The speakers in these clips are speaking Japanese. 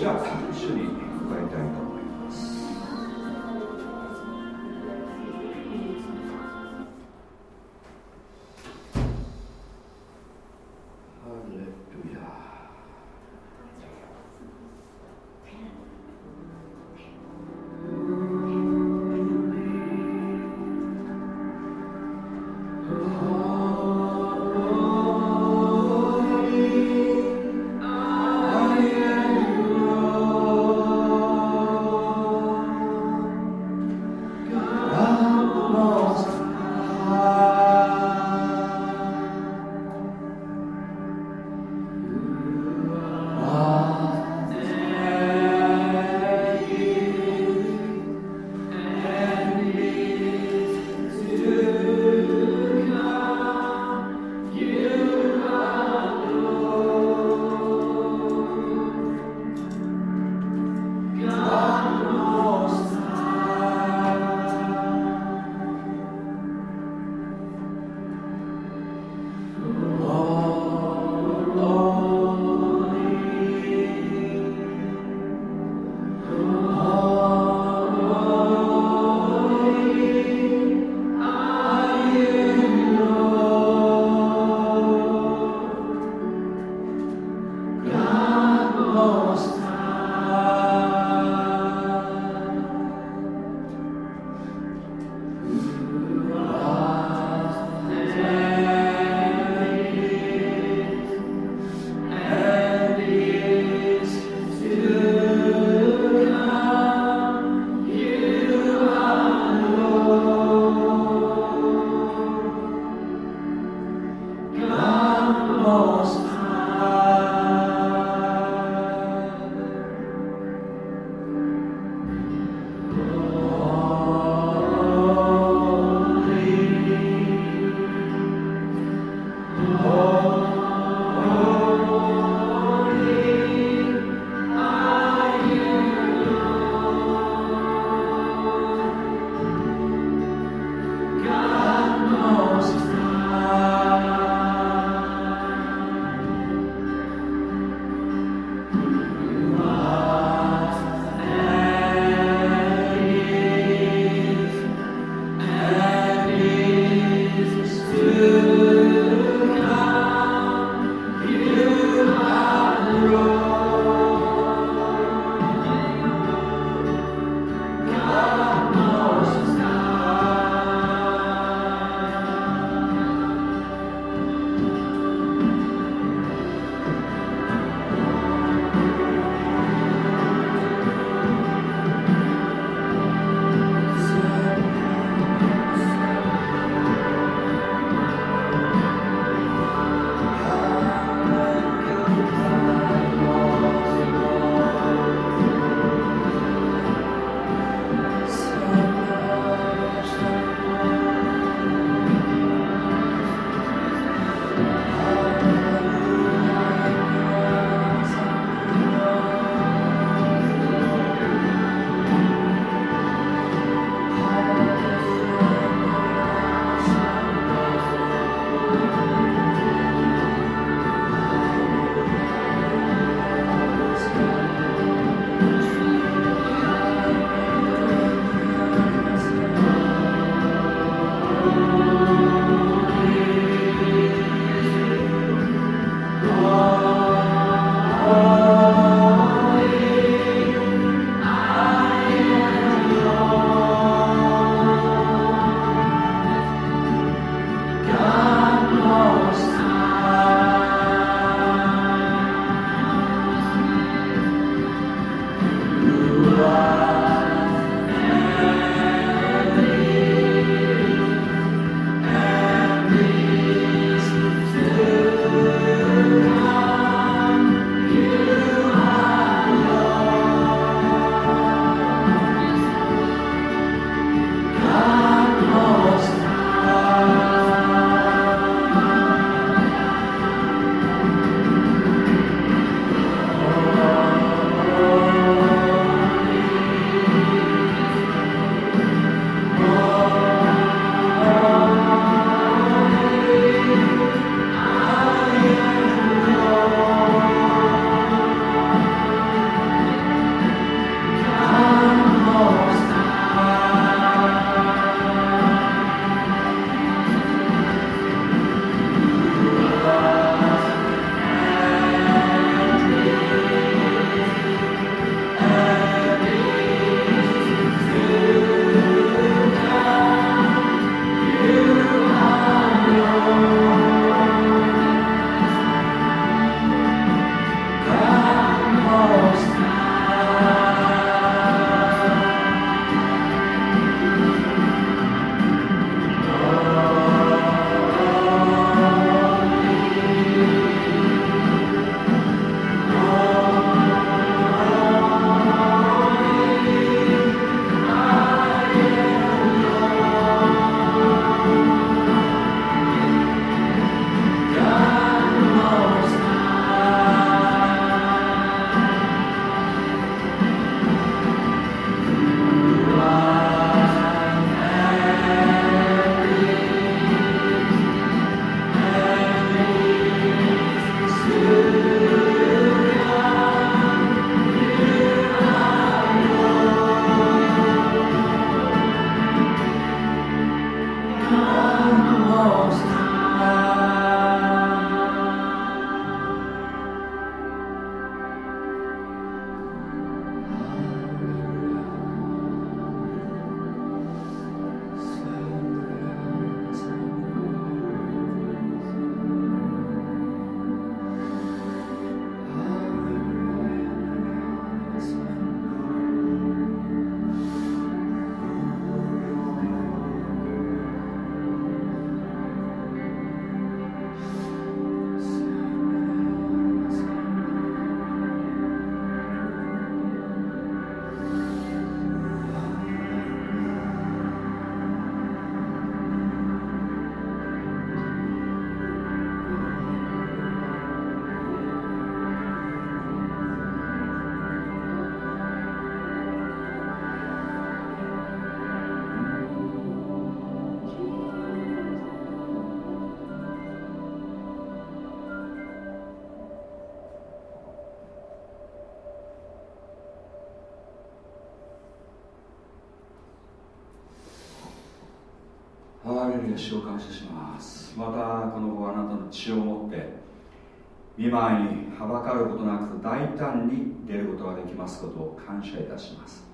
じゃあ一緒に。主を感謝します。またこの子あなたの血を持って見舞いにはばかることなく大胆に出ることができますことを感謝いたします。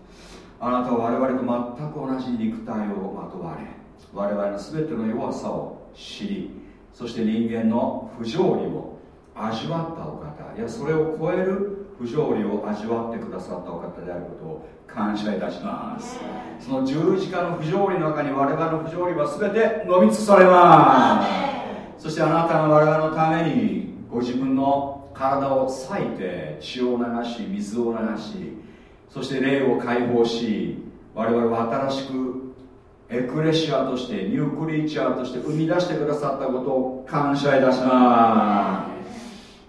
あなたは我々と全く同じ肉体をまとわれ我々の全ての弱さを知りそして人間の不条理を味わったお方いやそれを超える不条理を味わってくださったお方であることを感謝いたします。その十字架の不条理の中に我々の不条理は全て飲み尽くされます。そしてあなたが我々のためにご自分の体を裂いて血を流し水を流しそして霊を解放し我々は新しくエクレシアとしてニュークリーチャーとして生み出してくださったことを感謝いたします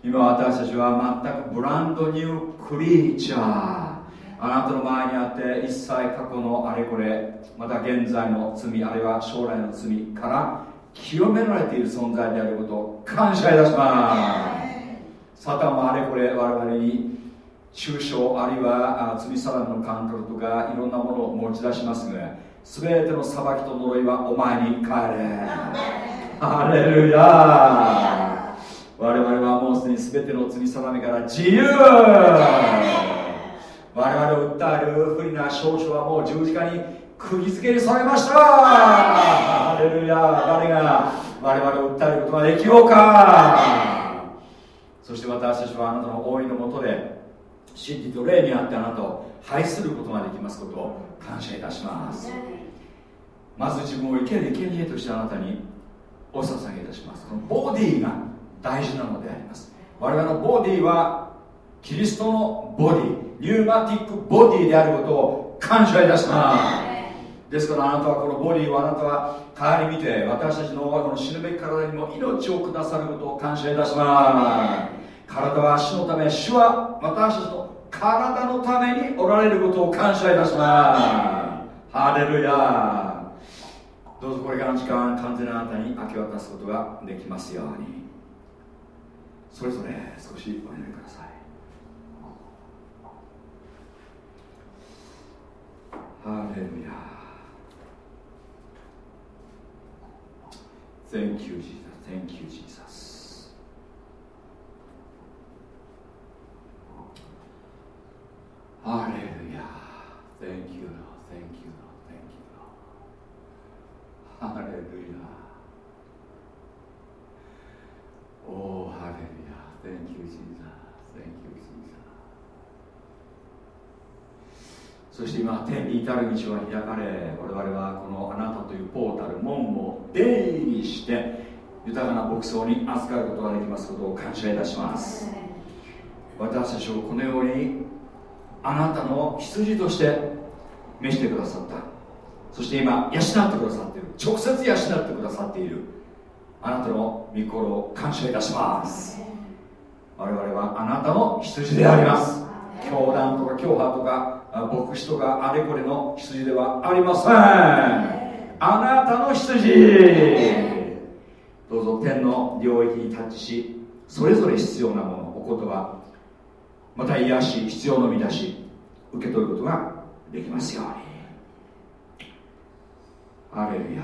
今私たちは全くブランドニュークリーチャー。あなたの前にあって一切過去のあれこれまた現在の罪あるいは将来の罪から清められている存在であることを感謝いたします。サタンもあれこれ我々に抽象あるいは罪定めの感覚とかいろんなものを持ち出しますが全ての裁きと呪いはお前に帰れ。ハレルヤ我々はもうすでに全ての罪定めから自由。我々を訴える不利な少女はもう十字架に釘付けにされました。ハレルヤ誰が我々を訴えることができようか。そして私たちはあなたの大いのもとで真理と霊にあってあなたを拝することができますことを感謝いたします。まず自分を生ける生贄としてあなたにお捧げいたします。このボディが大事なのであります。我々のボディはキリストのボディニューマティックボディであることを感謝いたします。ですからあなたはこのボディをあなたは顧みて私たちのこの死ぬべき体にも命をくださることを感謝いたします。体は死のため主は私たちの体のためにおられることを感謝いたします。ハレルヤ。どうぞこれからの時間完全なあなたに明け渡すことができますようにそれぞれ少しお祈りくださいハレルヤ Thank you, Jesus. Thank you, Jesus. Hallelujah. Thank you, Lord. Thank you, Lord. Thank you, Lord. Hallelujah. Oh, hallelujah. Thank you, Jesus. Thank you, Jesus. そして今、天に至る道は開かれ、我々はこのあなたというポータル、門を出入りして、豊かな牧草に預かることができますことを感謝いたします。私たちをこのようにあなたの羊として召してくださったそして今養ってくださっている直接養ってくださっているあなたの御心を感謝いたします我々はあなたの羊であります。教団とか教派とか牧師とかあれこれの羊ではありません。あなたの羊。どうぞ天の領域にタッチしそれぞれ必要なものお言葉また癒し必要の満たし受け取ることができますように。アレルヤ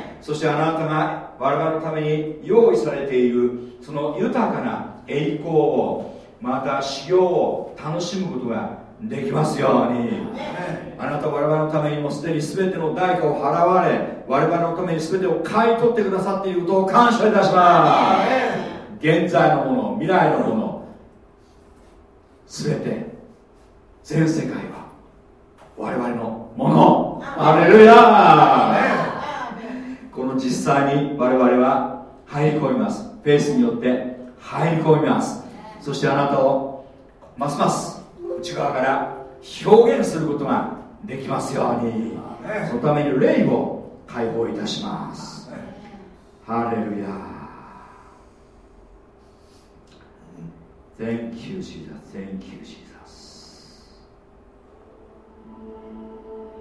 そしてあなたが我々のために用意されているその豊かな栄光をまた修行を楽しむことができますように。あなた我々のためにもすでに全ての代価を払われ我々のために全てを買い取ってくださっていることを感謝いたします。現在のもの未来のもの全て全世界は我々のもの。アレルヤこの実際に我々は入り込みます。フェイスによって入り込みます。そしてあなたをますます内側から表現することができますように。そのために霊を解放いたします。ハレルヤ。Thank you, Jesus. Thank you, Jesus.「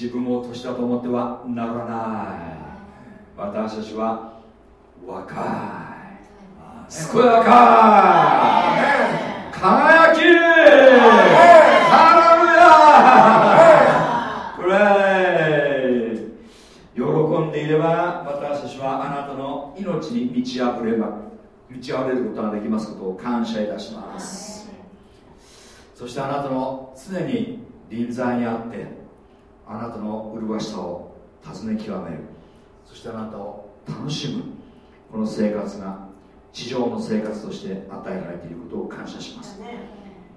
自分を年だと思ってはならない私たちは若い健やか輝きハレルヤプレイ喜んでいれば私たちはあなたの命に満ち溢れば満ち溢れることができますことを感謝いたしますそしてあなたの常に臨在にあってあなたの麗しさを尋ね極める。そしてあなたを楽しむ。この生活が地上の生活として与えられていることを感謝します。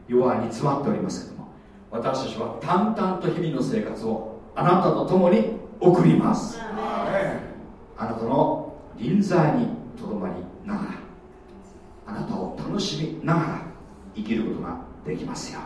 世は煮詰まっておりますけども私たちは淡々と日々の生活をあなたと共に送ります。あなたの臨在にとどまりながらあなたを楽しみながら生きることができますよ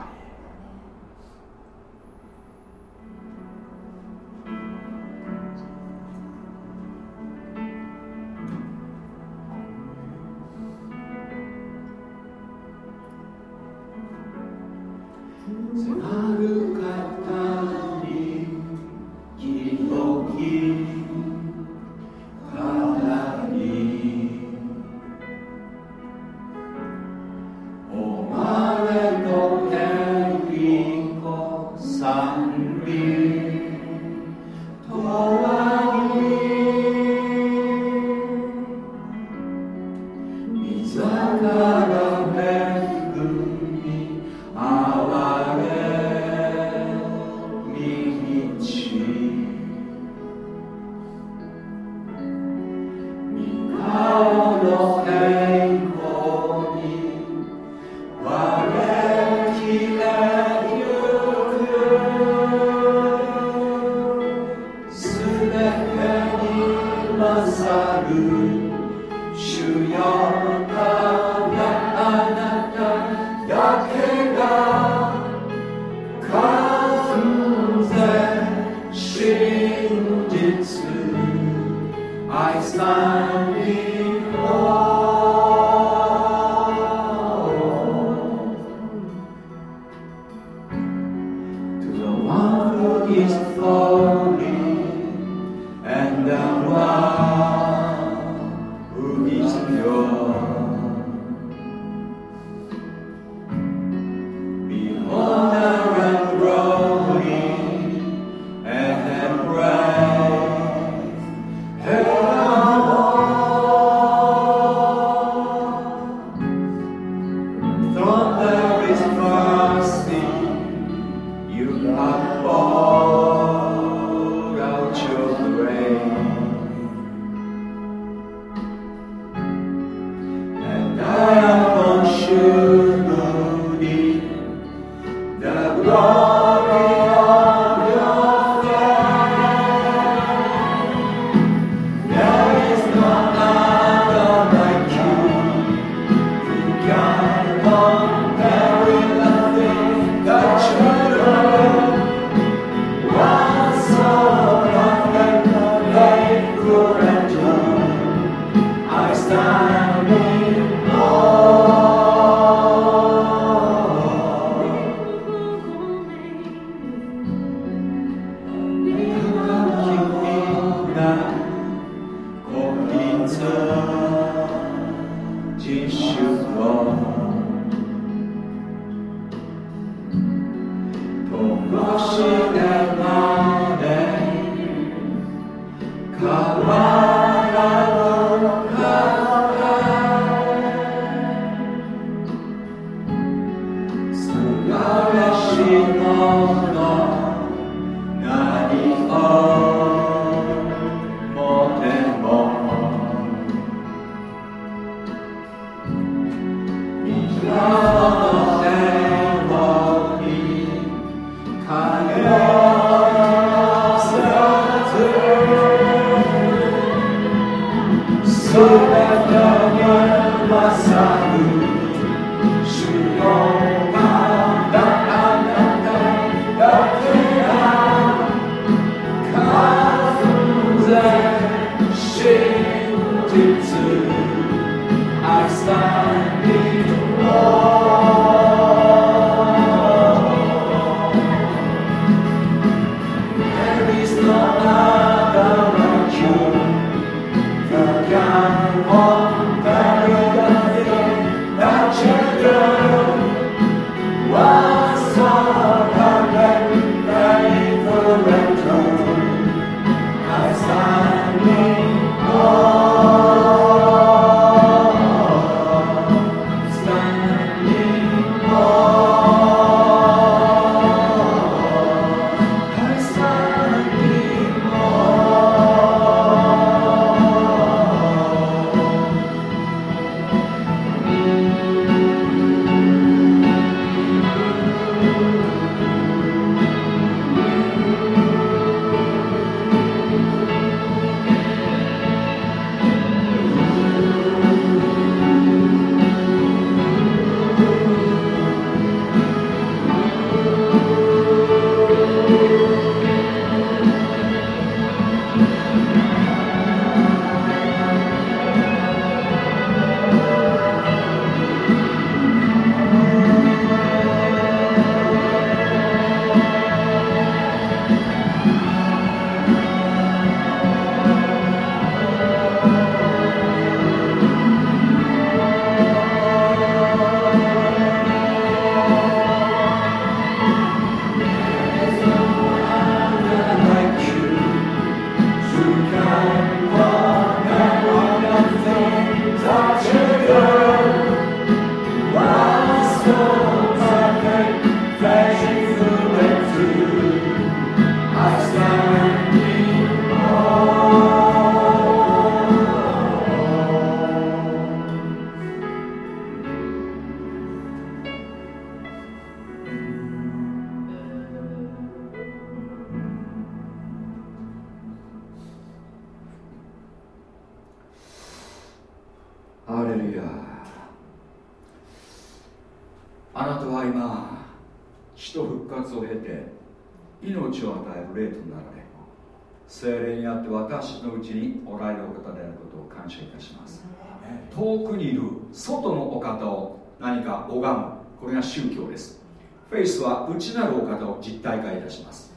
宗教です。フェイスは内なるお方を実体化いたします。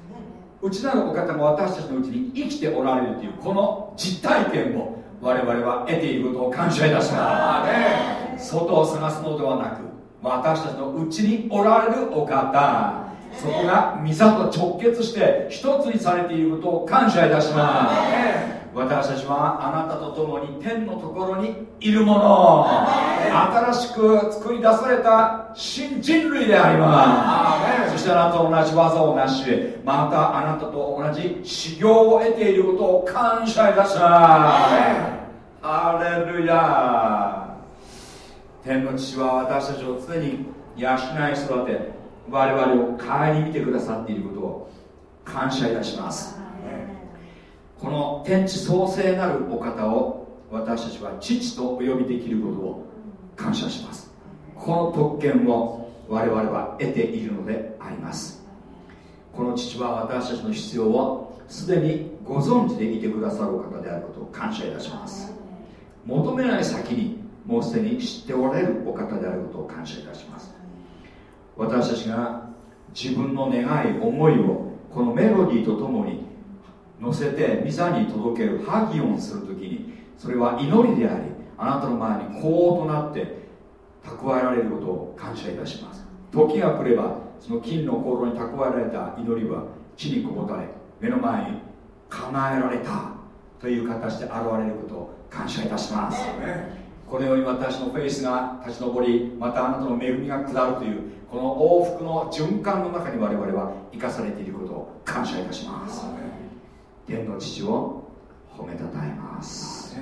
内なるお方が私たちのうちに生きておられるというこの実体験を我々は得ていることを感謝いたします。外を探すのではなく私たちのうちにおられるお方。そこがミサと直結して一つにされていることを感謝いたします私たちはあなたと共に天のところにいるもの。新しく作り出された新人類であります。そしてあなたと同じ技を成しまたあなたと同じ修行を得ていることを感謝いたします。アレルヤ。天の父は私たちを常に養い育て我々を顧みてくださっていることを感謝いたしますこの天地創生なるお方を私たちは父とお呼びできることを感謝します。この特権を我々は得ているのであります。この父は私たちの必要をすでにご存知でいてくださるお方であることを感謝いたします。求めない先にもうすでに知っておられるお方であることを感謝いたします。私たちが自分の願い思いをこのメロディーとともに乗せてミサに届けるハギオンするときにそれは祈りでありあなたの前に高となって蓄えられることを感謝いたします。時が来ればその金の香炉に蓄えられた祈りは地にこぼたれ目の前に叶えられたという形で現れることを感謝いたします。このように私のフェイスが立ち上りまたあなたの恵みが下るというこの往復の循環の中に我々は生かされていることを感謝いたします天の父を褒めたたえます、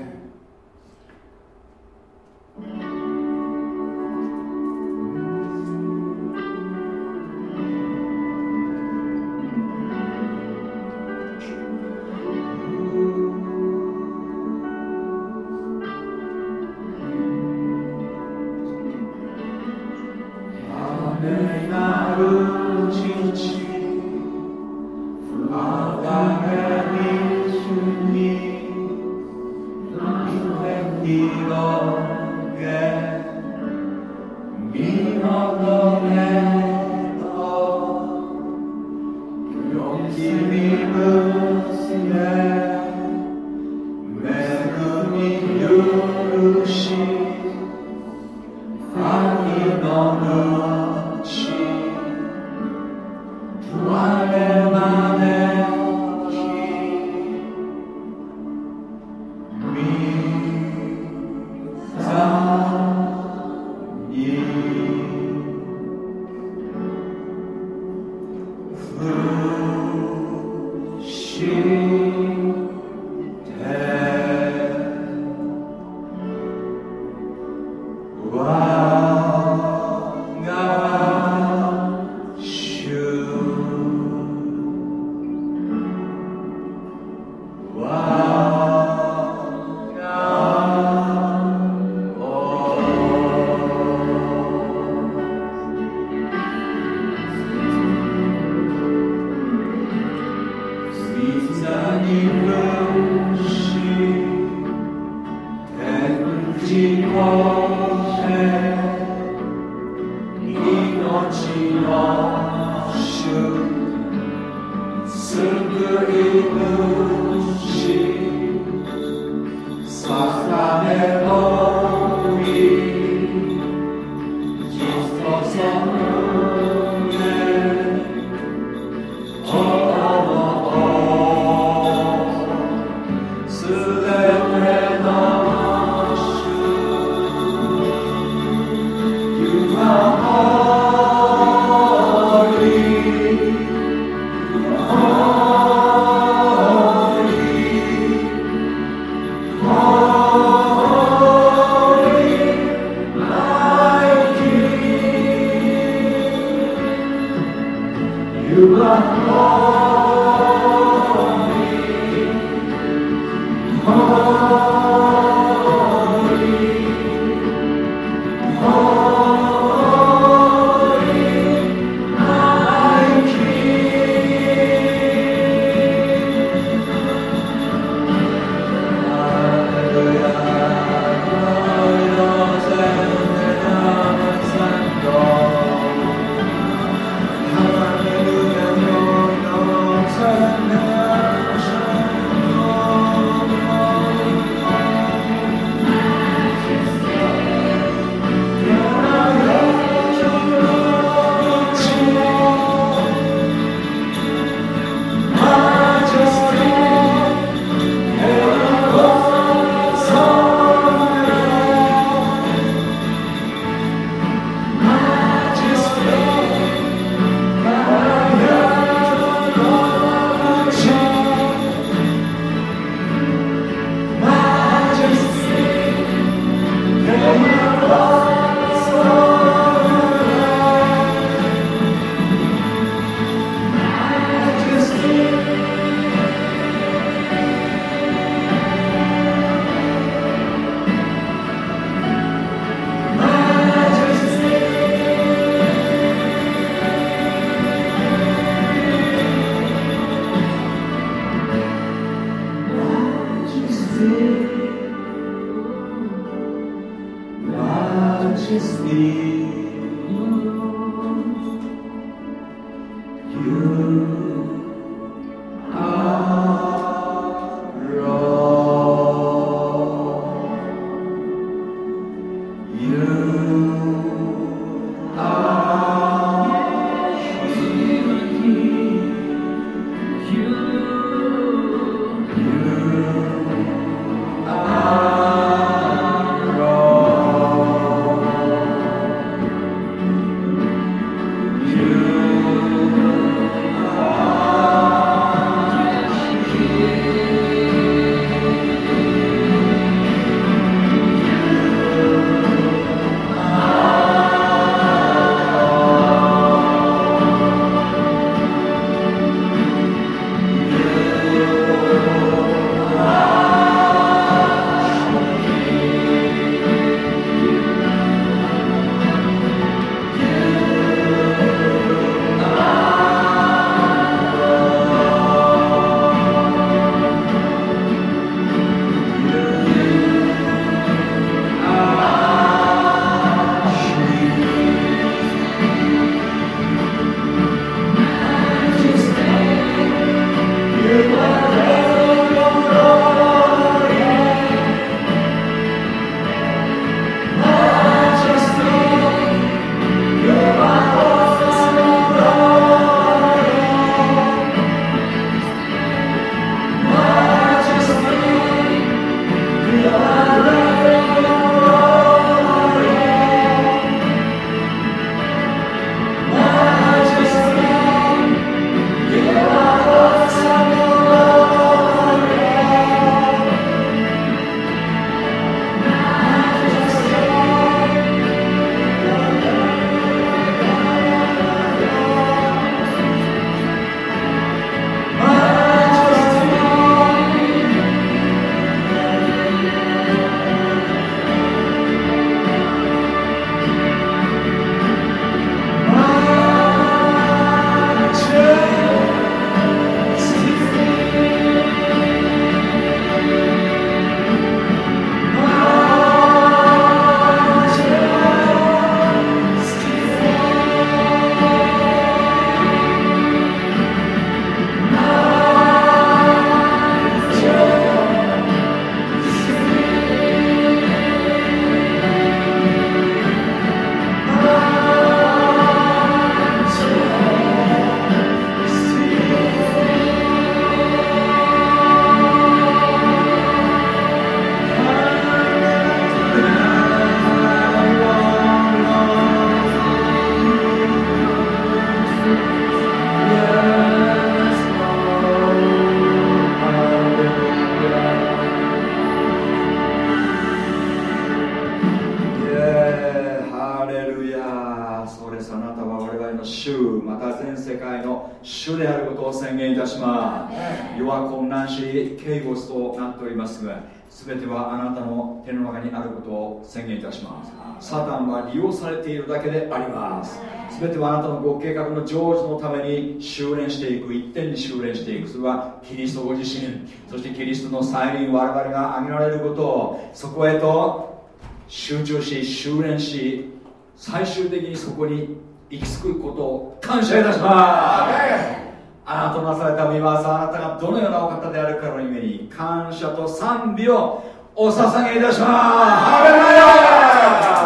全てはあなたのご計画の成就のために修練していく。一点に修練していく。それはキリストご自身そしてキリストの再臨我々が挙げられること。をそこへと集中し修練し最終的にそこに行き着くことを感謝いたします。あなたのなされた見業あなたがどのようなお方であるかの夢に感謝と賛美をお捧げいたしま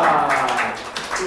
す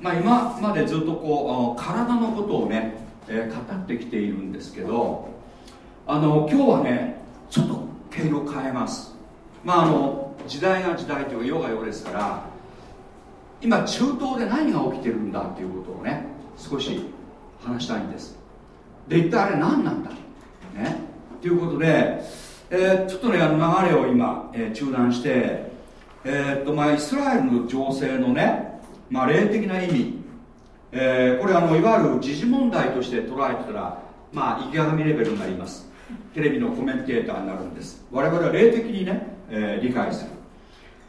まあ、今までずっとこう体のことをね、えー、語ってきているんですけどあの今日はねちょっと毛色変えます。まああの時代が時代というか世が世ですから今中東で何が起きてるんだっていうことをね少し話したいんです。で一体あれ何なんだ？ね。ということで、えー、ちょっとねあの流れを今、えー、中断してえー、っとまあイスラエルの情勢のね、まあ、霊的な意味。えー、これあのいわゆる時事問題として捉えてたらまあ池上レベルになります。テレビのコメンテーターになるんです。我々は霊的にね、えー、理解する。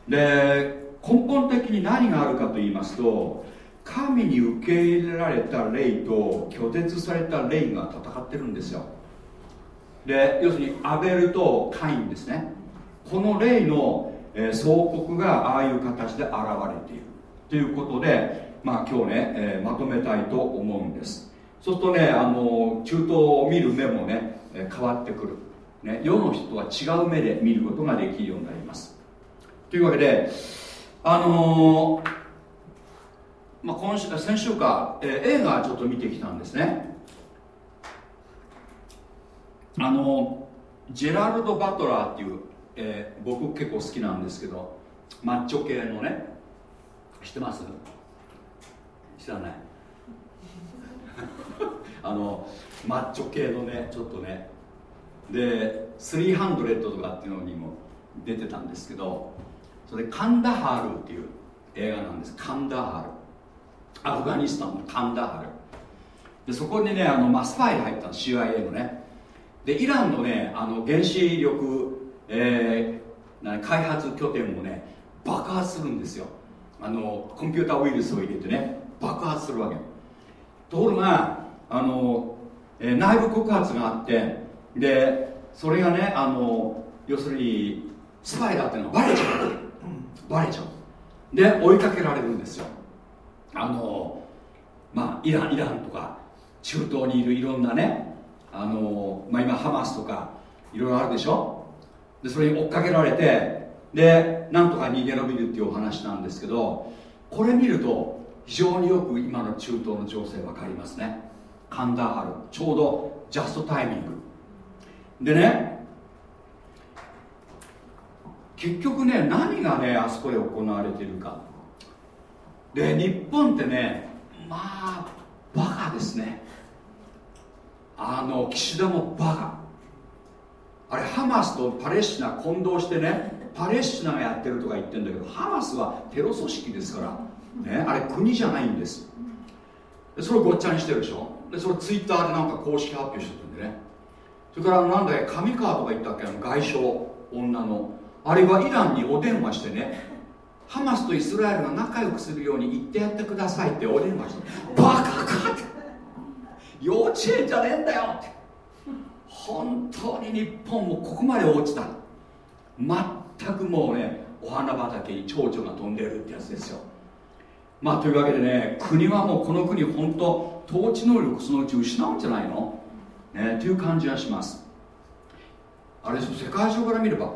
で根本的に何があるかと言いますと神に受け入れられた霊と拒絶された霊が戦ってるんですよ。で要するにアベルとカインですね。この霊の、えー、相国がああいう形で現れている。ということで、まあ、今日ね、えー、まとめたいと思うんです。そうするとねあの中東を見る目もね、変わってくる、ね、世の人とは違う目で見ることができるようになります。というわけであのーまあ、今週先週か、えー、映画ちょっと見てきたんですね。あのジェラルド・バトラーっていう、え、僕結構好きなんですけどマッチョ系のね知ってます？知らない。あのマッチョ系のねちょっとね。で300とかっていうのにも出てたんですけどそれカンダハールっていう映画なんです。カンダハール。アフガニスタンのカンダハール。でそこにねあの、まあ、スパイが入ったの。CIA のね。でイランのねあの原子力、えー、開発拠点もね爆発するんですよ。あのコンピューターウイルスを入れてね爆発するわけ。ところがあの、え、内部告発があってでそれがねあの要するにスパイだっていうのがバレちゃうバレちゃう。で追いかけられるんですよ。あのまあイランイランとか中東にいるいろんなねあの、まあ、今ハマスとかいろいろあるでしょ。でそれに追っかけられてでなんとか逃げ延びるっていうお話なんですけどこれ見ると非常によく今の中東の情勢分かりますね。カンダーハルちょうどジャストタイミングでね結局ね何がねあそこで行われているか。で日本ってねまあバカですね。あの岸田もバカ。あれハマスとパレスチナ混同してねパレスチナがやってるとか言ってるんだけどハマスはテロ組織ですから、ね、あれ国じゃないんです。でそれをごっちゃにしてるでしょ。でそれツイッターでなんか公式発表してるんでね。それからなんだっけ上川とか言ったっけ？あの外相女の。あれはイランにお電話してねハマスとイスラエルが仲良くするように言ってやってくださいってお電話してバカかって。幼稚園じゃねえんだよって。本当に日本もここまで落ちた。全くもうねお花畑に蝶々が飛んでるってやつですよ。まあというわけでね国はもうこの国本当統治能力そのうち失うんじゃないの？ねという感じがします。あれ世界中から見れば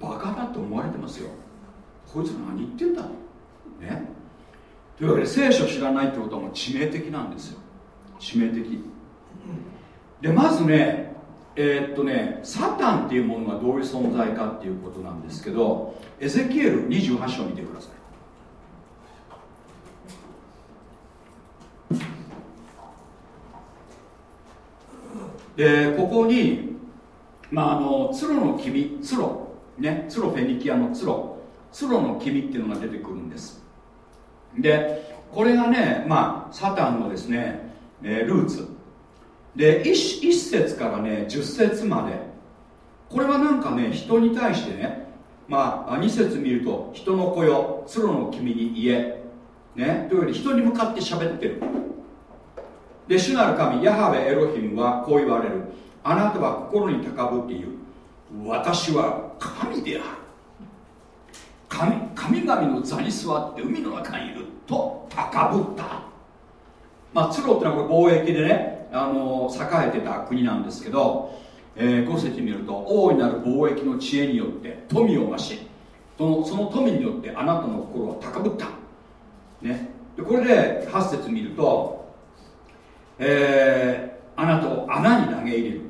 バカだと思われてますよ。こいつ何言ってんだ？ね。というわけで聖書知らないってことはもう致命的なんですよ。致命的。でまずねえー、っとねサタンっていうものがどういう存在かっていうことなんですけどエゼキエル28章見てください。でここにまああのツロの君ツロねツロフェニキアのツロツロの君っていうのが出てくるんです。でこれがねまあサタンのですね、えー、ルーツ。で 1, 1節からね10節まで。これはなんかね人に対してねまあ2節見ると人の子よツロの君に言え。ねというより人に向かって喋ってる。で主なる神ヤハウェエロヒムはこう言われる。あなたは心に高ぶっている私は神である。神神々の座に座って海の中にいると高ぶった。まあツロってのはこれ貿易でねあの栄えてた国なんですけど、えー、5節見ると大いなる貿易の知恵によって富を増しそのその富によってあなたの心は高ぶった。ね。でこれで8節見ると、えー、あなたを穴に投げ入れる。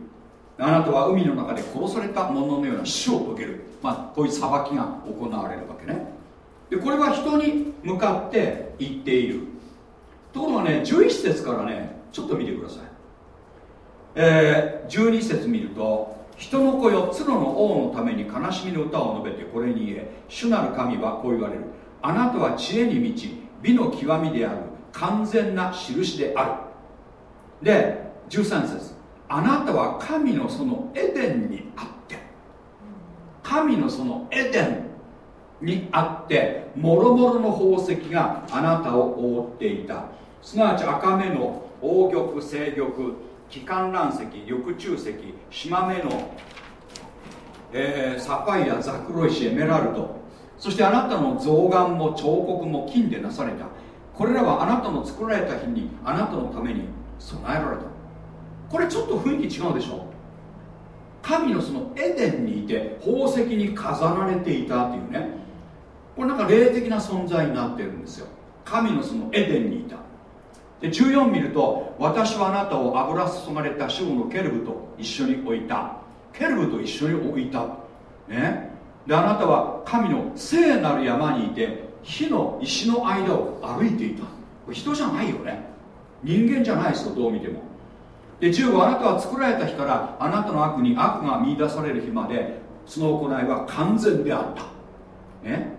あなたは海の中で殺された者ののような死を遂げる、まあ、こういう裁きが行われるわけね。でこれは人に向かって言っている。ところがね11節からねちょっと見てください、えー、12節見ると人の子よ角の王のために悲しみの歌を述べてこれに言え主なる神はこう言われる。あなたは知恵に満ち美の極みである。完全な印である。で13節。あなたは神のそのエデンにあって。神のそのエデンにあってもろもろの宝石があなたを覆っていた。すなわち赤目の黄玉青玉気観覧石緑中石島目の、えー、サファイアザクロ石エメラルドそしてあなたの象眼も彫刻も金でなされた。これらはあなたの作られた日にあなたのために備えられた。これちょっと雰囲気違うでしょ。神のそのエデンにいて宝石に飾られていたっていうね。これなんか霊的な存在になってるんですよ。神のそのエデンにいた。で14見ると私はあなたを油注がれた主のケルブと一緒に置いた。ケルブと一緒に置いた。ね。であなたは神の聖なる山にいて火の石の間を歩いていた。これ人じゃないよね。人間じゃないですよどう見ても。で15あなたは作られた日からあなたの悪に悪が見出される日までその行いは完全であった。ね。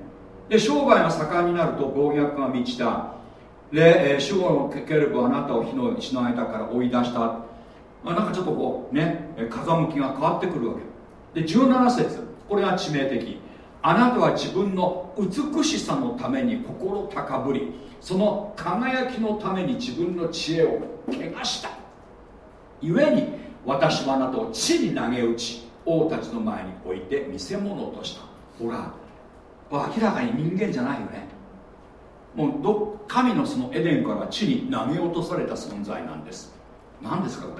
で商売が盛んになると暴虐が満ちた。で、えー、守護のケルブあなたを火の石の間から追い出した。まなんかちょっとこうね風向きが変わってくるわけ。で17節。これが致命的。あなたは自分の美しさのために心高ぶりその輝きのために自分の知恵を汚した。故に私はあなたを地に投げ打ち王たちの前に置いて見せ物とした。ほら明らかに人間じゃないよね。もうど神のそのエデンから地に投げ落とされた存在なんです。何ですかこ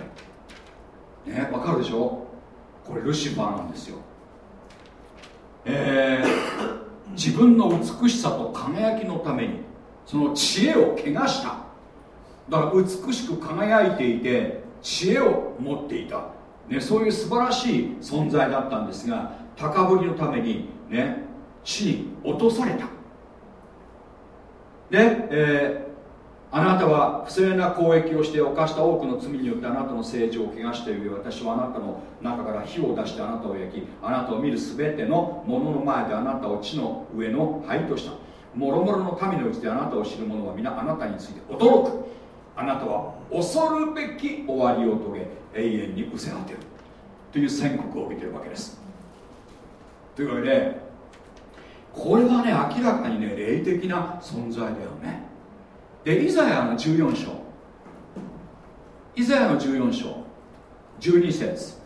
れ？ねわかるでしょ？これルシファーなんですよ。えー、自分の美しさと輝きのためにその知恵を汚した。だから美しく輝いていて知恵を持っていた、ね、そういう素晴らしい存在だったんですが高ぶりのためにね地に落とされた。で、えー、あなたは不正な交易をして犯した多くの罪によってあなたの成長を汚している私はあなたの中から火を出してあなたを焼きあなたを見る全ての者のの前であなたを地の上の灰とした。もろもろの民のうちであなたを知る者は皆あなたについて驚く。あなたは恐るべき終わりを遂げ永遠に失せ果てる。という宣告を受けているわけです。というわけでこれはね明らかにね霊的な存在だよね。でイザヤの14章。イザヤの14章。12節。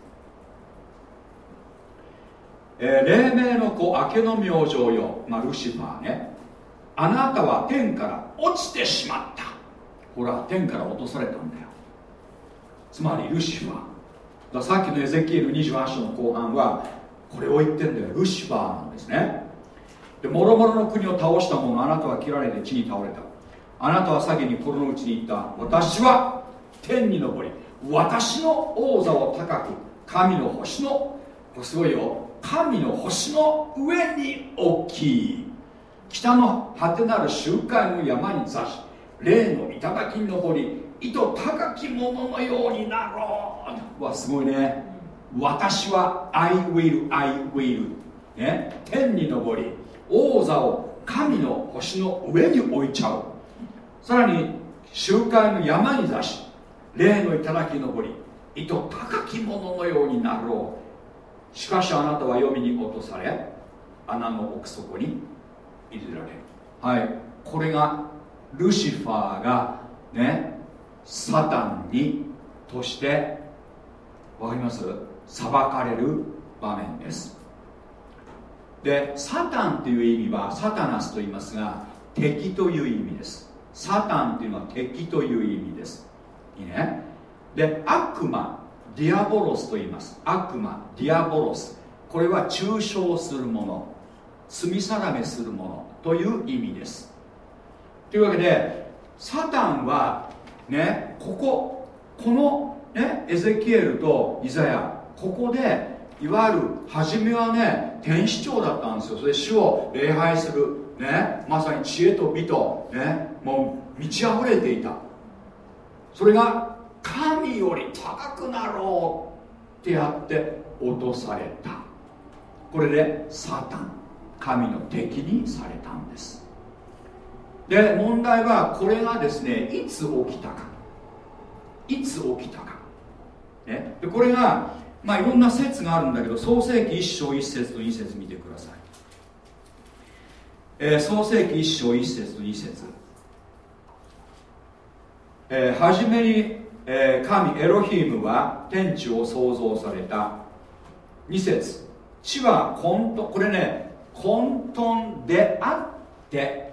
えー、黎明の子明けの明星よ、まあ、ルシファーね。あなたは天から落ちてしまった。ほら天から落とされたんだよ。つまりルシファー。ださっきのエゼキエル28章の後半はこれを言ってんだよ。ルシファーなんですね。でもろもろの国を倒した者あなたは切られて地に倒れた。あなたは先に心の内に言った。私は天に昇り私の王座を高く神の星のすごいよ。神の星の上に置き北の果てなる集会の山に座し霊の頂に登り意図高き者のようになろう。わすごいね。私は I will I will ね。天に昇り王座を神の星の上に置いちゃう。さらに集会の山に座し霊の頂に登り意図高き者のようになろう。しかしあなたは読みに落とされ穴の奥底に入れられる。はい。これがルシファーがねサタンにとしてわかります？裁かれる場面です。でサタンという意味はサタナスと言いますが敵という意味です。サタンというのは敵という意味です。いいね？で悪魔ディアボロスと言います。悪魔ディアボロス。これは中傷するもの罪定めするものという意味です。というわけでサタンはねこここのねエゼキエルとイザヤここでいわゆる初めはね天使長だったんですよ。それ主を礼拝するねまさに知恵と美とねもう満ち溢れていた。それが神より高くなろうってやって落とされた。これでサタン神の敵にされたんです。で問題はこれがですねいつ起きたか。いつ起きたか、ね、でこれがまあいろんな説があるんだけど創世紀1章1節と2節見てください、えー、創世紀1章1節と2節。えー、初めに、えー、神エロヒームは天地を創造された。2節。地は混沌これね混沌であって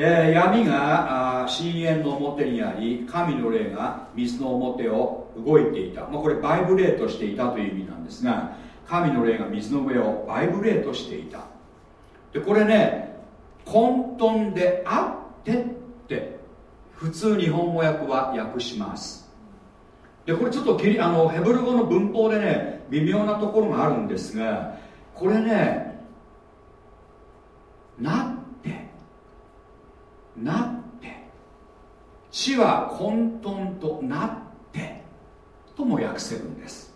えー、闇が深淵の表にあり神の霊が水の表を動いていた、まあ、これバイブレートしていたという意味なんですが神の霊が水の上をバイブレートしていた。でこれね混沌であってって普通日本語訳は訳します。でこれちょっとあのヘブル語の文法でね微妙なところがあるんですがこれねなっなって。地は混沌となってとも訳せるんです。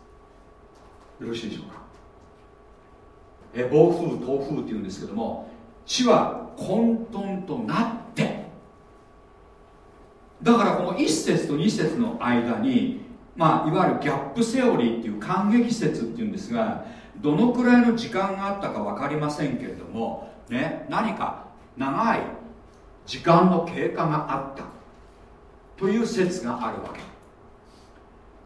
よろしいでしょうか？え暴風東風っていうんですけども地は混沌となって。だからこの1節と2節の間にまあ、いわゆるギャップセオリーっていう感激説っていうんですがどのくらいの時間があったか分かりませんけれども、ね、何か長い時間の経過があった。という説があるわけ。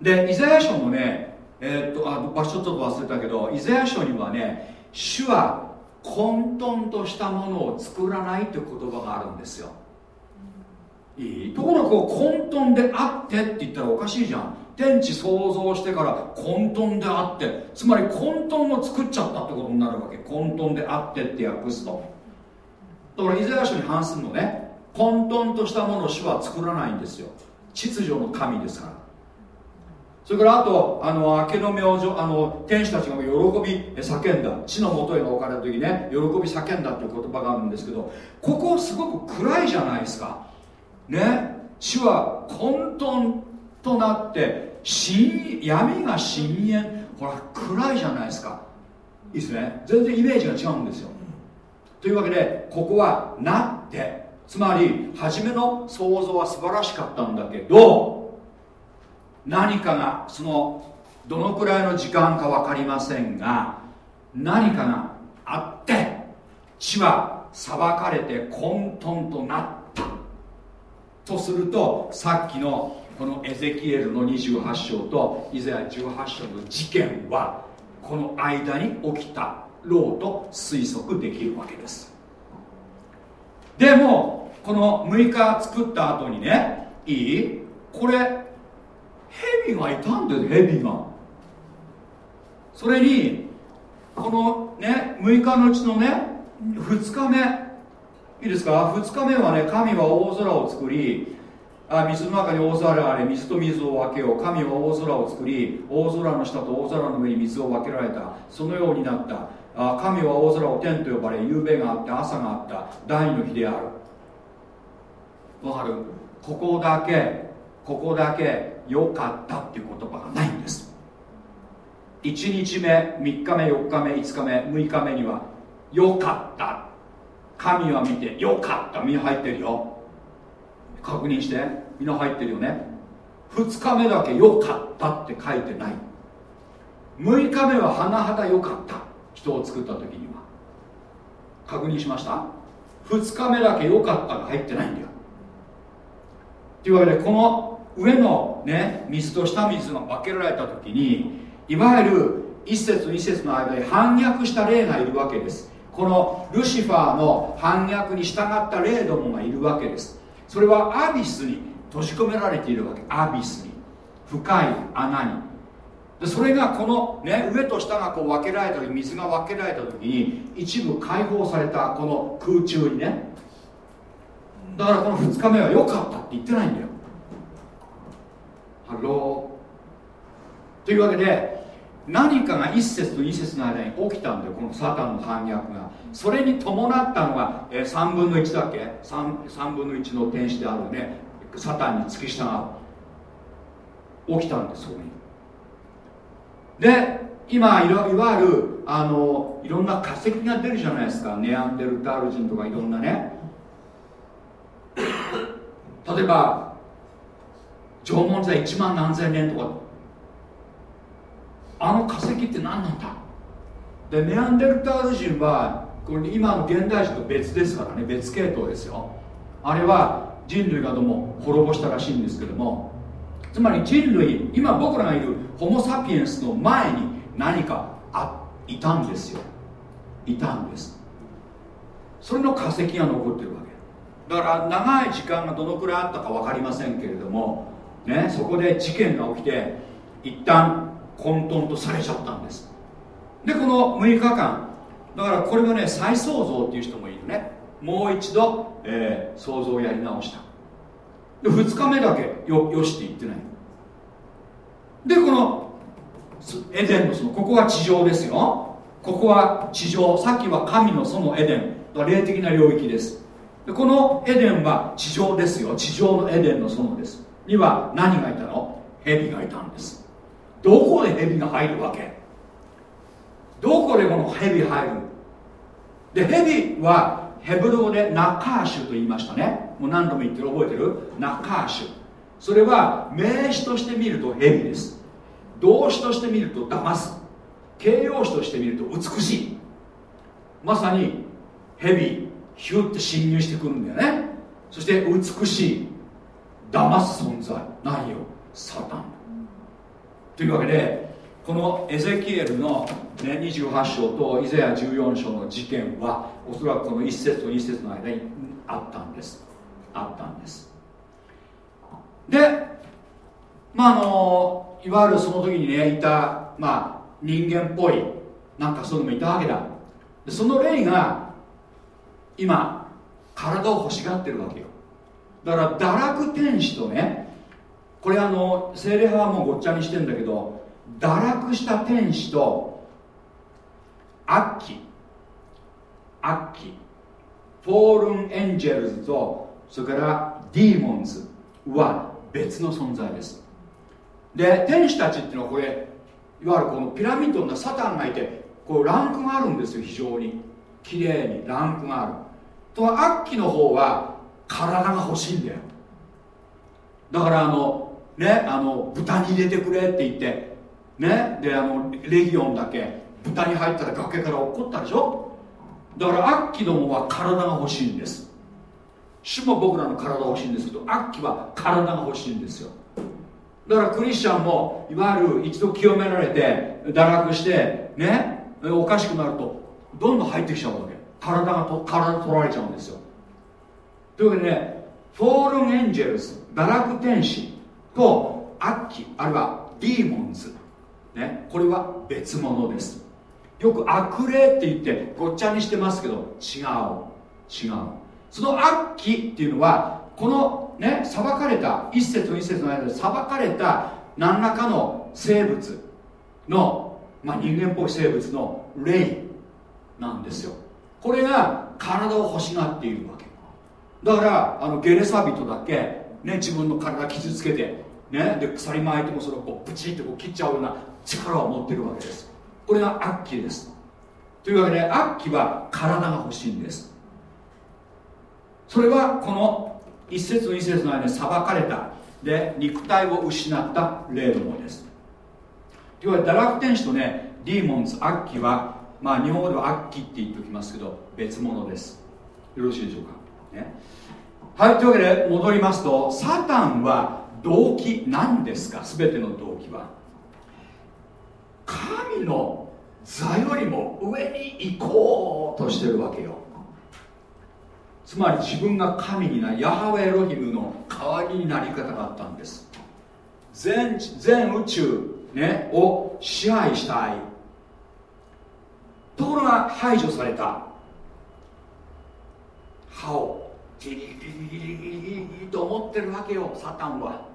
でイザヤ書のねえー、っとあ場所ちょっと忘れたけどイザヤ書にはね主は混沌としたものを作らないという言葉があるんですよ。いい？ところがこう混沌であってって言ったらおかしいじゃん。天地創造してから混沌であって。つまり混沌を作っちゃったってことになるわけ。混沌であってって訳すと。だからイザヤ書に反するのね。混沌としたものを主は作らないんですよ。秩序の神ですから。それからあとあの明けの明星あの天使たちが喜び叫んだ。地のもとへが置かれた時ね喜び叫んだっていう言葉があるんですけどここすごく暗いじゃないですか。ね。主は混沌となって闇が深淵。ほら暗いじゃないですか。いいですね。全然イメージが違うんですよ。というわけでここはなって。つまり初めの想像は素晴らしかったんだけど何かがそのどのくらいの時間か分かりませんが何かがあって地は裁かれて混沌となった。とするとさっきのこのエゼキエルの28章とイザヤ18章の事件はこの間に起きた。ろうと推測できるわけです。でもこの6日作った後にねいい？これヘビがいたんだよヘビが。それにこのね6日のうちのね2日目。いいですか？2日目はね神は大空を作りあ水の中に大空あれ水と水を分けよう。神は大空を作り大空の下と大空の上に水を分けられた。そのようになった。神は大空を天と呼ばれ夕べがあって朝があった第二の日である。わかる？ここだけここだけ良かったっていう言葉がないんです。1日目3日目4日目5日目6日目には良かった。神は見て良かった。みんな入ってるよ。確認して。みんな入ってるよね。2日目だけ良かったって書いてない。6日目は甚だ良かった。人を作った時には。確認しました？2日目だけ良かったが入ってないんだよ。というわけでこの上のね水と下水が分けられた時にいわゆる一節二節の間に反逆した霊がいるわけです。このルシファーの反逆に従った霊どもがいるわけです。それはアビスに閉じ込められているわけ。アビスに。深い穴に。でそれがこの、ね、上と下がこう分けられた時水が分けられた時に一部解放されたこの空中にねだからこの2日目は良かったって言ってないんだよ。 Hello。というわけで何かが1節と2節の間に起きたんだよこのサタンの反逆が。それに伴ったのが、えー、3分の1だっけ？3, 3分の1の天使であるねサタンに付き従う。起きたんですそこに。で今いわゆるあのいろんな化石が出るじゃないですか。ネアンデルタール人とかいろんなね。例えば縄文時代1万何千年とか。あの化石って何なんだ？でネアンデルタール人はこれ今の現代人と別ですからね。別系統ですよ。あれは人類がどうも滅ぼしたらしいんですけども。つまり人類今僕らがいるホモ・サピエンスの前に何かあいたんですよ。いたんです。それの化石が残ってるわけ。だから長い時間がどのくらいあったか分かりませんけれども、ね、そこで事件が起きて一旦混沌とされちゃったんです。でこの6日間だからこれはね再創造っていう人もいるね。もう一度、えー、想像をやり直した。で2日目だけよよしって言ってない。でこのエデンのそのここは地上ですよ。ここは地上。さっきは神のそのエデン。霊的な領域です。でこのエデンは地上ですよ。地上のエデンの園です。には何がいたの？蛇がいたんです。どこで蛇が入るわけ？どこでこの蛇入る？で蛇はヘブル語でナカーシュと言いましたね。もう何度も言ってる。覚えてる？ナカーシュ。それは名詞として見ると蛇です。動詞として見ると騙す。形容詞として見ると美しい。まさに蛇ヒュッて侵入してくるんだよね。そして美しい。騙す存在。何よ。サタン。というわけでこのエゼキエルの、ね、28章とイザヤ14章の事件はおそらくこの1節と2節の間にあったんです。あったんです。でまああのいわゆるその時にねいた、まあ、人間っぽいなんかそういうのもいたわけだ。でその霊が今体を欲しがってるわけよ。だから堕落天使とねこれあの精霊派はもうごっちゃにしてんだけど堕落した天使と悪鬼。悪鬼。 fallen angels とそれから demons は別の存在です。で天使たちっていうのはこれいわゆるこのピラミッドのサタンがいてこうランクがあるんですよ非常に。綺麗にランクがある。とは悪鬼の方は体が欲しいんだよ。だからあのねあの豚に入れてくれって言ってねであのレギオンだけ豚に入ったら崖から落っこったでしょ。だから悪鬼どもは体が欲しいんです。主も僕らの体欲しいんですけど悪鬼は体が欲しいんですよ。だからクリスチャンもいわゆる一度清められて堕落してねおかしくなるとどんどん入ってきちゃうわけ。体がと体取られちゃうんですよ。というわけでねフォールンエンジェルス堕落天使と悪鬼あるいはディーモンズ、ね、これは別物です。よく悪霊って言ってごっちゃにしてますけど違う。違う。その悪鬼っていうのはこのね裁かれた一節と一節の間で裁かれた何らかの生物の、まあ、人間っぽい生物の霊なんですよ。これが体を欲しがっているわけ。だからあのゲレサビトだけ、ね、自分の体傷つけて、ね、で鎖巻いてもそれをこうプチッとこう切っちゃうような力を持ってるわけです。これが悪鬼です。というわけで悪鬼は体が欲しいんです。それはこの一節と一節の間に裁かれた。で肉体を失った霊のものです。というわけで堕落天使とねディーモンズ悪鬼はまあ日本語では悪鬼って言っておきますけど別物です。よろしいでしょうか、ね、はいというわけで戻りますとサタンは動機何ですか？全ての動機は。神の座よりも上に行こうとしてるわけよ。つまり自分が神になりヤハウェエロヒムの代わりになり方があったんです。全全宇宙、ね、を支配したい。ところが排除された。歯をギリギリギリギリギリと思ってるわけよサタンは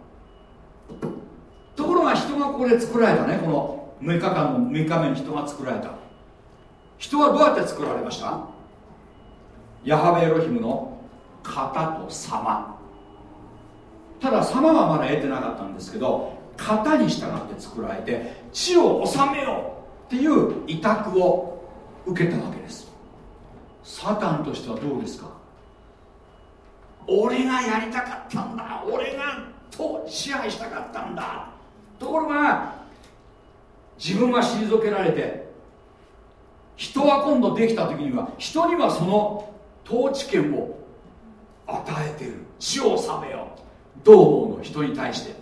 ところが人がここで作られたねこの6日間の6日目に人が作られた人はどうやって作られましたヤハベエロヒムの型と様。ただ様はまだ得てなかったんですけど型に従って作られて地を治めようっていう委託を受けたわけです。サタンとしてはどうですか？俺がやりたかったんだ。俺がと支配したかったんだ。ところが自分が退けられて人は今度できた時には人にはその統治権を与えてる。地を治めよどう。思うの人に対して。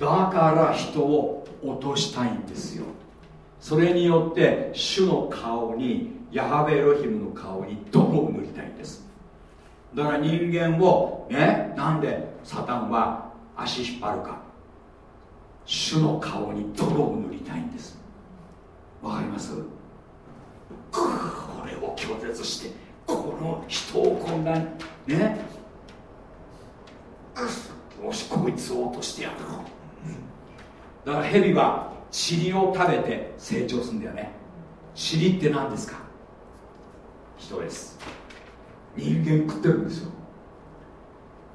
だから人を落としたいんですよ。それによって主の顔にヤハベエロヒムの顔に泥を塗りたいんです。だから人間をねなんでサタンは足引っ張るか主の顔に泥を塗りたいんです。わかります？これを拒絶してこの人を混乱ね？よしこいつを落としてやるだから蛇は塵を食べて成長するんだよね。塵って何ですか？人です。人間食ってるんですよ。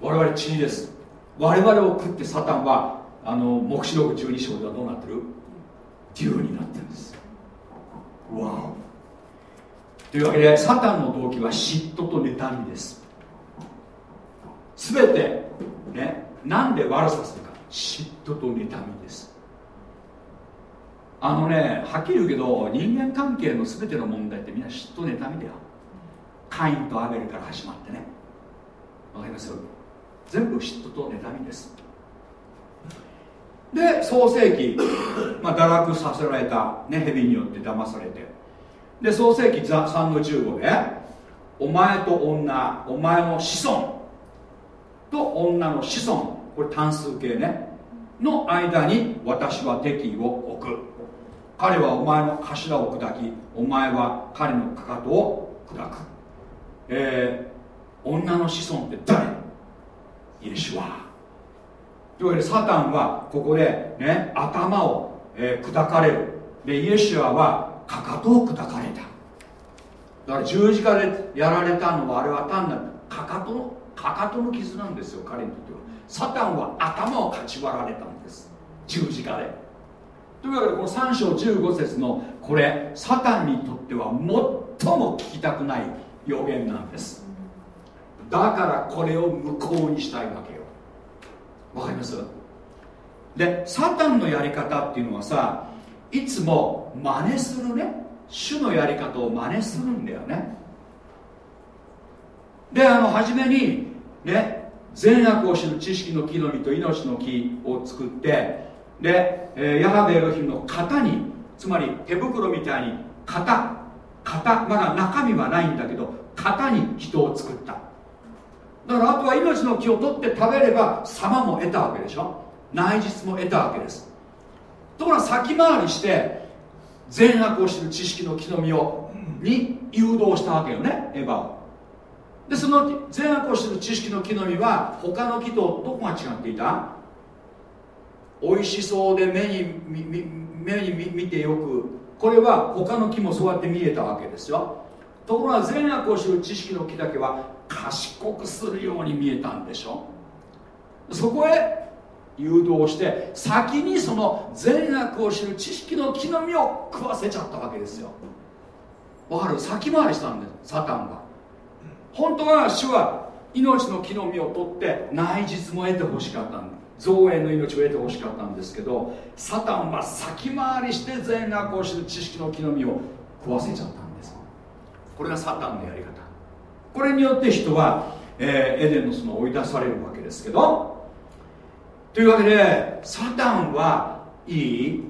我々塵です。我々を食ってサタンはあの黙示録12章ではどうなってる？竜になってるんです。わおというわけでサタンの動機は嫉妬と妬みです。全てねなんで悪さするか。嫉妬と妬みです。あのねはっきり言うけど人間関係の全ての問題ってみんな嫉妬妬みだよ。カインとアベルから始まってね。わかります？全部嫉妬と妬みです。で創世紀、まあ、堕落させられた、ね、蛇によって騙されて。で創世紀3の15でお前と女お前の子孫。と女の子孫。これ単数形ね。の間に私は敵意を置く。彼はお前の頭を砕きお前は彼のかかとを砕く。えー、女の子孫って誰？イエシュアというわけでサタンはここで、ね、頭を、えー、砕かれる。でイエシュアはかかとを砕かれた。だから十字架でやられたのはあれは単なるかかとのかかとの傷なんですよ彼にとっては。サタンは頭をかち割られたんです。十字架で。というわけでこの3章15節のこれサタンにとっては最も聞きたくない予言なんです。だからこれを無効にしたいわけ。わかります？でサタンのやり方っていうのはさいつも真似するね。主のやり方を真似するんだよね。であの初めにね善悪を知る知識の木の実と命の木を作ってで、えー、ヤハベエロヒムの型につまり手袋みたいに型型まだ中身はないんだけど型に人を作った。だからあとは命の木を取って食べれば様も得たわけでしょ？内実も得たわけです。ところが先回りして善悪を知る知識の木の実をに誘導したわけよねエヴァを。でその善悪を知る知識の木の実は他の木とどこが違っていた？美味しそうで目に目に見てよくこれは他の木もそうやって見えたわけですよ。ところが善悪を知る知識の木だけは賢くするように見えたんでしょ？そこへ誘導して先にその善悪を知る知識の木の実を食わせちゃったわけですよ。わかる？先回りしたんですサタンが。本当は主は命の木の実を取って内実も得てほしかったんだ。造営の命を得てほしかったんですけどサタンは先回りして善悪を知る知識の木の実を食わせちゃったんです。これがサタンのやり方。これによって人は、えー、エデンの園を追い出されるわけですけどというわけでサタンはいい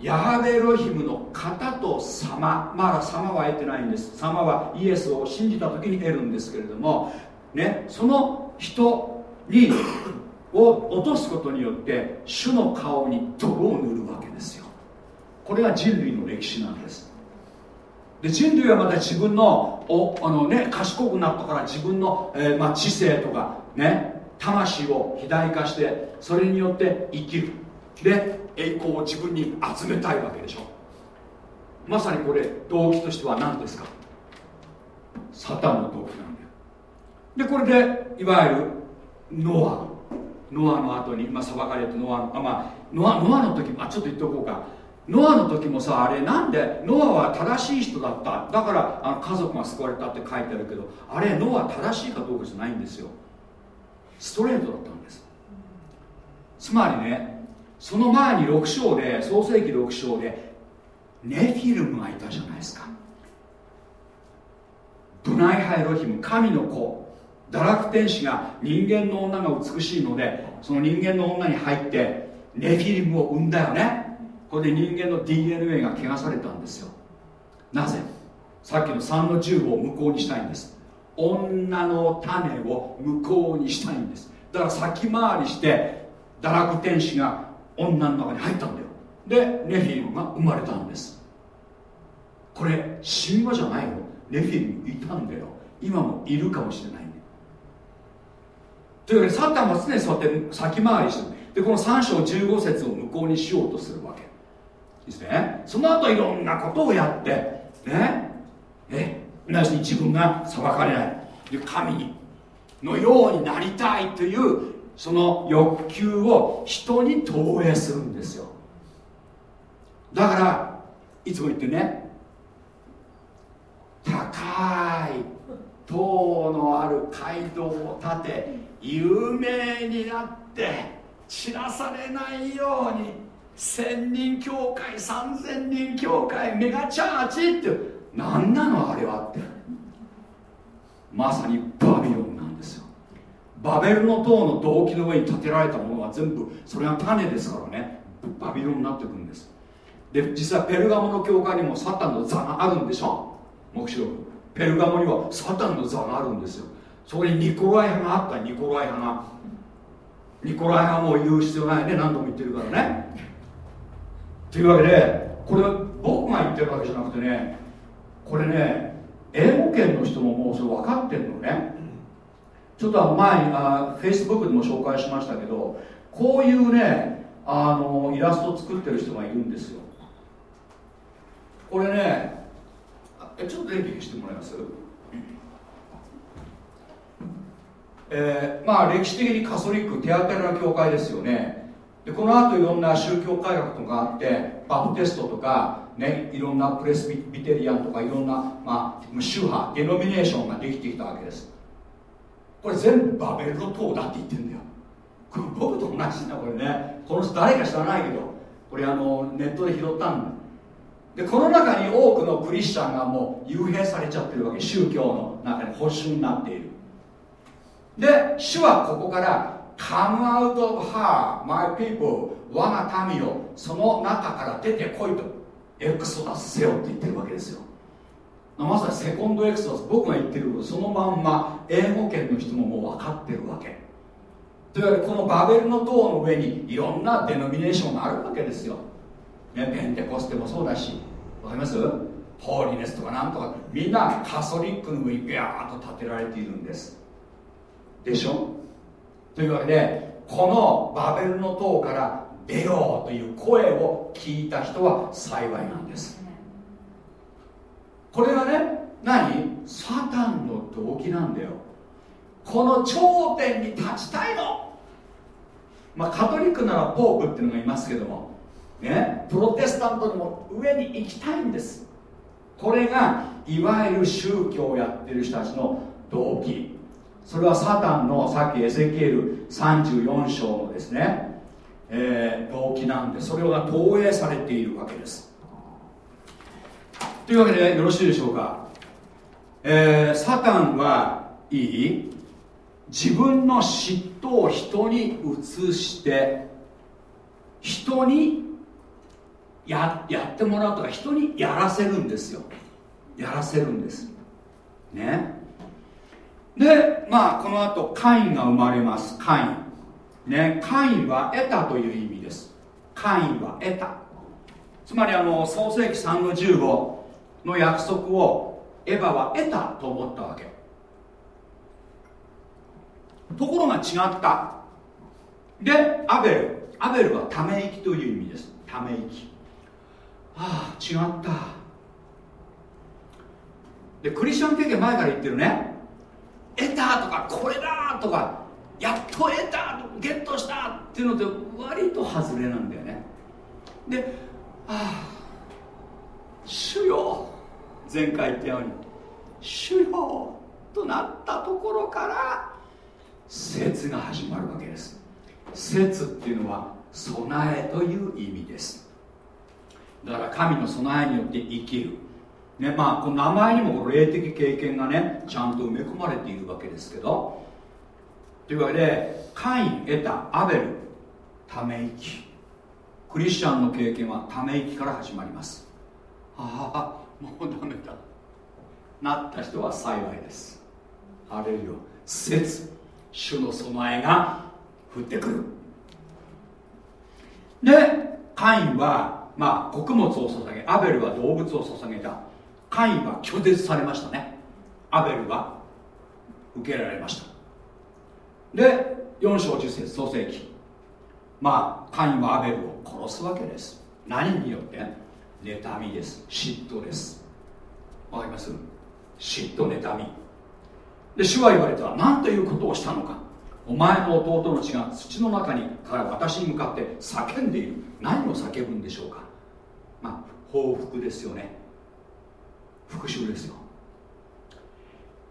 ヤハベロヒムの型と様まだ様は得てないんです。様はイエスを信じた時に得るんですけれどもねその人にを落とすことによって主の顔に泥を塗るわけですよ。これが人類の歴史なんです。で人類はまた自分のおあの、ね、賢くなったから自分の、えー、まあ、知性とかね魂を肥大化してそれによって生きる。で栄光を自分に集めたいわけでしょ。まさにこれ動機としては何ですか？サタンの動機なんだよ。でこれでいわゆるノア。ノアの後に、まあ、裁かれてノアのあ、まあ、ノアノアの時まあちょっと言っておこうか。ノアの時もさあれなんでノアは正しい人だった？だからあの家族が救われたって書いてあるけどあれノア正しいかどうかじゃないんですよ。ストレートだったんです。つまりねその前に6章で創世紀6章でネフィルムがいたじゃないですか。ブナイハエロヒム神の子。堕落天使が人間の女が美しいのでその人間の女に入ってネフィリムを生んだよね。これで人間の DNA が汚されたんですよ。なぜ？さっきの3の10を無効にしたいんです。女の種を無効にしたいんです。だから先回りして堕落天使が女の中に入ったんだよ。でネフィリムが生まれたんです。これ神話じゃないよ。ネフィリムいたんだよ。今もいるかもしれないんだよというわけでサタンは常にそうやって先回りしてる。でこの3章15節を無効にしようとする。ですね。その後いろんなことをやって。ね。え？なしに自分が裁かれない。で神のようになりたいというその欲求を人に投影するんですよ。だからいつも言ってね。高い塔のある街道を建て有名になって散らされないように千人教会三千人教会メガチャーチって何なのあれはって。まさにバビロンなんですよ。バベルの塔の動機の上に建てられたものは全部それが種ですからね。バビロンになってくるんです。で実はペルガモの教会にもサタンの座があるんでしょ。黙示録。ペルガモにはサタンの座があるんですよ。そこにニコライ派があった。ニコライ派が。ニコライ派も言う必要ないね。何度も言ってるからね。というわけでこれ僕が言ってるわけじゃなくてねこれね英語圏の人ももうそれ分かってるのね。ちょっと前にあフェイスブックでも紹介しましたけどこういうねあのイラスト作ってる人がいるんですよ。これねえちょっと電気消してもらいます？えー、まあ歴史的にカソリック手当たりな教会ですよね。でこの後いろんな宗教改革とかあってバプテストとか、ね、いろんなプレスビテリアンとかいろんな、まあ、宗派デノミネーションができてきたわけです。これ全部バベルの塔だって言ってんだよ。これ僕と同じだこれね。この人誰か知らないけどこれあのネットで拾ったんだ。でこの中に多くのクリスチャンがもう幽閉されちゃってるわけ宗教の中に保守になっている。で主はここから Come out of her, my people. 我が民をその中から出てこいと。エクソダスせよって言ってるわけですよ。まさにセコンドエクソダス。僕が言ってることそのまんま英語圏の人ももう分かってるわけ。というわけでこのバベルの塔の上にいろんなデノミネーションがあるわけですよ、ね、ペンテコステもそうだし。わかります？ホーリネスとかなんとか。みんなカソリックの上にビャーッと建てられているんです。でしょ？というわけでこのバベルの塔から出ようという声を聞いた人は幸いなんです。これがね何？サタンの動機なんだよ。この頂点に立ちたいの。まあカトリックならポープっていうのがいますけどもねプロテスタントでも上に行きたいんです。これがいわゆる宗教をやってる人たちの動機。それはサタンのさっきエゼキエル34章のですね、えー、動機なんでそれが投影されているわけです。というわけでよろしいでしょうか、えー、サタンはいい自分の嫉妬を人に移して人にややってもらうとか人にやらせるんですよ。やらせるんです。ね。でまあこの後カインが生まれます。カイン。ねカインは得たという意味です。カインは得たつまりあの創世紀3の15の約束をエヴァは得たと思ったわけ。ところが違った。でアベル。アベルはため息という意味です。ため息。ああ違った。でクリスチャン経験前から言ってるね。得たとかこれだとかやっと得たゲットしたっていうのって割と外れなんだよね。であ主よ前回言ったように主よとなったところから説が始まるわけです。説っていうのは備えという意味です。だから神の備えによって生きる。ねまあこの名前にも霊的経験がねちゃんと埋め込まれているわけですけど。というわけでカイン得たアベルため息クリスチャンの経験はため息から始まります。ああもうダメだ。なった人は幸いです。あれよ説主の備えが降ってくる。でカインはまあ穀物を捧げアベルは動物を捧げた。カインは拒絶されましたね。アベルは受けられました。で4章10節創世記。まあカインはアベルを殺すわけです。何によって？妬みです。嫉妬です。わかります？嫉妬妬み。で主は言われた何ということをしたのか。お前の弟の血が土の中にから私に向かって叫んでいる。何を叫ぶんでしょうか。まあ報復ですよね。復讐ですよ。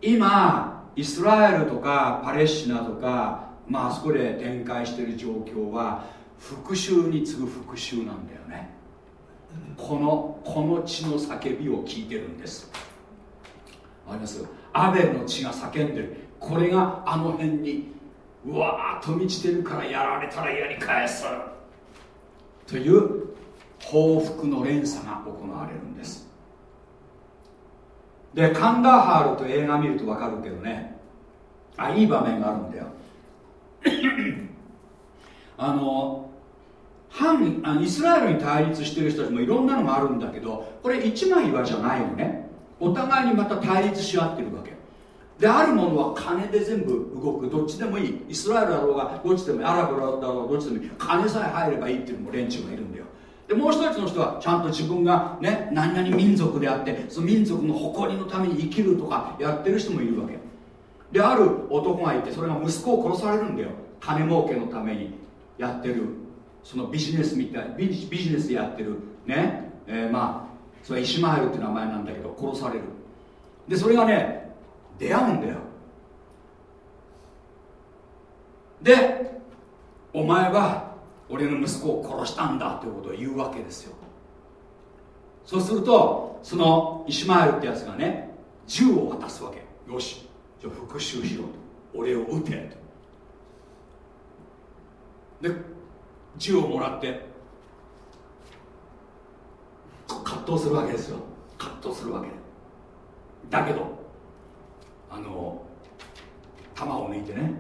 今イスラエルとかパレスチナとかまああそこで展開している状況は復讐に次ぐ復讐なんだよね。このこの血の叫びを聞いてるんです。あります？アベルの血が叫んでる。これがあの辺にうわーっと満ちてるからやられたらやり返す。という報復の連鎖が行われるんです。でカンダーハールと映画見ると分かるけどね。あいい場面があるんだよ。あの反あイスラエルに対立してる人たちもいろんなのがあるんだけどこれ一枚岩じゃないのね。お互いにまた対立し合ってるわけ。であるものは金で全部動く。どっちでもいい。イスラエルだろうがどっちでもいい。アラブだろうがどっちでもいい。金さえ入ればいいっていうのも連中がいるでもう一つの人はちゃんと自分がね何々民族であってその民族の誇りのために生きるとかやってる人もいるわけである男がいてそれが息子を殺されるんだよ。金儲けのためにやってる。そのビジネスみたいビジネスでやってる。ね、えー、まあそれはイシマエルって名前なんだけど殺される。でそれがね出会うんだよ。でお前は俺の息子を殺したんだということを言うわけですよ。そうするとそのイシマエルってやつがね銃を渡すわけ。よしじゃあ復讐しろと。俺を撃てと。で銃をもらって葛藤するわけですよ。葛藤するわけ。だけどあの弾を抜いてね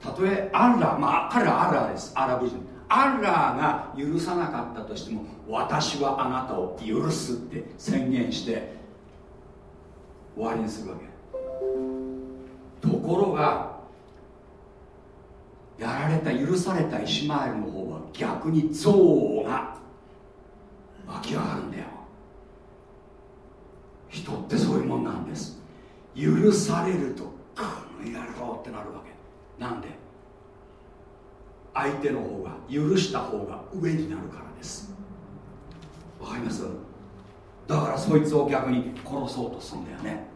たとえアッラーまあ彼らアッラーです。アラブ人。アッラーが許さなかったとしても私はあなたを許すって宣言して終わりにするわけ。ところがやられた許されたイシマエルの方は逆に憎悪が湧き上がるんだよ。人ってそういうもんなんです。許されるとこの野郎ってなるわけ。なんで？相手の方が許した方が上になるからです。わかります？だからそいつを逆に殺そうとするんだよね。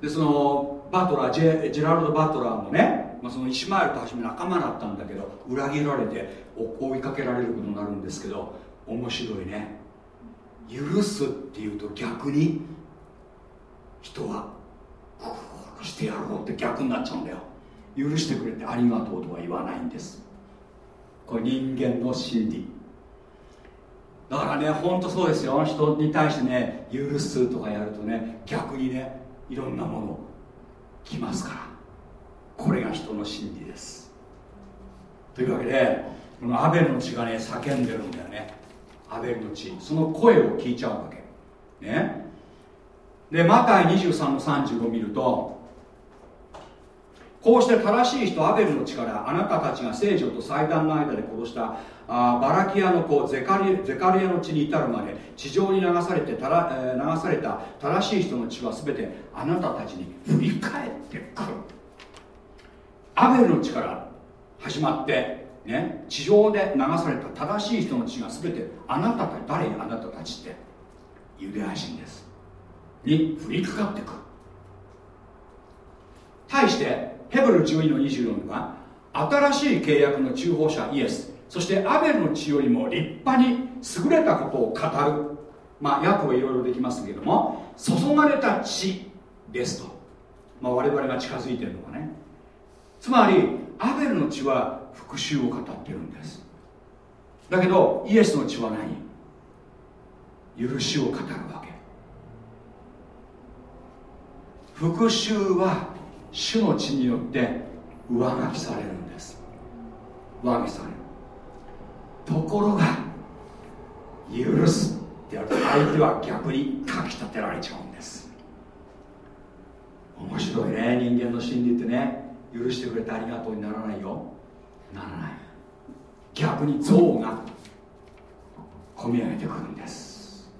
でそのバトラージェジェラルド・バトラーのね、まあ、そのイシマエルと初め仲間だったんだけど裏切られて追いかけられることになるんですけど面白いね。許すっていうと逆に人は殺してやろうって逆になっちゃうんだよ。許してくれてありがとうとは言わないんです。これ人間の心理。だからねほんとそうですよ。人に対してね許すとかやるとね逆にねいろんなもの来ますから。これが人の心理です。というわけでこのアベルの血がね叫んでるんだよね。アベルの血。その声を聞いちゃうわけ。ね。でマタイ23の35を見るとこうして正しい人アベルの力あなたたちが聖女と祭壇の間で殺したあバラキアの子ゼカリゼカリアの血に至るまで地上に流されてたら、え、流された正しい人の血は全てあなたたちに振り返ってくる。アベルの血から始まってね、地上で流された正しい人の血が全てあなたたち誰あなたたちってユダヤ人です。に降りかかってくる。対してヘブル12の24には新しい契約の中保者イエスそしてアベルの血よりも立派に優れたことを語る。まあ訳はいろいろできますけども注がれた血ですと、まあ、我々が近づいてるのがね。つまりアベルの血は復讐を語ってるんです。だけどイエスの血は何許しを語るわけ。復讐は主の血によって上書きされるんです。上書きされる。ところが許すってやると相手は逆に書き立てられちゃうんです。面白いね。人間の心理ってね。許してくれてありがとうにならないよ。ならない。逆に憎悪が込み上げてくるんです。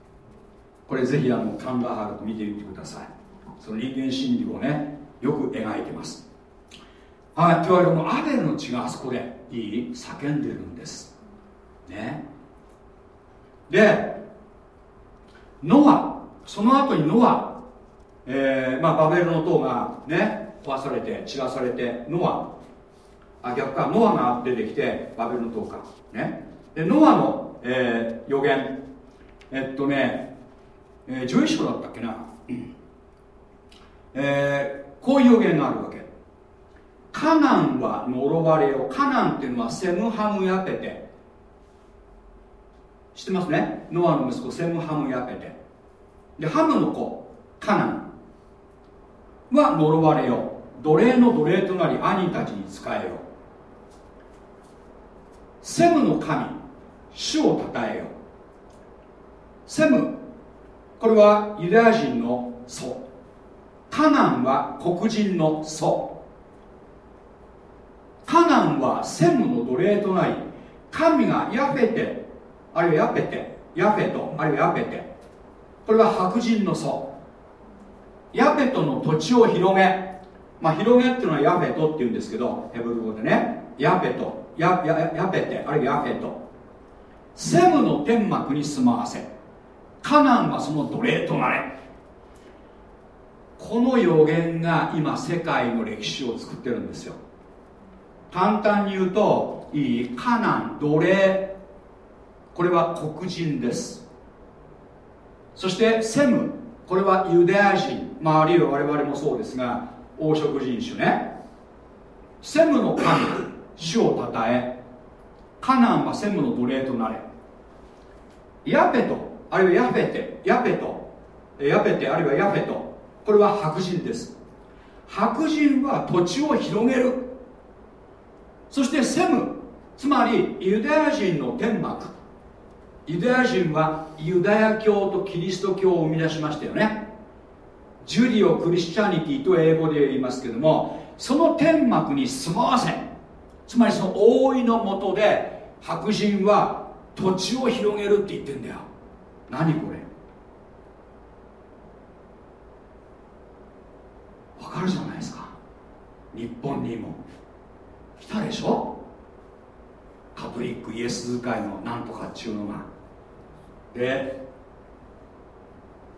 これぜひあのカンダハルと見てみてください。その人間心理をねよく描いてます。はいというわけでもアベルの血があそこでいい？叫んでるんです。ね。でノアその後にノア、えーまあ、バベルの塔がね壊されて散らされてノアあ逆かノアが出てきてバベルの塔か。ね。でノアの、えー、予言。えっとね、えー、11章だったっけな、えー、こういう予言があるわけ。カナンは呪われよカナンっていうのはセムハムヤペテ知ってますね？ノアの息子セムハムヤペテでハムの子カナン。は呪われよ奴隷の奴隷となり兄たちに仕えよセムの神主をたたえよセムこれはユダヤ人の祖。カナンは黒人の祖。カナンはセムの奴隷となり神がヤフェテあるいはヤペテヤフェトあるいはヤペテ。これは白人の祖。ヤペトの土地を広げまあ広げっていうのはヤフェトっていうんですけどヘブル語でね。ヤペトヤヤヤペテあるいはヤフェト。セムの天幕に住まわせ。カナンはその奴隷となれ。この予言が今世界の歴史を作ってるんですよ。簡単に言うといいカナン奴隷。これは黒人です。そしてセム。これはユダヤ人、まあ、あるいは我々もそうですが黄色人種ね。セムの神主をたたえ。カナンはセムの奴隷となれ。ヤペト。あるいはヤフェテ。ヤペト。ヤペテあるいはヤフェト。これは白人です。白人は土地を広げる。そしてセムつまりユダヤ人の天幕。ユダヤ人はユダヤ教とキリスト教を生み出しましたよね。ジュリオ・クリスチャニティと英語で言いますけどもその天幕に住まわせつまりその覆いのもとで白人は土地を広げるって言ってんだよ。何これわかるじゃないですか。日本にも。来たでしょ？カトリックイエス会のなんとかっちゅうのが。で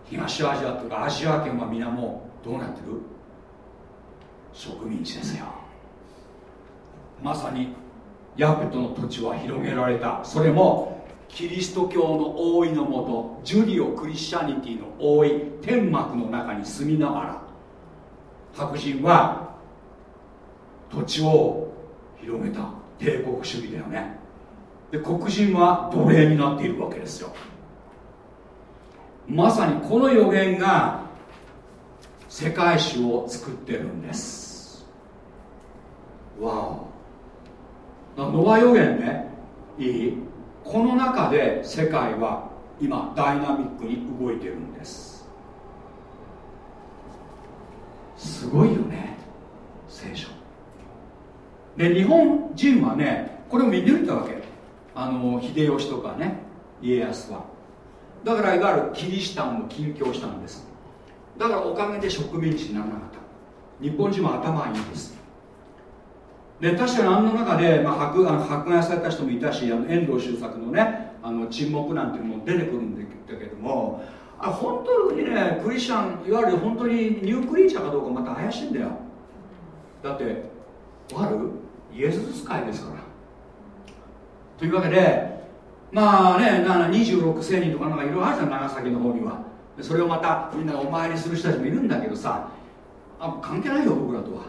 東アジアとかアジア圏は皆もうどうなってる？植民地ですよ。まさにヤペトの土地は広げられた。それもキリスト教の覆いのもとジュリオ・クリスチャニティの覆い天幕の中に住みながら。白人は土地を広げた帝国主義だよね。で黒人は奴隷になっているわけですよ。まさにこの予言が世界史を作ってるんです。わお。ノア予言ね。いい？この中で世界は今ダイナミックに動いてるんです。すごいよね聖書。で日本人はねこれを見抜いたわけ。あの秀吉とかね家康は。だからいわゆるキリシタンを禁教したんです。だからおかげで植民地にならなかった。日本人は頭いいんです。で確かにあの中で、まあ、迫あの迫害された人もいたしあの遠藤周作のねあの沈黙なんていうのも出てくるんだけどもあ本当にねクリスチャンいわゆる本当にニュークリーチャーかどうかまた怪しいんだよ。だってわかる？イエス使いですから。というわけでまあね26世人とかなんかいろいろあるじゃん長崎の方には。それをまたみんなお参りする人たちもいるんだけどさあ関係ないよ僕らとは。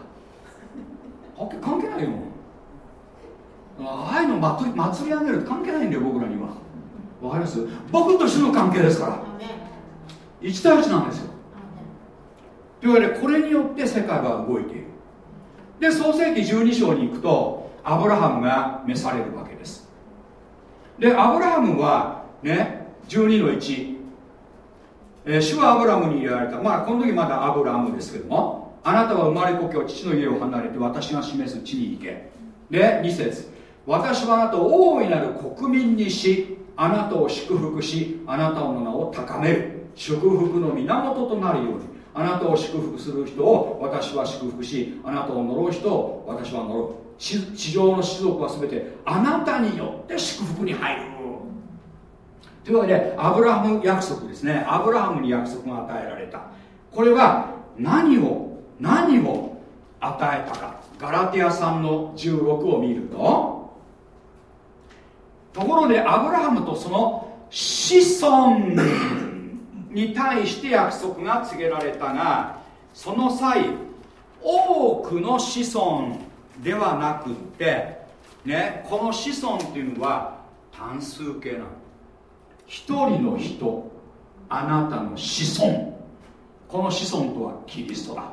関係ないよ。ああいうの祭り祭り上げると関係ないんだよ僕らには。わかります？僕と主の関係ですから。1対1なんですよ。というわけでこれによって世界は動いている。で創世紀12章に行くとアブラハムが召されるわけです。でアブラハムはね12の1、えー、主はアブラムに入れられた。まあこの時まだアブラムですけどもあなたは生まれ故郷父の家を離れて私が示す地に行け。で2節。私はあなたを大いなる国民にしあなたを祝福しあなたの名を高める。祝福の源となるようにあなたを祝福する人を私は祝福しあなたを呪う人を私は呪う。地上の士族は全てあなたによって祝福に入る。というわけでアブラハム約束ですね。アブラハムに約束が与えられた。これは何を何を与えたか。ガラティアさんの16を見るとところでアブラハムとその子孫に対して約束が告げられたがその際多くの子孫ではなくってねこの子孫っていうのは単数形なの。一人の人あなたの子孫。この子孫とはキリストだ。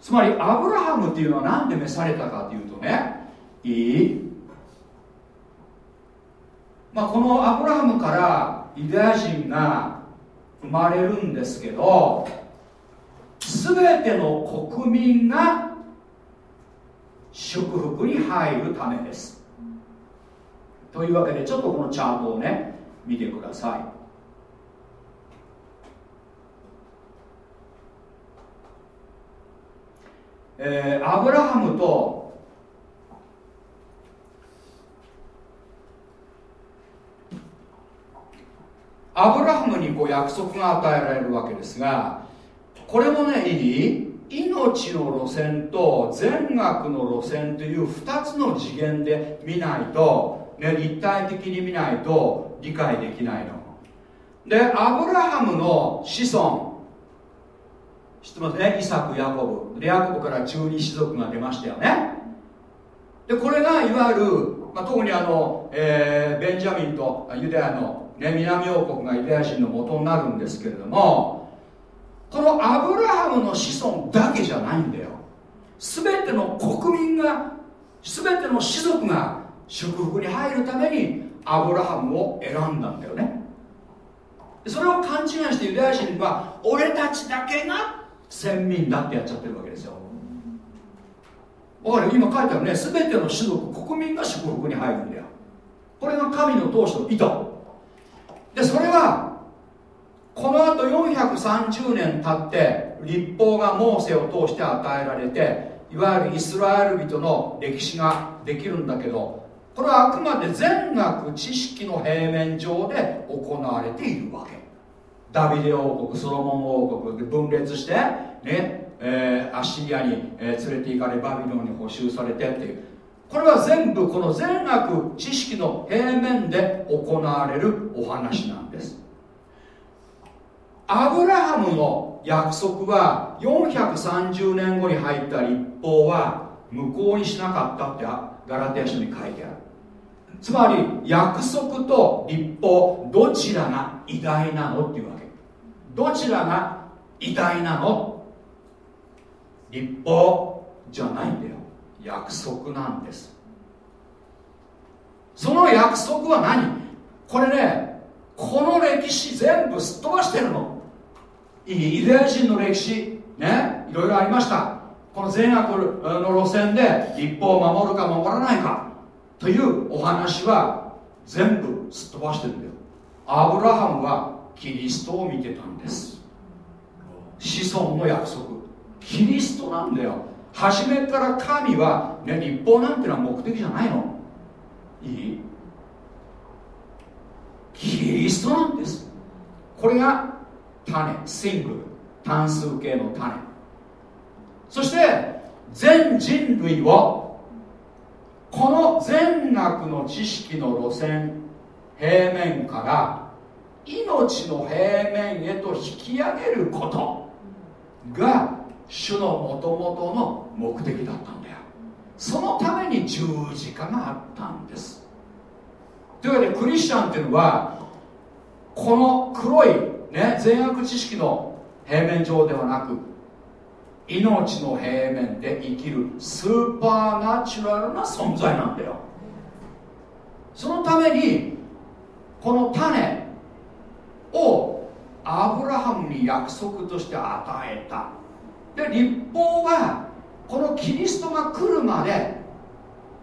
つまりアブラハムっていうのは何で召されたかというとねいい？まあ、このアブラハムからユダヤ人が生まれるんですけど全ての国民が祝福に入るためです。というわけでちょっとこのチャートをね見てください。えー、アブラハムとアブラハムにこう約束が与えられるわけですがこれもねいい命の路線と善悪の路線という2つの次元で見ないと、ね、立体的に見ないと理解できないの。でアブラハムの子孫知ってますね？イサクヤコブ。でヤコブから十二種族が出ましたよね。でこれがいわゆる、まあ、特にあの、えー、ベンジャミンとユダヤのね、南王国がユダヤ人の元になるんですけれどもこのアブラハムの子孫だけじゃないんだよ。全ての国民が全ての士族が祝福に入るためにアブラハムを選んだんだよね。それを勘違いしてユダヤ人は俺たちだけが先民だってやっちゃってるわけですよ。わかる？今書いてあるね。全ての種族国民が祝福に入るんだよ。これが神の当初の意図。でそれはこのあと430年経って立法がモーセを通して与えられていわゆるイスラエル人の歴史ができるんだけどこれはあくまで全学知識の平面上で行われているわけ。ダビデ王国ソロモン王国で分裂してね、えー、アッシリアに、えー、連れて行かれバビロンに補修されてっていう。これは全部この善悪知識の平面で行われるお話なんです。アブラハムの約束は430年後に入った立法は無効にしなかったってガラテヤ書に書いてある。つまり約束と立法どちらが偉大なのっていうわけ。どちらが偉大なの？立法じゃないんだよ。約束なんです。その約束は何？これねこの歴史全部すっ飛ばしてるの。ユダヤ人の歴史。ね？いろいろありました。この善悪の路線で立法を守るか守らないか。というお話は全部すっ飛ばしてるんだよ。アブラハムはキリストを見てたんです。子孫の約束。キリストなんだよ。初めから神は、ね、立法なんてのは目的じゃないの。いい？キリストなんです。これが種シングル単数形の種。そして全人類をこの全学の知識の路線平面から命の平面へと引き上げることが主のもともとの目的だったんだよ。そのために十字架があったんです。というわけでクリスチャンっていうのはこの黒い、ね、善悪知識の平面上ではなく命の平面で生きるスーパーナチュラルな存在なんだよ。そのためにこの種をアブラハムに約束として与えた。で立法はこのキリストが来るまで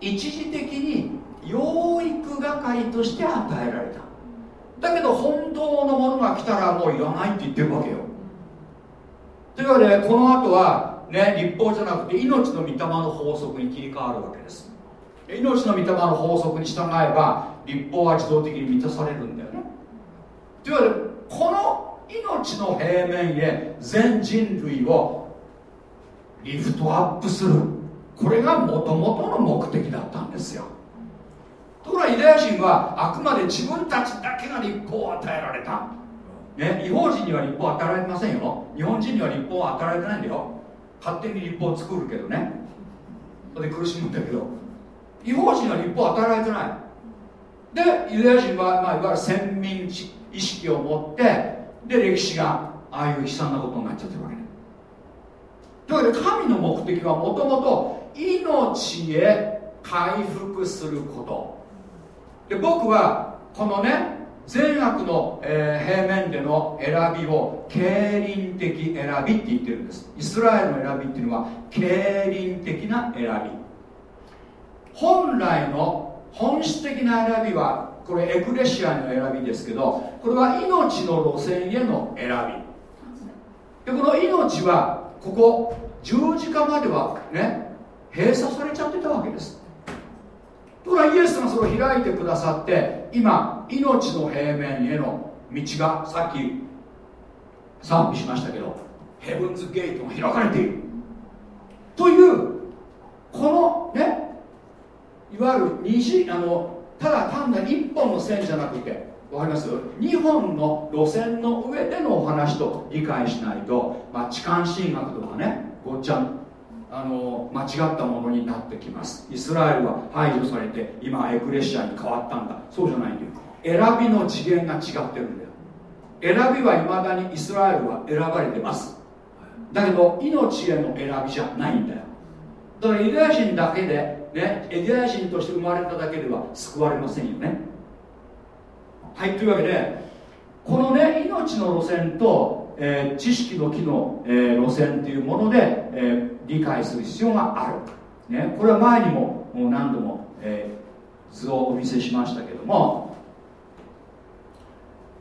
一時的に養育係として与えられた。だけど本当のものが来たらもういらないって言ってるわけよ。というわけでこの後はね立法じゃなくて命の御霊の法則に切り替わるわけです。命の御霊の法則に従えば立法は自動的に満たされるんだよね。というわけでこの命の平面へ全人類をリフトアップする。これがもともとの目的だったんですよ。ところがユダヤ人はあくまで自分たちだけが立法を与えられた。ね、違法人には立法を与えられませんよ。日本人には立法は与えられてないんだよ。勝手に立法を作るけどね。それで苦しむんだけど。違法人は立法を与えられてない。でユダヤ人は、まあ、いわゆる先民意識を持ってで歴史がああいう悲惨なことになっちゃってるわけね。というわけで神の目的はもともと命へ回復すること。で僕はこのね善悪の、えー、平面での選びを経輪的選びって言ってるんです。イスラエルの選びっていうのは経輪的な選び。本来の本質的な選びはこれエクレシアの選びですけどこれは命の路線への選び。でこの命はここ十字架まではね閉鎖されちゃってたわけです。ところがイエスがそれを開いてくださって今命の平面への道がさっき賛美しましたけどヘブンズゲートが開かれている。というこのねいわゆる虹あのただ単なる一本の線じゃなくてわかります？2本の路線の上でのお話と理解しないと、まあ、痴漢神学とかねごっちゃんあの間違ったものになってきます。イスラエルは排除されて今エクレシアに変わったんだ。そうじゃないんだよ。選びの次元が違ってるんだよ。選びはいまだにイスラエルは選ばれてます。だけど命への選びじゃないんだよ。だからユダヤ人だけでねユダヤ人として生まれただけでは救われませんよね。はいというわけでこのね命の路線とえー、知識の木の、えー、路線というもので、えー、理解する必要がある、ね、これは前にももう何度も、え図をお見せしましたけども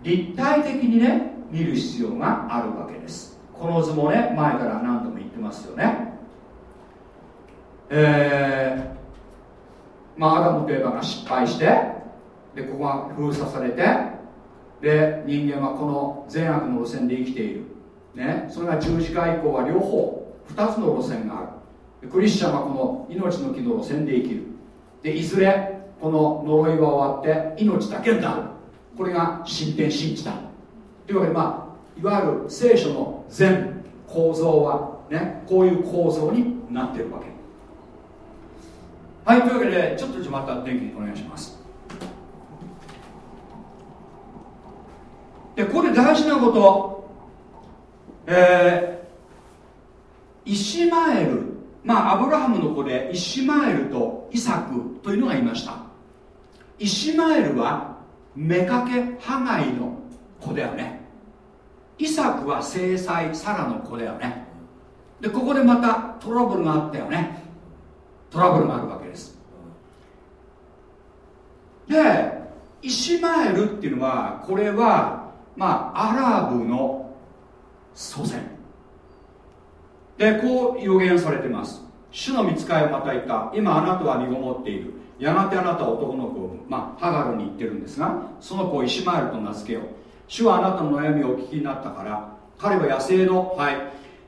立体的にね見る必要があるわけです。この図もね前から何度も言ってますよね。えー、まあアダムとエバが失敗してでここが封鎖されてで人間はこの善悪の路線で生きている、ね、それが十字架以降は両方2つの路線がある。クリスチャンはこの命の木の路線で生きる。でいずれこの呪いは終わって命だけになる。これが進展神地だ。というわけでまあいわゆる聖書の全構造はねこういう構造になってるわけ。はいというわけでちょっとまた電気お願いします。でここで大事なこと。えー、イシマエル。まあアブラハムの子でイシマエルとイサクというのがいました。イシマエルは妾ハガイの子だよね。イサクは制裁サラの子だよね。でここでまたトラブルがあったよね。トラブルがあるわけです。でイシマエルっていうのはこれはまあアラブの祖先。でこう予言されてます。主の見つかいをまた言った。今あなたは身ごもっている。やがてあなたは男の子をまあハガルに言ってるんですがその子をイシマエルと名付けよう。主はあなたの悩みをお聞きになったから彼は野生のはい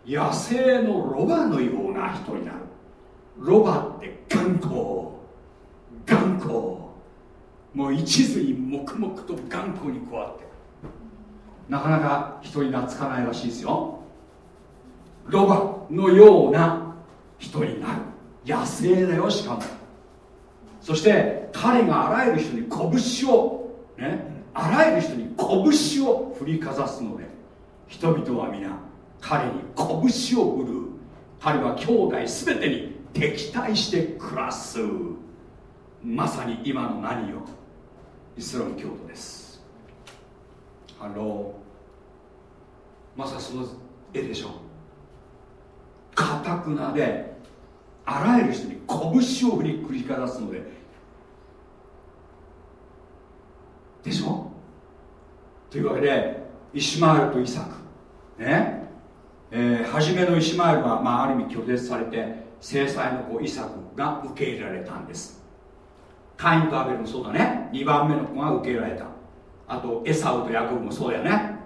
野生のロバのような人になる。ロバって頑固。頑固。もう一途に黙々と頑固にこうやって。なかなか人に懐かないらしいですよ。ロバのような人になる。野生だよしかも。そして彼があらゆる人に拳をねあらゆる人に拳を振りかざすので人々は皆彼に拳を振る。彼は兄弟全てに敵対して暮らす。まさに今の何よ。イスラム教徒です。ハローまさにその絵でしょ。かたくなであらゆる人に拳を振り繰り返すので。でしょ。というわけでイシュマエルとイサク。ね。えー、初めのイシュマエルは、まあ、ある意味拒絶されて正妻の子イサクが受け入れられたんです。カインとアベルもそうだね。2番目の子が受け入れられた。あとエサウとヤコブもそうだよね。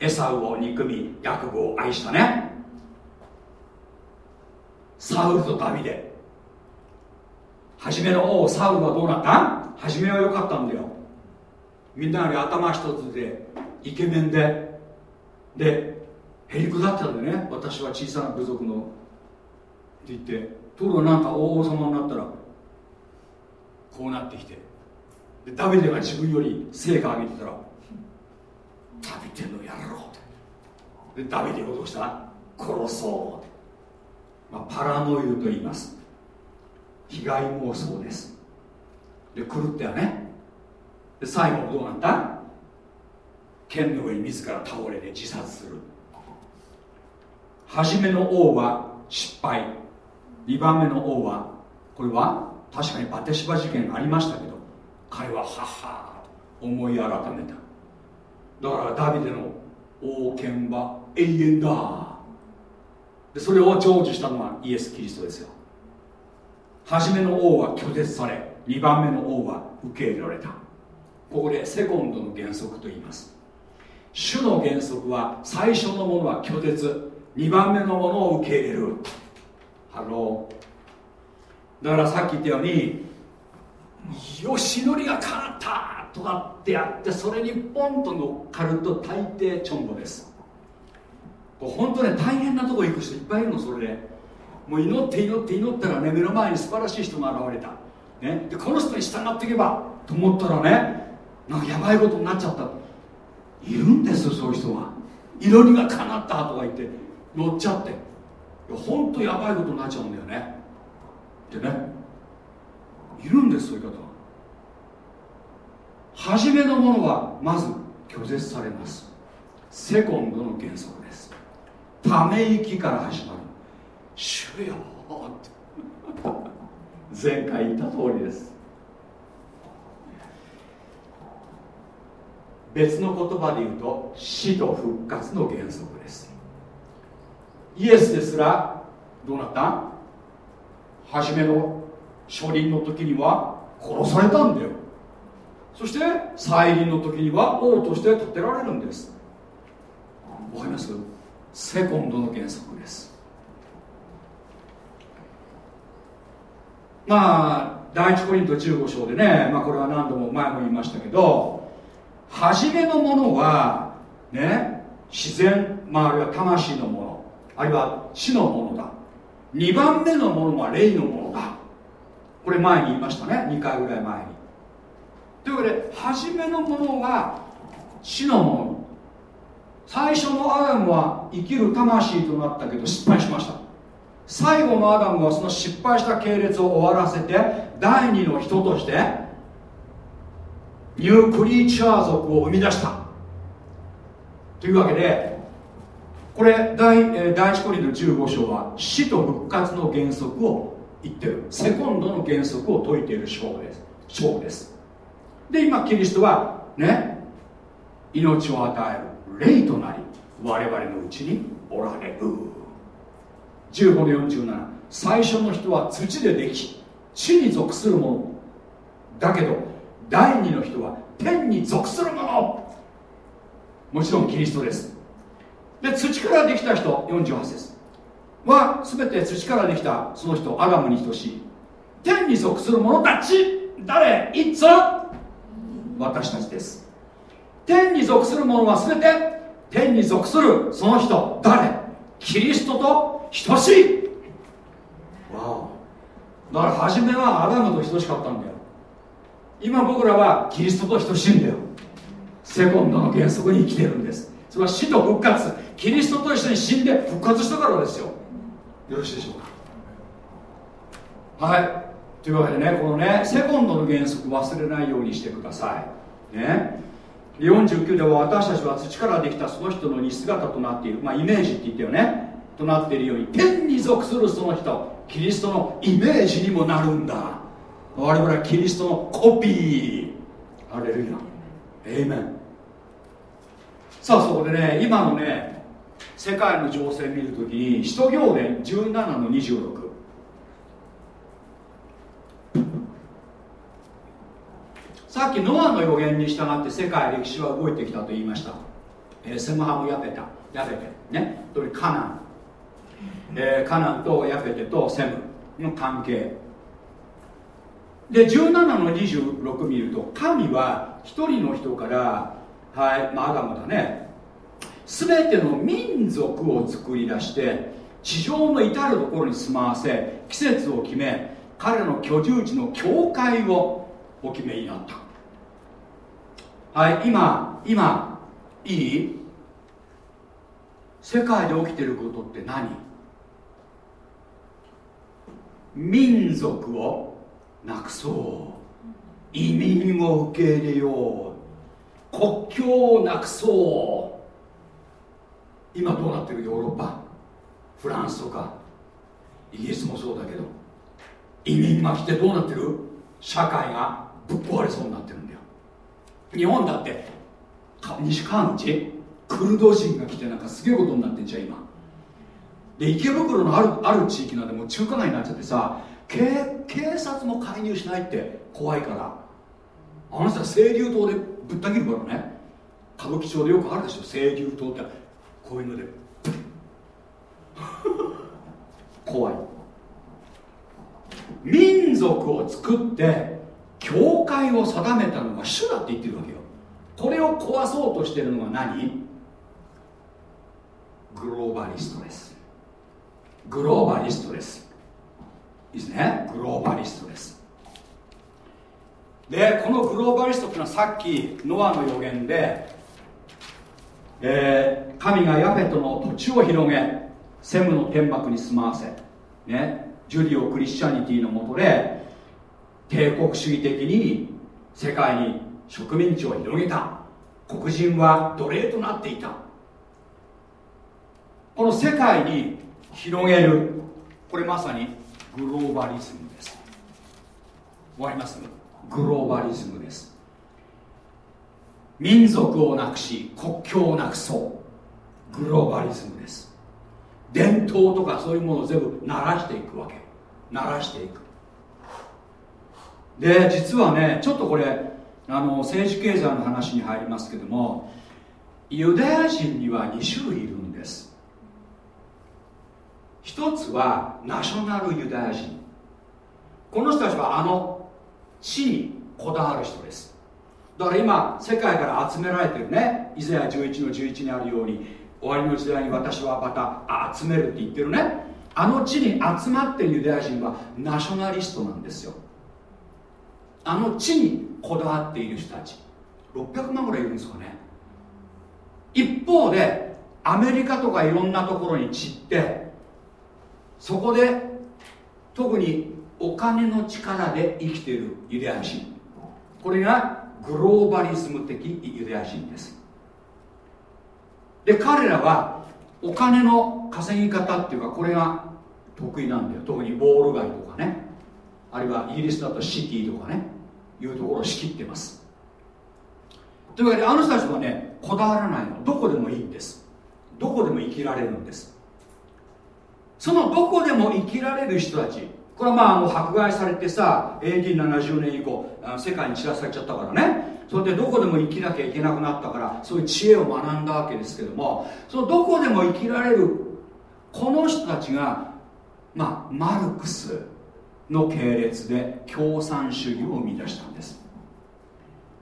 エサウを憎みヤコブを愛したね。サウルとダビデ。初めの王サウルはどうなった？初めは良かったんだよ。みんなより頭一つでイケメンで。でへりくだってたんでね。私は小さな部族の。って言ってところがなんか王様になったらこうなってきて。でダビデが自分より成果を上げてたら。ダビデのやろうって。でダビデをどうした？殺そうって、まあ、パラノイドと言います。被害妄想です。で狂ってはね。で最後どうなった？剣の上に自ら倒れて自殺する。初めの王は失敗。2番目の王はこれは確かにバテシバ事件がありましたけど彼はははと思い改めた。だからダビデの王権は永遠だ。でそれを成就したのはイエス・キリストですよ。初めの王は拒絶され2番目の王は受け入れられた。ここでセコンドの原則と言います。主の原則は最初のものは拒絶2番目のものを受け入れる。 Hello。だからさっき言ったようによし祈りが叶ったとかってやってそれにポンと乗っかると大抵チョンボです。本当ね大変なとこ行く人いっぱいいるのそれで。もう祈って祈って祈ったらね目の前に素晴らしい人が現れた、ね、でこの人に従っていけばと思ったらねなんかやばいことになっちゃったいるんですよそういう人が祈りが叶ったとか言って乗っちゃって。本当やばいことになっちゃうんだよね。でねいるんですそういう方は。初めのものはまず拒絶されます。セコンドの原則です。ため息から始まる。主よ前回言った通りです。別の言葉で言うと死と復活の原則です。イエスですらどうなった？初めの初臨の時には殺されたんだよ。そして再臨の時には王として立てられるんです。わかります？セコンドの原則です。まあ第一コリント15章でね、まあ、これは何度も前も言いましたけど初めのものはね自然、まあ、あるいは魂のものあるいは死のものだ。2番目のものは霊のものだ。これ前に言いましたね。2回ぐらい前に。というわけで初めのものが死のもの。最初のアダムは生きる魂となったけど失敗しました。最後のアダムはその失敗した系列を終わらせて第二の人としてニュークリーチャー族を生み出した。というわけでこれ第,、え第一コリント15章は死と復活の原則を言ってる。セコンドの原則を説いている章です。章です。で今キリストはね命を与える霊となり我々のうちにおられる。15の47最初の人は土ででき地に属するもの。だけど第二の人は天に属するもの。もちろんキリストです。で土からできた人48節は全て土からできたその人アダムに等しい。天に属する者たち誰？いつ私たちです。天に属する者は全て天に属するその人誰？キリストと等しい。わお。だから初めはアダムと等しかったんだよ。今僕らはキリストと等しいんだよ。セコンドの原則に生きてるんです。それは死と復活。キリストと一緒に死んで復活したからですよ。よろしいでしょうか。はい。というわけでねこのねセコンドの原則忘れないようにしてください。ね。49では私たちは土からできたその人の似姿となっている。まあイメージって言ったよね。となっているように天に属するその人キリストのイメージにもなるんだ。我々はキリストのコピー。ハレルヤ。エイメン。さあそこでね今のね世界の情勢見るときに使徒行伝17の26さっきノアの予言に従って世界歴史は動いてきたと言いました、えー、セムハムヤペタヤペテね。とカナン、えー、カナンとヤペテとセムの関係。で17の26見ると神は一人の人からはいまあアダムだね。全ての民族を作り出して地上の至る所に住まわせ季節を決め彼の居住地の教会をお決めになった。はい今今いい？世界で起きてることって何？民族をなくそう。移民を受け入れよう。国境をなくそう。今どうなってるヨーロッパフランスとかイギリスもそうだけど移民が来てどうなってる？社会がぶっ壊れそうになってるんだよ。日本だって西川口クルド人が来てなんかすげえことになってんじゃん今。で池袋のあるある地域なんでもう中華街になっちゃってさ警警察も介入しないって怖いから。あの人は清流島でぶった切るからね。歌舞伎町でよくあるでしょ清流島って。こういうので。怖い。民族を作って教会を定めたのが主だって言ってるわけよ。これを壊そうとしてるのが何？グローバリストです。グローバリストです。いいですね？グローバリストです。でこのグローバリストっていうのはさっきノアの予言で、えー、神がヤフェトの土地を広げセムの天幕に住まわせ、ね、ジュリオ・クリスチャニティのもとで帝国主義的に世界に植民地を広げた。黒人は奴隷となっていた。この世界に広げるこれまさにグローバリズムです。終わります。グローバリズムです。民族をなくし国境をなくそう。グローバリズムです。伝統とかそういうものを全部鳴らしていくわけ。鳴らしていく。で実はねちょっとこれあの政治経済の話に入りますけどもユダヤ人には2種類いるんです。一つはナショナルユダヤ人。この人たちはあの地にこだわる人です。だから今世界から集められてるね。イザヤ11の11にあるように終わりの時代に私はまた集めるって言ってるね。あの地に集まってるユダヤ人はナショナリストなんですよ。あの地にこだわっている人たち。600万ぐらいいるんですかね。一方でアメリカとかいろんなところに散ってそこで特にお金の力で生きているユダヤ人。これがグローバリズム的ユダヤ人です。で彼らはお金の稼ぎ方っていうかこれが得意なんだよ。特にウォール街とかね。あるいはイギリスだとシティとかね。いうところを仕切ってます。というわけであの人たちはねこだわらないの。どこでもいいんです。どこでも生きられるんです。そのどこでも生きられる人たち。これはまああの迫害されてさ AD70 年以降世界に散らされちゃったからね。それでどこでも生きなきゃいけなくなったからそういう知恵を学んだわけですけども。そのどこでも生きられるこの人たちがまあマルクスの系列で共産主義を生み出したんです。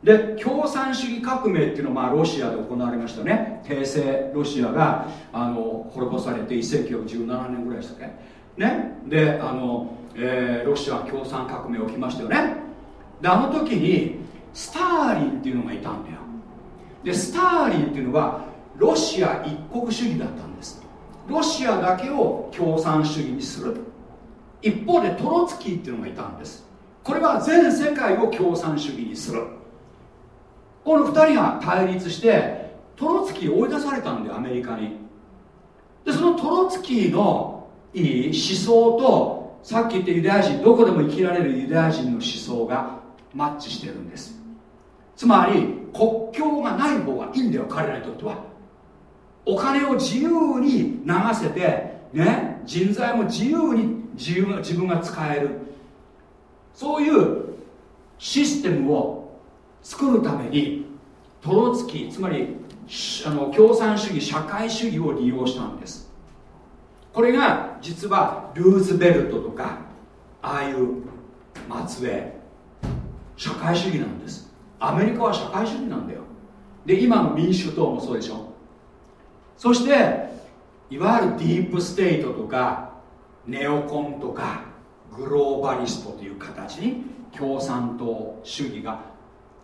で共産主義革命っていうのはまあロシアで行われましたね。帝政ロシアがあの滅ぼされて1世紀17年ぐらいでしたっけ？ね？であの、えー、ロシア共産革命起きましたよね。であの時にスターリンっていうのがいたんだよ。でスターリンっていうのはロシア一国主義だったんです。ロシアだけを共産主義にする。一方でトロツキーっていうのがいたんです。これは全世界を共産主義にする。この2人が対立してトロツキー追い出されたんだよアメリカに。でそのトロツキーのいい思想とさっき言ったユダヤ人どこでも生きられるユダヤ人の思想がマッチしてるんです。つまり国境がない方がいいんだよ彼らにとっては。お金を自由に流せてね人材も自由に自由自分が使える。そういうシステムを作るためにトロツキーつまりあの共産主義社会主義を利用したんです。これが実はルーズベルトとかああいう末裔社会主義なんです。アメリカは社会主義なんだよ。で今の民主党もそうでしょ。そしていわゆるディープステイトとかネオコンとかグローバリストという形に共産党主義が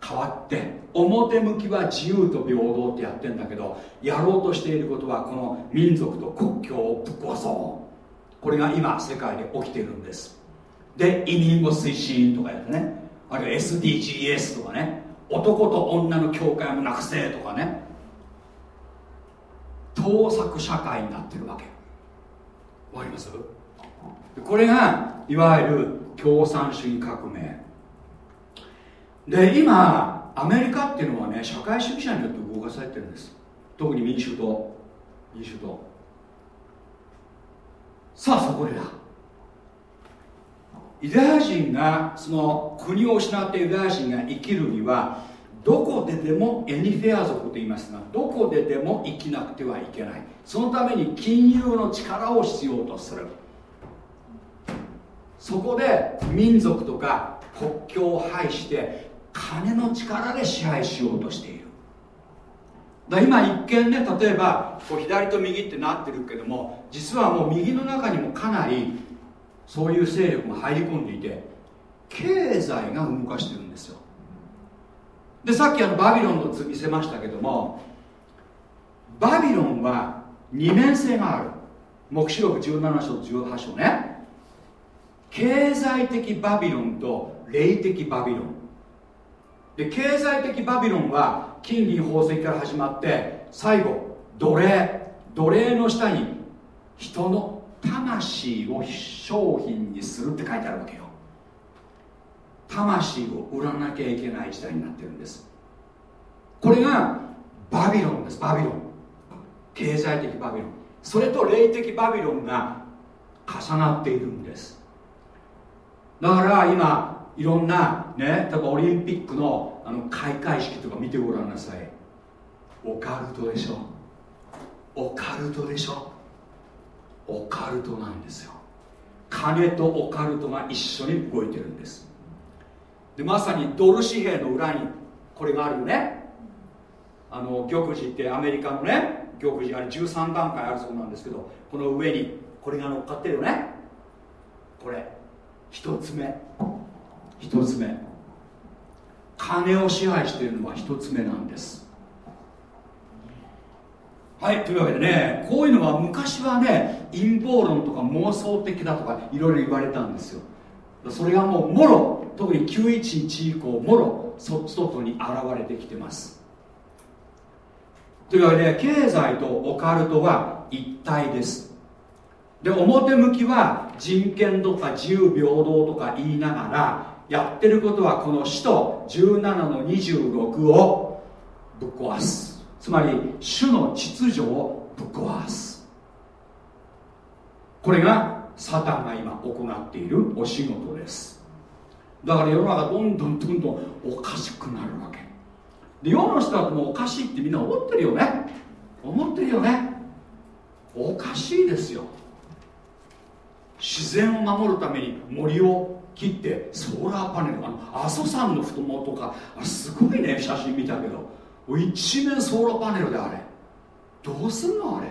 変わって表向きは自由と平等ってやってんだけどやろうとしていることはこの民族と国境をぶっ壊そう。これが今世界で起きてるんです。で移民を推進とかやってね。あるいは SDGs とかね。男と女の境界もなくせとかね。盗作社会になってるわけ。わかります？これがいわゆる共産主義革命。で今アメリカっていうのはね社会主義者によって動かされてるんです。特に民主党。民主党。さあそこでだ。ユダヤ人がその国を失ってユダヤ人が生きるにはどこででもエニフェア族と言いますがどこででも生きなくてはいけない。そのために金融の力を必要とする。そこで民族とか国境を排して金の力で支配しようとしている。だ今一見ね例えばこう左と右ってなってるけども実はもう右の中にもかなりそういう勢力が入り込んでいて経済が動かしてるんですよ。でさっきあのバビロンの図見せましたけどもバビロンは二面性がある。黙示録17章18章ね。経済的バビロンと霊的バビロン。で経済的バビロンは金銀宝石から始まって最後奴隷。奴隷の下に人の魂を商品にするって書いてあるわけよ。魂を売らなきゃいけない時代になってるんです。これがバビロンです。バビロン。経済的バビロン。それと霊的バビロンが重なっているんです。だから今いろんなね例えばオリンピックのあの開会式とか見てごらんなさい。オカルトでしょ。オカルトでしょ。オカルトなんですよ。金とオカルトが一緒に動いてるんです。でまさにドル紙幣の裏にこれがあるよね。あの玉璽ってアメリカのね玉璽あれ13段階あるそうなんですけどこの上にこれが乗っかってるよね。これ一つ目。一つ目。金を支配しているのは一つ目なんです。はいというわけでねこういうのは昔はね陰謀論とか妄想的だとかいろいろ言われたんですよ。それがもうもろ特に911以降もろ外に現れてきてます。というわけで経済とオカルトは一体です。で表向きは人権とか自由平等とか言いながらやってることはこの使徒17の26をぶっ壊す。つまり主の秩序をぶっ壊す。これがサタンが今行っているお仕事です。だから世の中どんどんどんどんおかしくなるわけ。で世の人はもうおかしいってみんな思ってるよね。思ってるよね。おかしいですよ。自然を守るために森を切ってソーラーパネル。あの阿蘇山の太ももとか。すごいね写真見たけど。一面ソーラーパネルであれ。どうすんのあれ。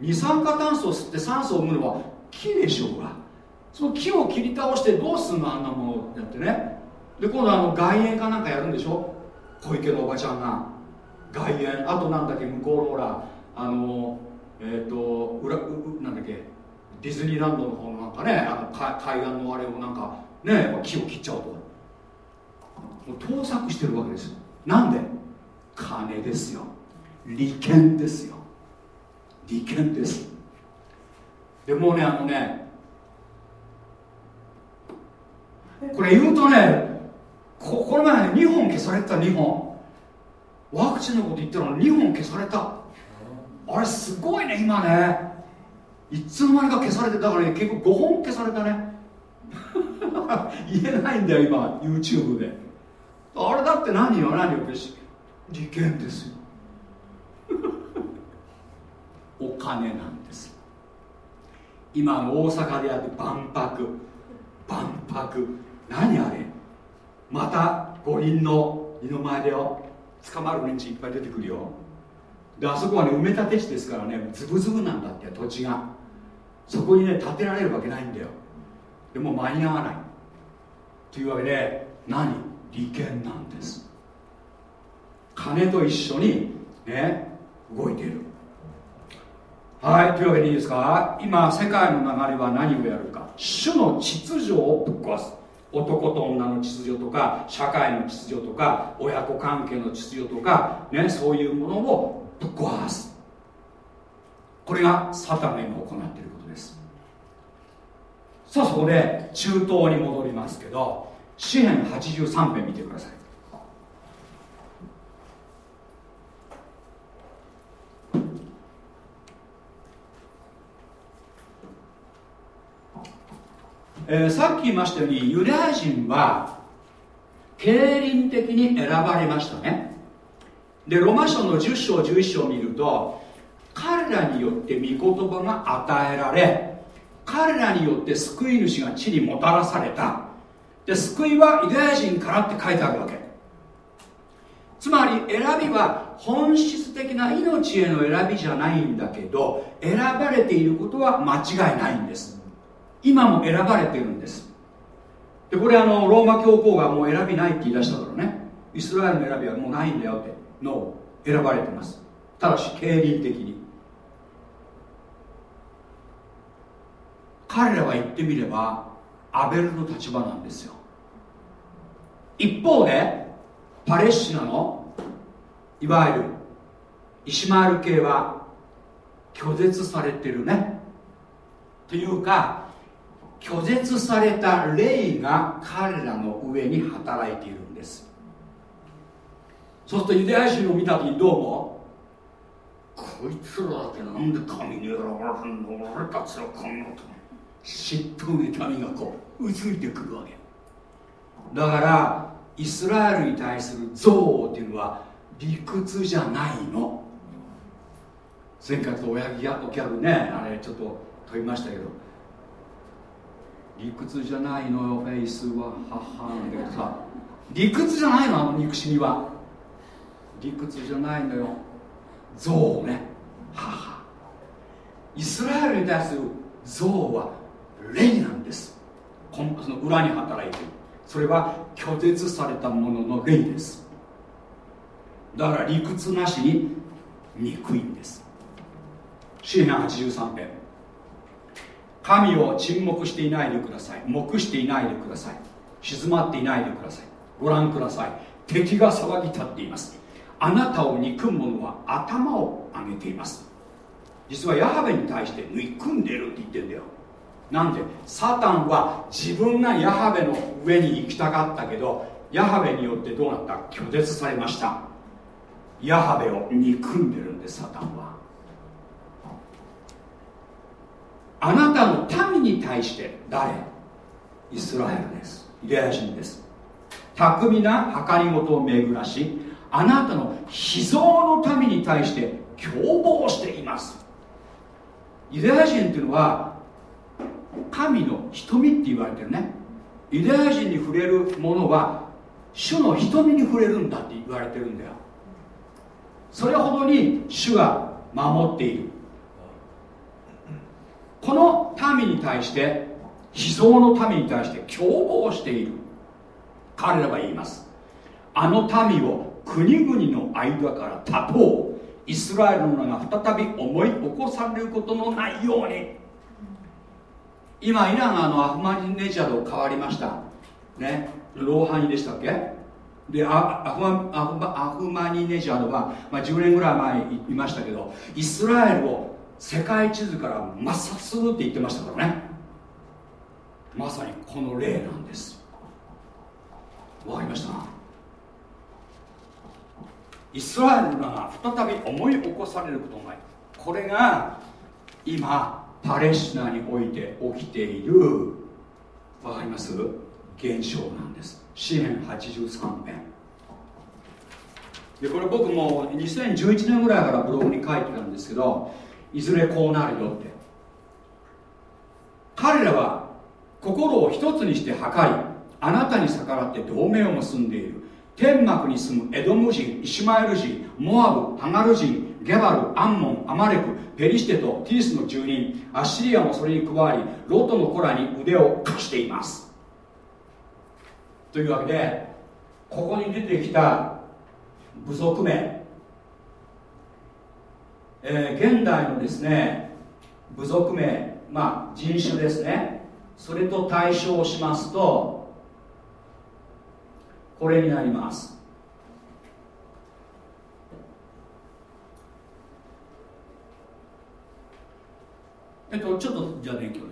二酸化炭素を吸って酸素を生むのは木でしょうが。その木を切り倒してどうすんのあんなものやってね。で今度あの外苑かなんかやるんでしょ。小池のおばちゃんが。外苑あとなんだっけ向こうのほらあのえっ、ー、と裏なんだっけ。ディズニーランドの方のなんかねあの海岸のあれをなんかね木を切っちゃうと。もう盗作してるわけです。よなんで？金ですよ。利権ですよ。利権です。でもねあのねこれ言うとねここの前ね2本消された2本。ワクチンのこと言ってるの2本消された。あれすごいね今ね。いつの間にか消されてだからね結構5本消されたね。言えないんだよ今 YouTube で。あれだって何よ何よ利権ですよ。お金なんです。今の大阪でやって万博。万博。何あれ。また五輪の二の前でよ捕まる連中いっぱい出てくるよ。であそこはね埋め立て地ですからねズブズブなんだって土地が。そこにね建てられるわけないんだよ。でも間に合わない。というわけで何？利権なんです。金と一緒にね動いている。はいというわけでいいですか？今世界の流れは何をやるか。主の秩序をぶっ壊す。男と女の秩序とか社会の秩序とか親子関係の秩序とか、ね、そういうものをぶっ壊す。これがサタンが今行っていることです。さあそこで中東に戻りますけど詩篇83編見てください。えー、さっき言いましたようにユダヤ人は経輪的に選ばれましたね。でロマ書の10章11章を見ると彼らによって御言葉が与えられ彼らによって救い主が地にもたらされた。で救いはユダヤ人からって書いてあるわけ。つまり選びは本質的な命への選びじゃないんだけど選ばれていることは間違いないんです。今も選ばれてるんです。でこれあのローマ教皇がもう選びないって言い出したからね。イスラエルの選びはもうないんだよってのを選ばれてます。ただし経輪的に。彼らは言ってみればアベルの立場なんですよ。一方でパレスチナのいわゆるイシマエル系は拒絶されてるね。というか拒絶された霊が彼らの上に働いているんです。そうするとユダヤ人を見た時にどうもこいつらだけなんで神に選ばれるの俺たちはこんなと。嫉妬の痛みがこう移いてくるわけ。だからイスラエルに対する憎悪っていうのは理屈じゃないの。前回と親木お客ねあれちょっと問いましたけど理屈じゃないのよフェイスは母なんだけどさ。理屈じゃないのあの憎しみは。理屈じゃないのよ。憎悪ね母。イスラエルに対する憎悪は霊なんです。その裏に働いている。それは拒絶されたものの霊です。だから理屈なしに憎いんです。詩篇83編。神を沈黙していないでください。黙していないでください。静まっていないでください。ご覧ください。敵が騒ぎ立っています。あなたを憎む者は頭を上げています。実はヤハベに対して憎んでるって言ってんだよ。なんで？サタンは自分がヤハベの上に行きたかったけどヤハベによってどうなった？拒絶されました。ヤハベを憎んでるんですサタンは。あなたの民に対して誰？イスラエルです。ユダヤ人です。巧みな計りごとを巡らしあなたの秘蔵の民に対して凶暴しています。ユダヤ人っていうのは神の瞳って言われてるね。ユダヤ人に触れるものは主の瞳に触れるんだって言われてるんだよ。それほどに主が守っている。この民に対して秘蔵の民に対して凶暴している。彼らは言います。あの民を国々の間から立とう。イスラエルの名が再び思い起こされることのないように。今イランがあのアフマニネジャード変わりました。ね。ローハニでしたっけ？でアフマアフマニネジャードは、まあ、10年ぐらい前にいましたけどイスラエルを世界地図から抹殺するって言ってましたからね。まさにこの例なんです。わかりました。イスラエルが再び思い起こされることない。これが今パレスチナにおいて起きているわかります？現象なんです。詩篇83編。でこれ僕も2011年ぐらいからブログに書いてたんですけどいずれこうなるよって。彼らは心を一つにして測りあなたに逆らって同盟を結んでいる。天幕に住むエドム人イシュマエル人モアブハガル人ゲバルアンモンアマレクペリシテとティースの住人アッシリアもそれに加わりロトの子らに腕を貸しています。というわけでここに出てきた部族名、えー、現代のですね部族名まあ人種ですね。それと対照しますとこれになります。えっとちょっとじゃあ勉強で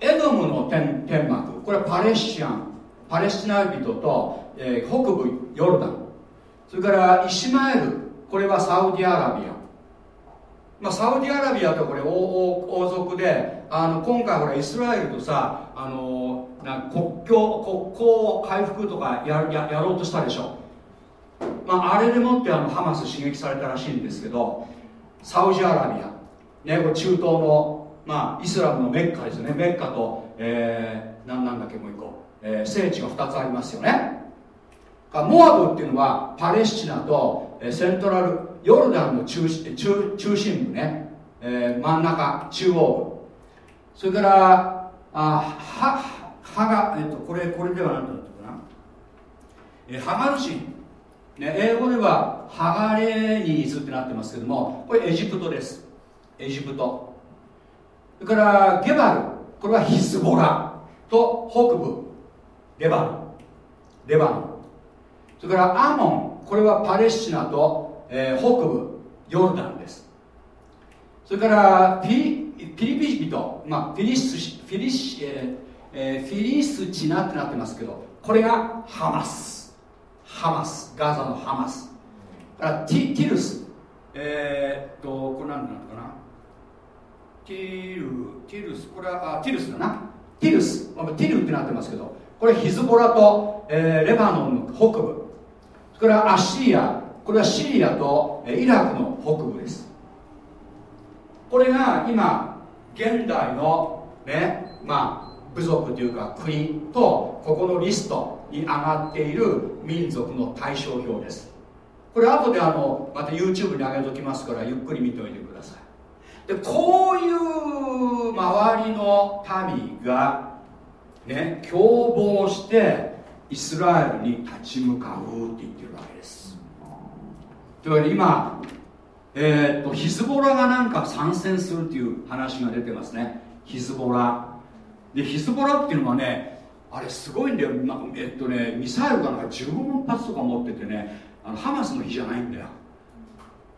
エドムの天天幕。これはパレスチアン。パレスチナ人と、えー、北部ヨルダン。それからイシマエル。これはサウジアラビア。まあ、サウジアラビアとこれ王王族であの今回ほらイスラエルとさあのな国境国交回復とかやややろうとしたでしょ、まあ、あれでもってあのハマス刺激されたらしいんですけどサウジアラビア。ね、これ中東の、まあ、イスラムのメッカですよね。メッカと、えー、何なんだっけもう一個、えー、聖地が2つありますよね。モアブっていうのはパレスチナと、セントラルヨルダンの中中中心部ね、えー、真ん中中央部。それからあははが、えっと、これこれでは何だったかな、え、ハガル人。ね、英語ではハガレニーズってなってますけどもこれエジプトです。エジプト。それからゲバル。これはヒズボラと北部。レバノンレバノンそれからアモンこれはパレスチナと、えー、北部ヨルダンです。それからピリピリピ人、まあ、フィリスフィリス、えー、フィリスチナってなってますけどこれがハマス。ハマス。ガザのハマス。からティティルス。えー、っとこれ何なのかな。ティルティルス。これはあティルスだな。ティルス。ティルってなってますけどこれヒズボラと、えー、レバノンの北部。それからアッシリア。これはシリアとイラクの北部です。これが今現代のねまあ部族というか国とここのリストに上がっている民族の対象表です。これ後であのまた YouTube に上げておきますからゆっくり見ておいてください。でこういう周りの民がね共謀してイスラエルに立ち向かうって言ってる。というわけで今えー、っとヒズボラがなんか参戦するっていう話が出てますね。ヒズボラ。でヒズボラっていうのはねあれすごいんだよ、まえっとねミサイルがなんか15万発とか持っててねあのハマスの日じゃないんだよ。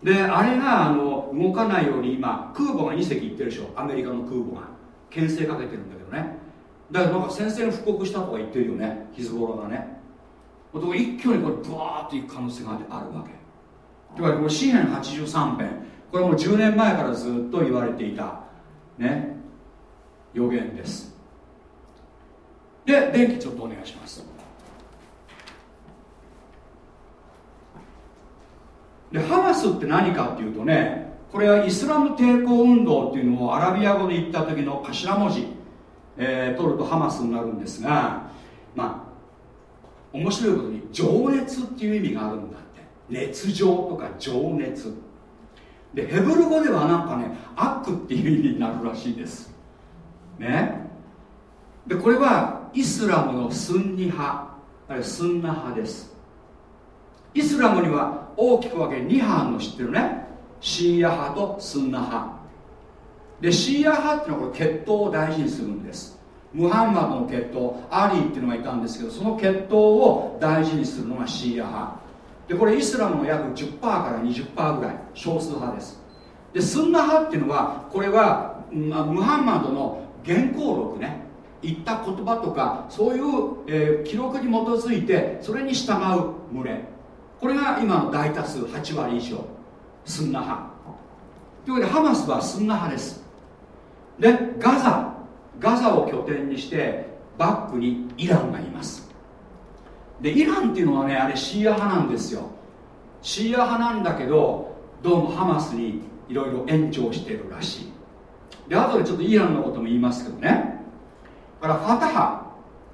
であれがあの動かないように今空母が2隻行ってるでしょ。アメリカの空母が。牽制かけてるんだけどね。だからなんか宣戦布告したとか言ってるよね。ヒズボラがね。一挙にこれブワーっていく可能性があるわけ。というわけでこれ詩篇83編これもう10年前からずっと言われていたね予言です。で電気ちょっとお願いします。でハマスって何かっていうとねこれはイスラム抵抗運動っていうのをアラビア語で言った時の頭文字、えー、取るとハマスになるんですがまあ面白いことに情熱っていう意味があるんだ。熱情とか情熱。でヘブル語ではなんかね悪っていう意味になるらしいです。ね？でこれはイスラムのスンニ派あれスンナ派です。イスラムには大きく分け2派の知ってるね？シーア派とスンナ派。でシーア派っていうのはこれ血統を大事にするんです。ムハンマドの血統アリーっていうのがいたんですけどその血統を大事にするのがシーア派。でこれイスラムの約10%から20%ぐらい少数派です。でスンナ派っていうのはこれは、まあ、ムハンマドの原稿録ね。言った言葉とかそういう、えー、記録に基づいてそれに従う群れ。これが今の大多数8割以上スンナ派。というわけでハマスはスンナ派です。でガザガザを拠点にしてバックにイランがいます。でイランっていうのはねあれシーア派なんですよ。シーア派なんだけどどうもハマスにいろいろ延長してるらしい。で後でちょっとイランのことも言いますけどね。だからファタハ。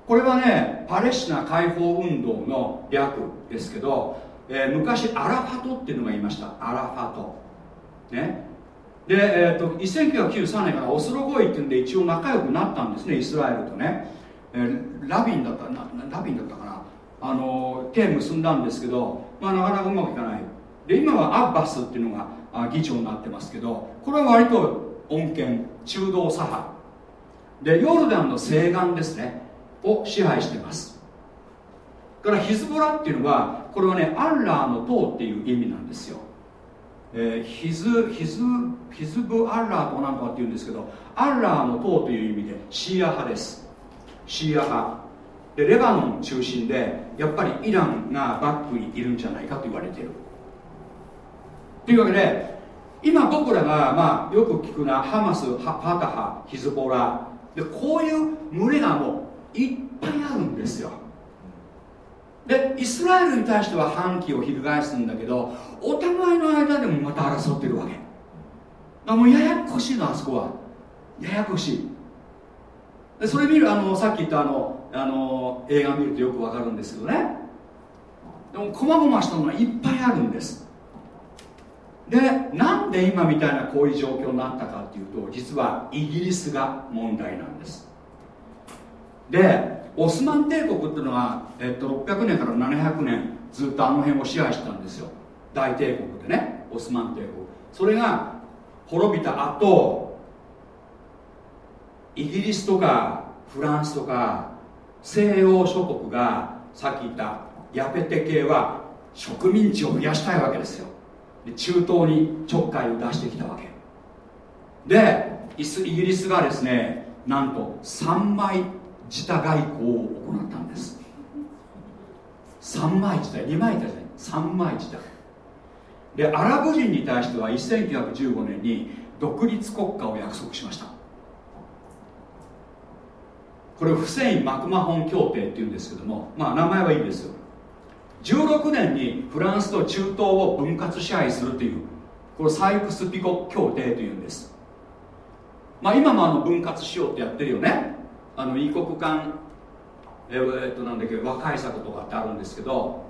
これはねパレスチナ解放運動の略ですけど、えー、昔アラファトっていうのがいました。アラファト。ね。で、えーと、1993年からオスロ合意っていうんで一応仲良くなったんですねイスラエルとね、えー、ラビンだったなラビンだったかな。あの手結んだんですけど、まあ、なかなかうまくいかない。で今はアッバスっていうのが議長になってますけどこれは割と穏健中道左派。でヨルダンの西岸ですねを支配してます。からヒズボラっていうのはこれはねアンラーの塔っていう意味なんですよ、えー、ヒズヒズヒズブアンラーとなんとかっていうんですけどアンラーの塔という意味でシーア派です。シーア派。でレバノン中心でやっぱりイランがバックにいるんじゃないかと言われている。というわけで今僕らが、まあ、よく聞くなハマスファタハヒズボラ。でこういう群れがもういっぱいあるんですよ。でイスラエルに対しては反旗を翻すんだけどお互いの間でもまた争ってるわけ。だもうややこしいのあそこは。ややこしい。でそれ見るあのさっき言ったあのあの映画見るとよくわかるんですけどね。でも細々したものがいっぱいあるんです。でなんで今みたいなこういう状況になったかっていうと実はイギリスが問題なんです。でオスマン帝国っていうのは、えっと、600年から700年ずっとあの辺を支配してたんですよ。大帝国でねオスマン帝国。それが滅びた後イギリスとかフランスとか西洋諸国がさっき言ったヤペテ系は植民地を増やしたいわけですよ。で中東にちょっかいを出してきたわけ。でイスイギリスがですねなんと3枚舌外交を行ったんです。3枚舌2枚舌じゃない。3枚舌。でアラブ人に対しては1915年に独立国家を約束しました。これフセイン・マクマホン協定っていうんですけどもまあ名前はいいですよ。16年にフランスと中東を分割支配するというこれサイクス・ピコ協定というんです。まあ今もあの分割しようってやってるよね。あの異国間えー、っとなんだっけ和解策とかってあるんですけど、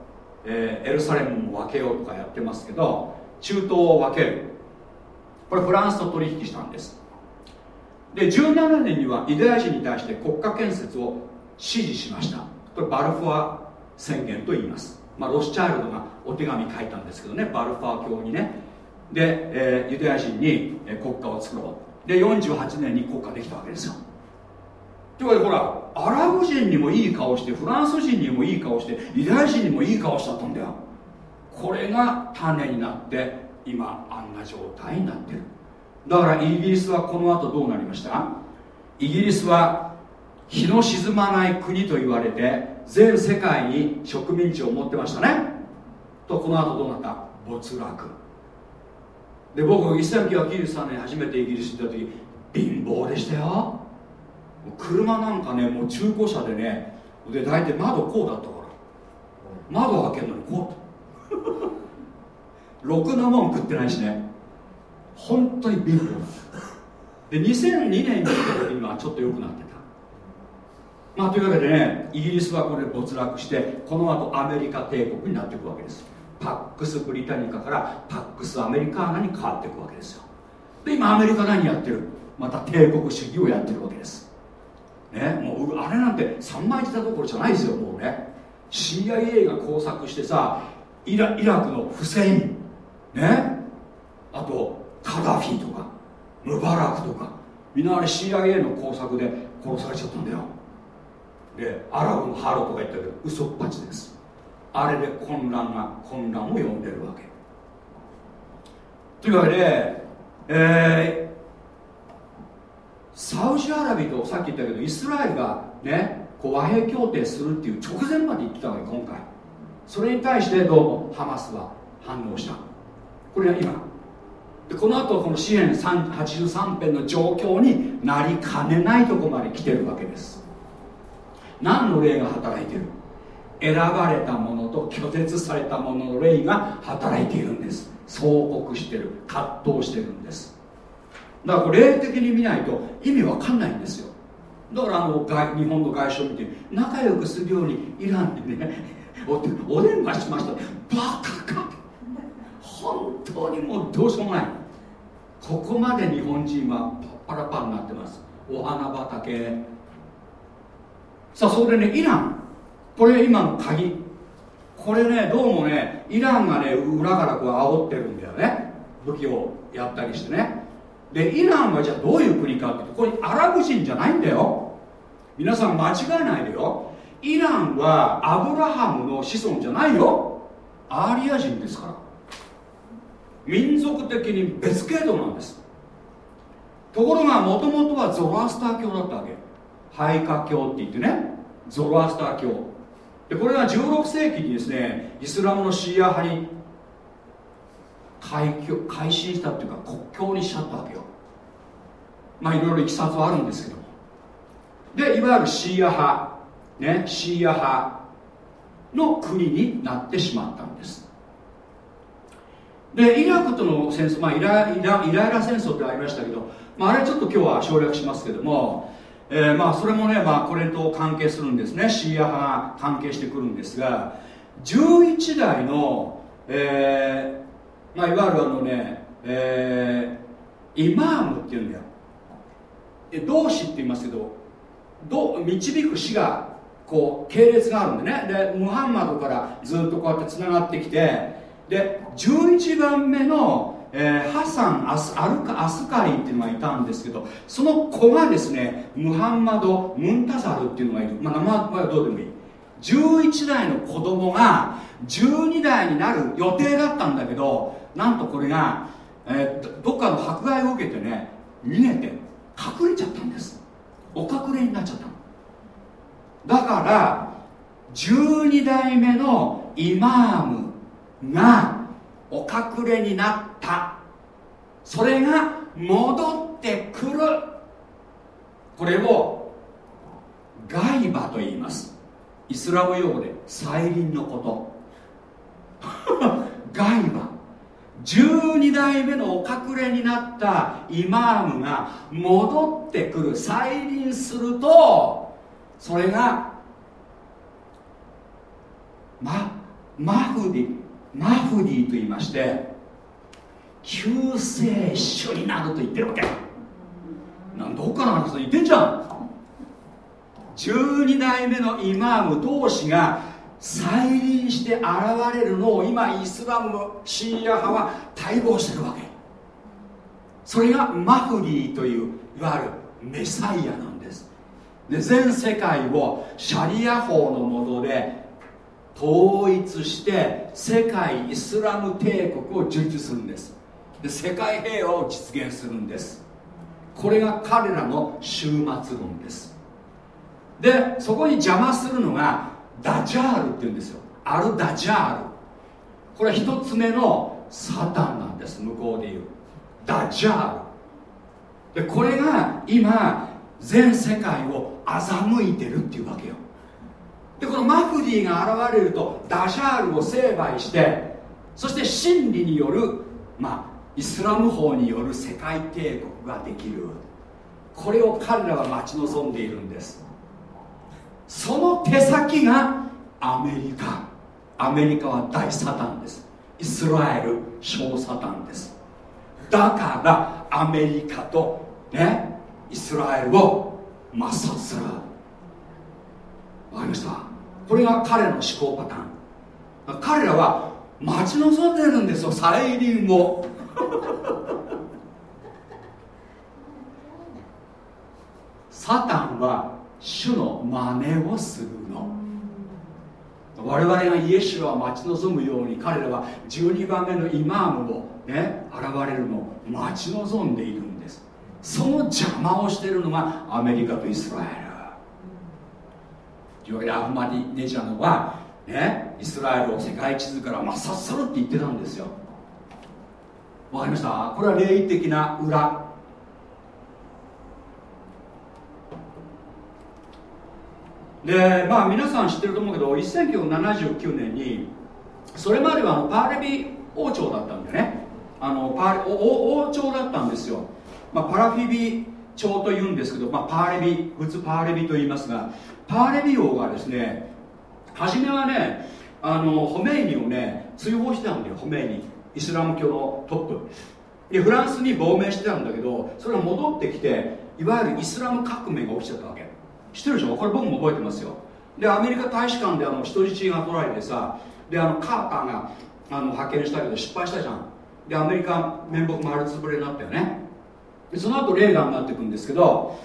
えー、エルサレムも分けようとかやってますけど中東を分ける。これフランスと取引したんです。で17年にはユダヤ人に対して国家建設を支持しました。これバルフォア宣言と言います。まあ、ロスチャイルドがお手紙書いたんですけどね。バルファー教にね。で、えー、ユダヤ人に国家を作ろう。で48年に国家できたわけですよ。というわけでほらアラブ人にもいい顔してフランス人にもいい顔してユダヤ人にもいい顔しちゃったんだよ。これが種になって今あんな状態になってる。だからイギリスはこの後どうなりました？イギリスは日の沈まない国と言われて全世界に植民地を持ってましたね。とこの後どうなった？没落。で僕1993年初めてイギリス行った時貧乏でしたよ。車なんかねもう中古車でねで大体窓こうだったから。窓開けるのにこうろくなもん食ってないしね。本当に貧乏で2002年に来た時にはちょっと良くなってた。まあというわけでねイギリスはこれ没落してこの後アメリカ帝国になっていくわけです。パックス・ブリタニカからパックス・アメリカーナに変わっていくわけですよ。で今アメリカ何やってる？また帝国主義をやってるわけです。ねもうあれなんて3枚舌どころじゃないですよもうね。CIA が工作してさイライラクのフセイン。ね。あとカダフィとかムバラクとかみんなあれ CIA の工作で殺されちゃったんだよ。でアラブのハロとか言ったけど嘘っぱちです。あれで混乱が混乱を呼んでるわけ。というわけで、えー、サウジアラビアとさっき言ったけどイスラエルがねこう和平協定するっていう直前まで言ってたわけ今回。それに対してどうもハマスは反応した。これが今でこの後この支援83編の状況になりかねないとこまで来てるわけです。何の霊が働いてる？選ばれたものと拒絶されたものの霊が働いているんです。相告してる葛藤してるんです。だからこれ霊的に見ないと意味わかんないんですよ。だからあの外日本の外相見て仲良くするようにイランにねおお電話しました。バカか。本当にもうどうしようもない。ここまで日本人はパッパラパになってます。お花畑。さあそれでねイラン。これ今の鍵。これねどうもねイランがね裏からこう煽ってるんだよね。武器をやったりしてね。でイランはじゃあどういう国かってこれアラブ人じゃないんだよ。皆さん間違えないでよ。イランはアブラハムの子孫じゃないよ。アーリア人ですから。民族的に別系統なんです。ところがもともとはゾロアスター教だったわけ。ハイカ教って言ってね。ゾロアスター教。でこれが16世紀にですねイスラムのシーア派に改改心したっていうか国境にしちゃったわけよ。まあいろいろいきさつはあるんですけども。でいわゆるシーア派ねシーア派の国になってしまったんです。でイラクとの戦争、まあ、イライライライラ戦争ってありましたけど、まあ、あれちょっと今日は省略しますけどもえー、まあそれもね、まあ、これと関係するんですね。シーア派が関係してくるんですが11代の、えーまあ、いわゆるあのね、えー、イマームっていうんだよ。同志って言いますけどど導く死がこう系列があるんでね。でムハンマドからずっとこうやってつながってきてで11番目のえー、ハサンアスアルカアスカリっていうのがいたんですけどその子がですねムハンマド・ムンタザルっていうのがいる、まあ、名前はどうでもいい。11代の子供が12代になる予定だったんだけどなんとこれが、えー、どっかの迫害を受けてね逃げて隠れちゃったんです。お隠れになっちゃっただから12代目のイマームがお隠れになった。それが戻ってくる。これを外馬と言います。イスラム用語で再臨のこと。外馬12代目のお隠れになったイマームが戻ってくる。再臨するとそれがママフディ。マフディと言いまして救世主になると言ってるわけ。なんどっかの話と言ってんじゃん。12代目のイマーム同士が再臨して現れるのを今イスラムのシーア派は待望してるわけ。それがマフディといういわゆるメサイアなんです。で全世界をシャリア法のもとで統一して世界イスラム帝国を樹立するんです。で世界平和を実現するんです。これが彼らの終末論です。でそこに邪魔するのがダジャールっていうんですよ。アルダジャール。これは一つ目のサタンなんです。向こうでいう。ダジャール。でこれが今全世界を欺いてるっていうわけよ。でこのマフディが現れるとダジャールを成敗してそして真理によるまあイスラム法による世界帝国ができる。これを彼らは待ち望んでいるんです。その手先がアメリカ。アメリカは大サタンです。イスラエル小サタンです。だからアメリカとねイスラエルを抹殺する。わかりました？これが彼の思考パターン。彼らは待ち望んでるんですよ再臨を。サタンは主の真似をするの。我々がイエシュアを待ち望むように彼らは12番目のイマームをね現れるのを待ち望んでいるんです。その邪魔をしているのがアメリカとイスラエル。というわけでアフマディネジャノはねイスラエルを世界地図から抹殺するって言ってたんですよ。わかりました？これは霊的な裏。でまあ皆さん知ってると思うけど1979年にそれまではパーレビ王朝だったんでね。あのパーレ王朝だったんですよ、まあ、パラフィビ朝というんですけど、まあ、パーレビ普通パーレビと言いますがパーレビ王がですね初めはねあのホメイニをね追放してたんだよホメイニ。イスラム教のトップ。でフランスに亡命してたんだけどそれが戻ってきていわゆるイスラム革命が起きちゃったわけ。知ってるでしょ？これ僕も覚えてますよ。でアメリカ大使館であの人質が取られてさであのカーターがあの派遣したけど失敗したじゃん。でアメリカ面目丸つぶれになったよね。でその後レーガンになっていくんですけど、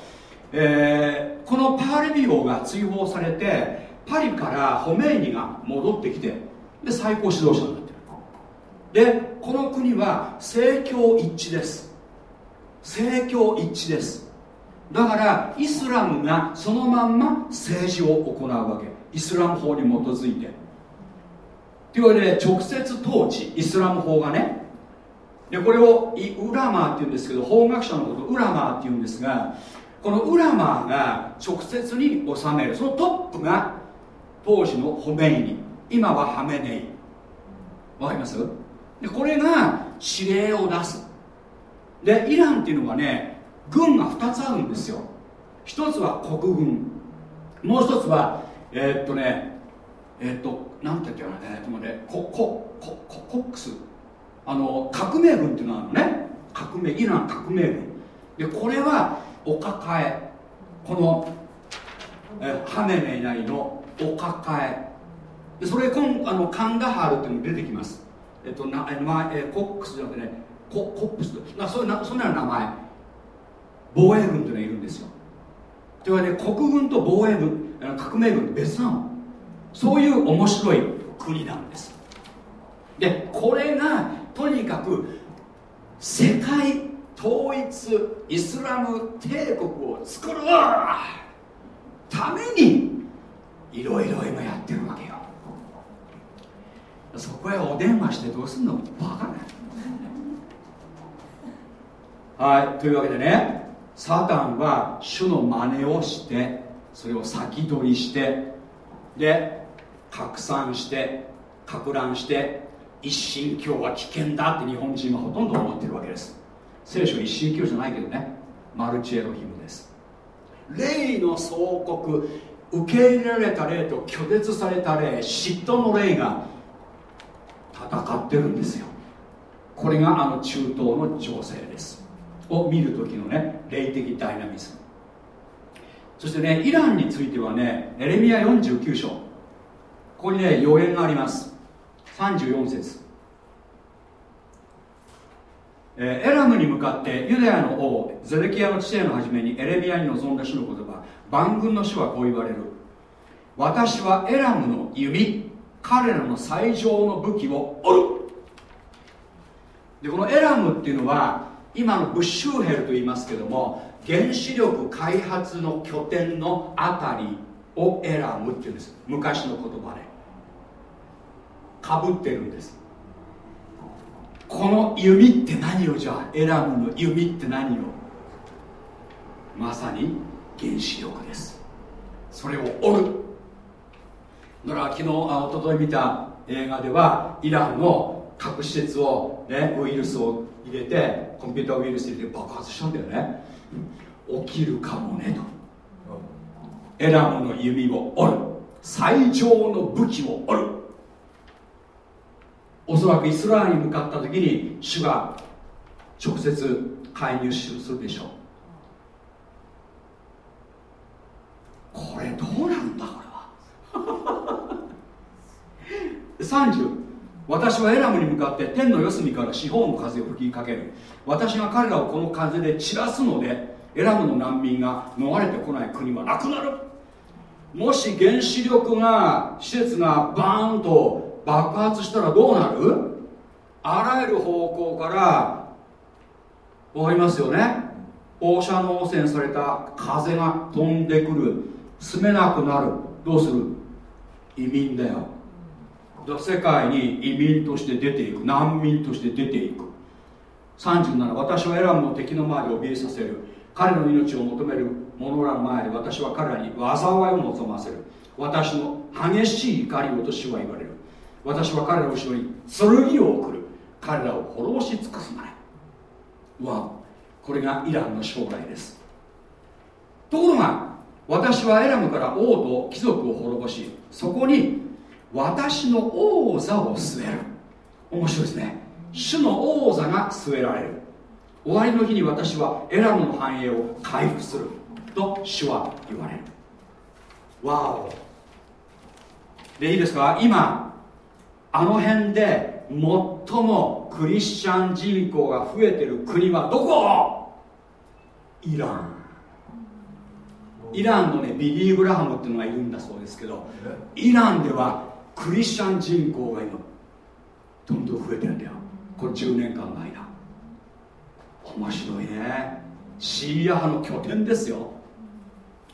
えー、このパーレビ王が追放されてパリからホメイニが戻ってきてで最高指導者になってる。でこの国は政教一致です。政教一致です。だからイスラムがそのまんま政治を行うわけ。イスラム法に基づいて。というわけで直接統治イスラム法がね。でこれをウラマーっていうんですけど法学者のことウラマーっていうんですがこのウラマーが直接に治めるそのトップが当時のホメイニ。今はハメネイ。わかります？でこれが指令を出す。でイランっていうのはね軍が2つあるんですよ。1つは国軍。もう1つはえー、っとねえー、っとなんて言ってかなえ、っとねコココココックス。あの革命軍っていうのがあるのね。革命イラン革命軍。でこれはお抱え。このえハメネイなりのお抱え。それ今あのカンダハールっていうのが出てきます。えっとな、まえコックスじゃなくてねココップスなそうなそんな名前。防衛軍というのがいるんですよ。というわけで国軍と防衛軍革命軍別なのそういう面白い国なんです。でこれがとにかく世界統一イスラム帝国を作るためにいろいろ今やってるわけよ。そこへお電話してどうすんの？バカねはいというわけでねサタンは主の真似をしてそれを先取りしてで拡散して拡乱して一神教は危険だって日本人はほとんど思ってるわけです。聖書一神教じゃないけどね。マルチエロヒムです。霊の総国受け入れられた霊と拒絶された霊嫉妬の霊が戦ってるんですよ。これがあの中東の情勢です。を見る時のね霊的ダイナミズム。そしてねイランについてはねエレミア49章。ここにね予言があります。34節。えー、エラムに向かってユダヤの王ゼレキアの知恵の初めにエレミアに臨んだ主の言葉万軍の主はこう言われる。私はエラムの弓彼らの最上の武器を折る。でこのエラムっていうのは今のブッシューヘルと言いますけども原子力開発の拠点のあたりをエラムっていうんです。昔の言葉で。かぶってるんです。この弓って何をじゃあエラムの弓って何をまさに原子力です。それを折るだから昨日あ一昨日見た映画ではイランの核施設を、ね、ウイルスを入れてコンピューターウイルス入れて爆発したんだよね。起きるかもねと。エラムの弓を折る最上の武器を折るおそらくイスラエルに向かった時に主が直接介入するでしょう。これどうなるんだこれは。30私はエラムに向かって天の四隅から四方の風を吹きかける。私が彼らをこの風で散らすのでエラムの難民が逃れてこない国はなくなる。もし原子力が施設がバーンと爆発したらどうなる？あらゆる方向からわかりますよね？放射能汚染された風が飛んでくる。住めなくなる。どうする？移民だよ。世界に移民として出ていく。難民として出ていく。37私はエラムの敵の前で怯えさせる。彼の命を求める者らの前で私は彼らに災いを望ませる。私の激しい怒りをと主は言われる。私は彼らの後ろに剣を送る。彼らを滅ぼし尽くすまで。わこれがイランの将来です。ところが私はエラムから王と貴族を滅ぼしそこに私の王座を据える。面白いですね。主の王座が据えられる。終わりの日に私はエラムの繁栄を回復する。と主は言われる。わお。でいいですか？今あの辺で最もクリスチャン人口が増えてる国はどこ？イラン。イランのねビリー・ブラハムっていうのがいるんだそうですけどイランではクリスチャン人口が今どんどん増えてるんだよ。これ10年間の間。面白いね。シーア派の拠点ですよ。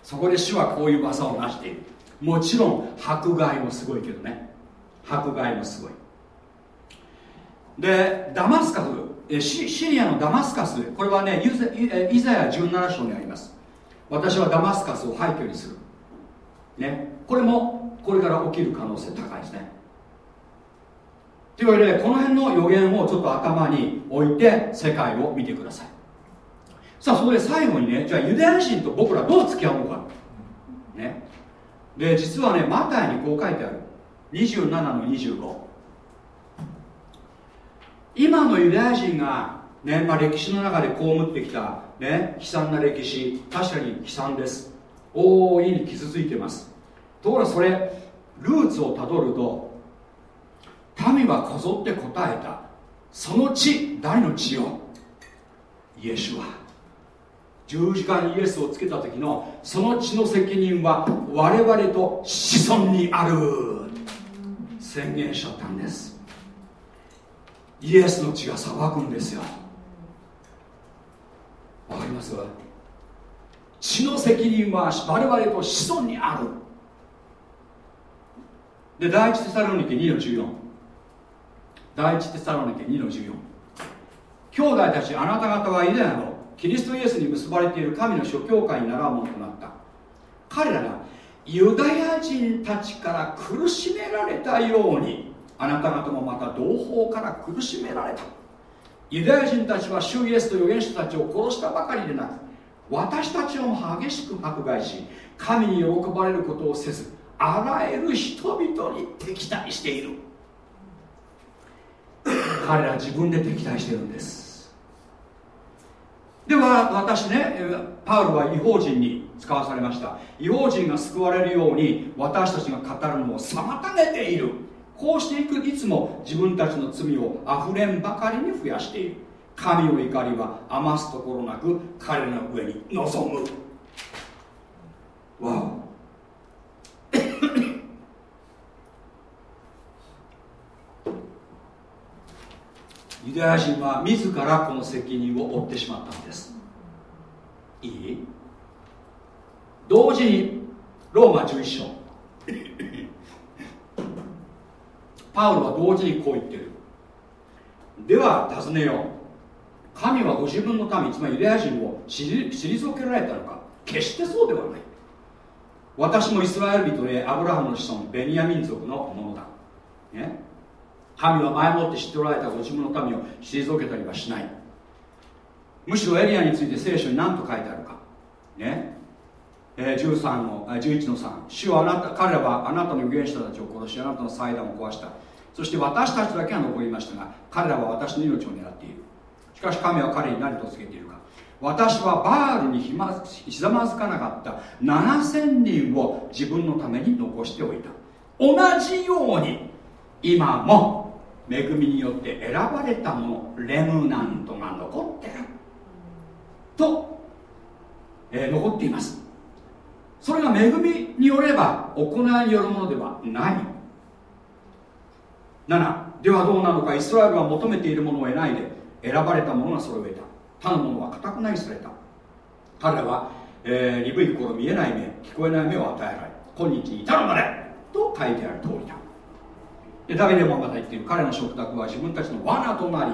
そこで主はこういう技を成している。もちろん迫害もすごいけどね迫害もすごい。でダマスカスシシリアのダマスカスこれはねイザヤ17章にあります。私はダマスカスを廃墟にする。ね。これもこれから起きる可能性高いですね。というわけでこの辺の予言をちょっと頭に置いて世界を見てください。さあそこで最後にねじゃあユダヤ人と僕らどう付き合うか。ね。で実はねマタイにこう書いてある。27の25今のユダヤ人がね、まあ、歴史の中で被ってきた、ね、悲惨な歴史確かに悲惨です。大いに傷ついてます。ところがそれルーツをたどると民はこぞって答えた。その地誰の地よ？イエシュは。十字架にイエスをつけた時のその地の責任は我々と子孫にある。宣言しちゃったんです。イエスの血が裁くんですよ。わかります血の責任は我々と子孫にある。で第一テサロニケ2の14第一テサロニケ2の14兄弟たちあなた方はユダヤのキリストイエスに結ばれている神の諸教会に習うものとなった。彼らがユダヤ人たちから苦しめられたようにあなた方もまた同胞から苦しめられた。ユダヤ人たちは主イエスと預言者たちを殺したばかりでなく私たちを激しく迫害し神に喜ばれることをせずあらゆる人々に敵対している。彼ら自分で敵対してるんです。では私ねパウロは違法人に使わされました。違法人が救われるように私たちが語るのを妨げている。こうしていくいつも自分たちの罪をあふれんばかりに増やしている。神の怒りは余すところなく彼の上に臨む。わお。ユダヤ人は自らこの責任を負ってしまったんです。いい？同時にローマ11章。パウロは同時にこう言ってる。では尋ねよう。神はご自分の民つまりユダヤ人を退けられたのか。決してそうではない。私もイスラエル人でアブラハムの子孫ベニヤ民族のものだ、ね、神は前もって知っておられたご自分の民を退けたりはしない。むしろエリアについて聖書に何と書いてあるか。ね。え、13の11の3主はあなた彼らはあなたの預言者たちを殺しあなたの祭壇を壊した。そして私たちだけは残りましたが彼らは私の命を狙っている。しかし神は彼に何と告げているか。私はバールにひざまずかなかった。7000人を自分のために残しておいた。同じように今も恵みによって選ばれたものレムナントが残ってる。と、えー、残っています。それが恵みによれば行いによるものではない。7ではどうなのかイスラエルは求めているものを得ないで選ばれたものがそれを得た。他の者は固くないされた。彼らは、えー、鈍い心見えない目聞こえない目を与えられ今日に至るまでと書いてある通りだ。でダビデもまた言っている。彼の食卓は自分たちの罠となり、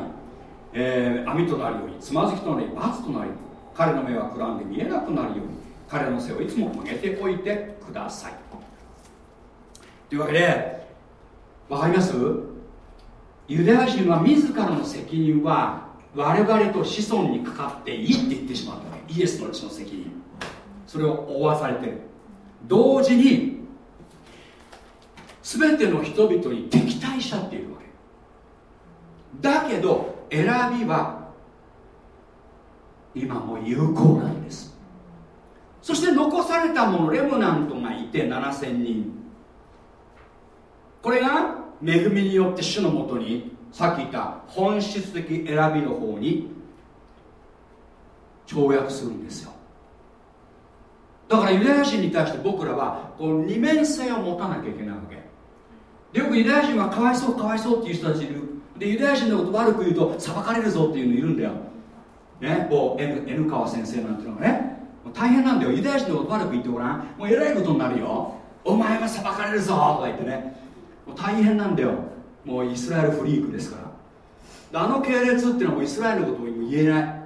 えー、網となるようにつまずきとなり罰となり彼の目はくらんで見えなくなるように。彼の背をいつも曲げておいてください。というわけで分かります？ユダヤ人は自らの責任は我々と子孫にかかっていいって言ってしまったイエスの血の責任。それを負わされてる。同時に全ての人々に敵対しちゃっているわけ。だけど選びは今も有効なんです。そして残されたものレムナントがいて7000人。これが恵みによって主のもとにさっき言った本質的選びの方に跳躍するんですよ。だからユダヤ人に対して僕らはこう二面性を持たなきゃいけないわけ。でよくユダヤ人はかわいそうかわいそうっていう人たちいる。でユダヤ人のこと悪く言うと裁かれるぞっていうのいるんだよ。ねこう N, N 川先生なんていうのがね。大変なんだよ。ユダヤ人のこと悪く言ってごらん。もうえらいことになるよ。お前は裁かれるぞとか言ってね。もう大変なんだよ。もうイスラエルフリークですから。あの系列っていうのはもうイスラエルのことを言えない。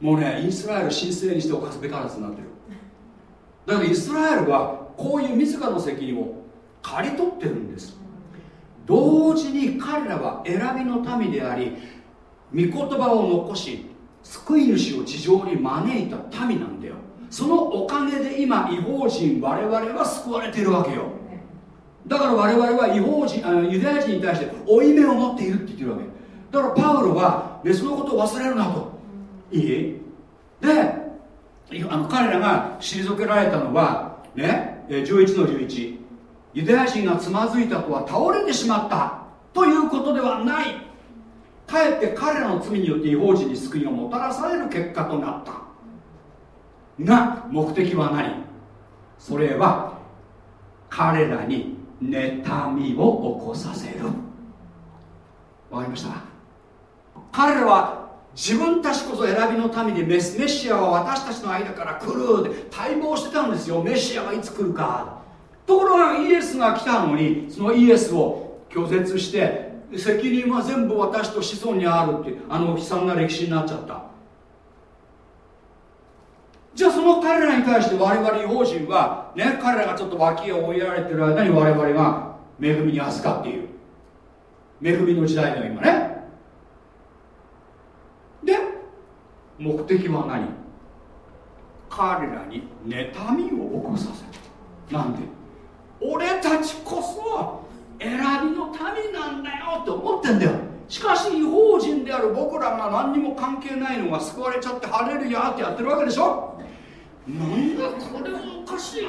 もうねイスラエル神聖にして犯すべからずになってる。だからイスラエルはこういう自らの責任を刈り取ってるんです。同時に彼らは選びの民であり御言葉を残し救い主を地上に招いた民なんだよ。そのおかげで今違法人我々は救われているわけよ。だから我々は違法人あユダヤ人に対して負い目を持っているって言ってるわけ。だからパウロは、ね、そのことを忘れるなと。いい？であの彼らが退けられたのはね11の11ユダヤ人がつまずいたとは倒れてしまったということではない。かえって彼らの罪によって違法人に救いをもたらされる結果となったが目的は何それは彼らに妬みを起こさせる。わかりました。彼らは自分たちこそ選びの民でメメシアは私たちの間から来るで待望してたんですよ。メシアがいつ来るか。ところがイエスが来たのにそのイエスを拒絶して責任は全部私と子孫にあるってあの悲惨な歴史になっちゃった。じゃあその彼らに対して我々違法人はね彼らがちょっと脇を追いやられてる間に我々が恵みに預かっている。恵みの時代の今ね。で目的は何？彼らに妬みを起こさせる。なんで？俺たちこそ選びの民なんだよって思ってんだよ。しかし違法人である僕らが何にも関係ないのが救われちゃってハレルヤってやってるわけでしょ。なんだこれはおかしい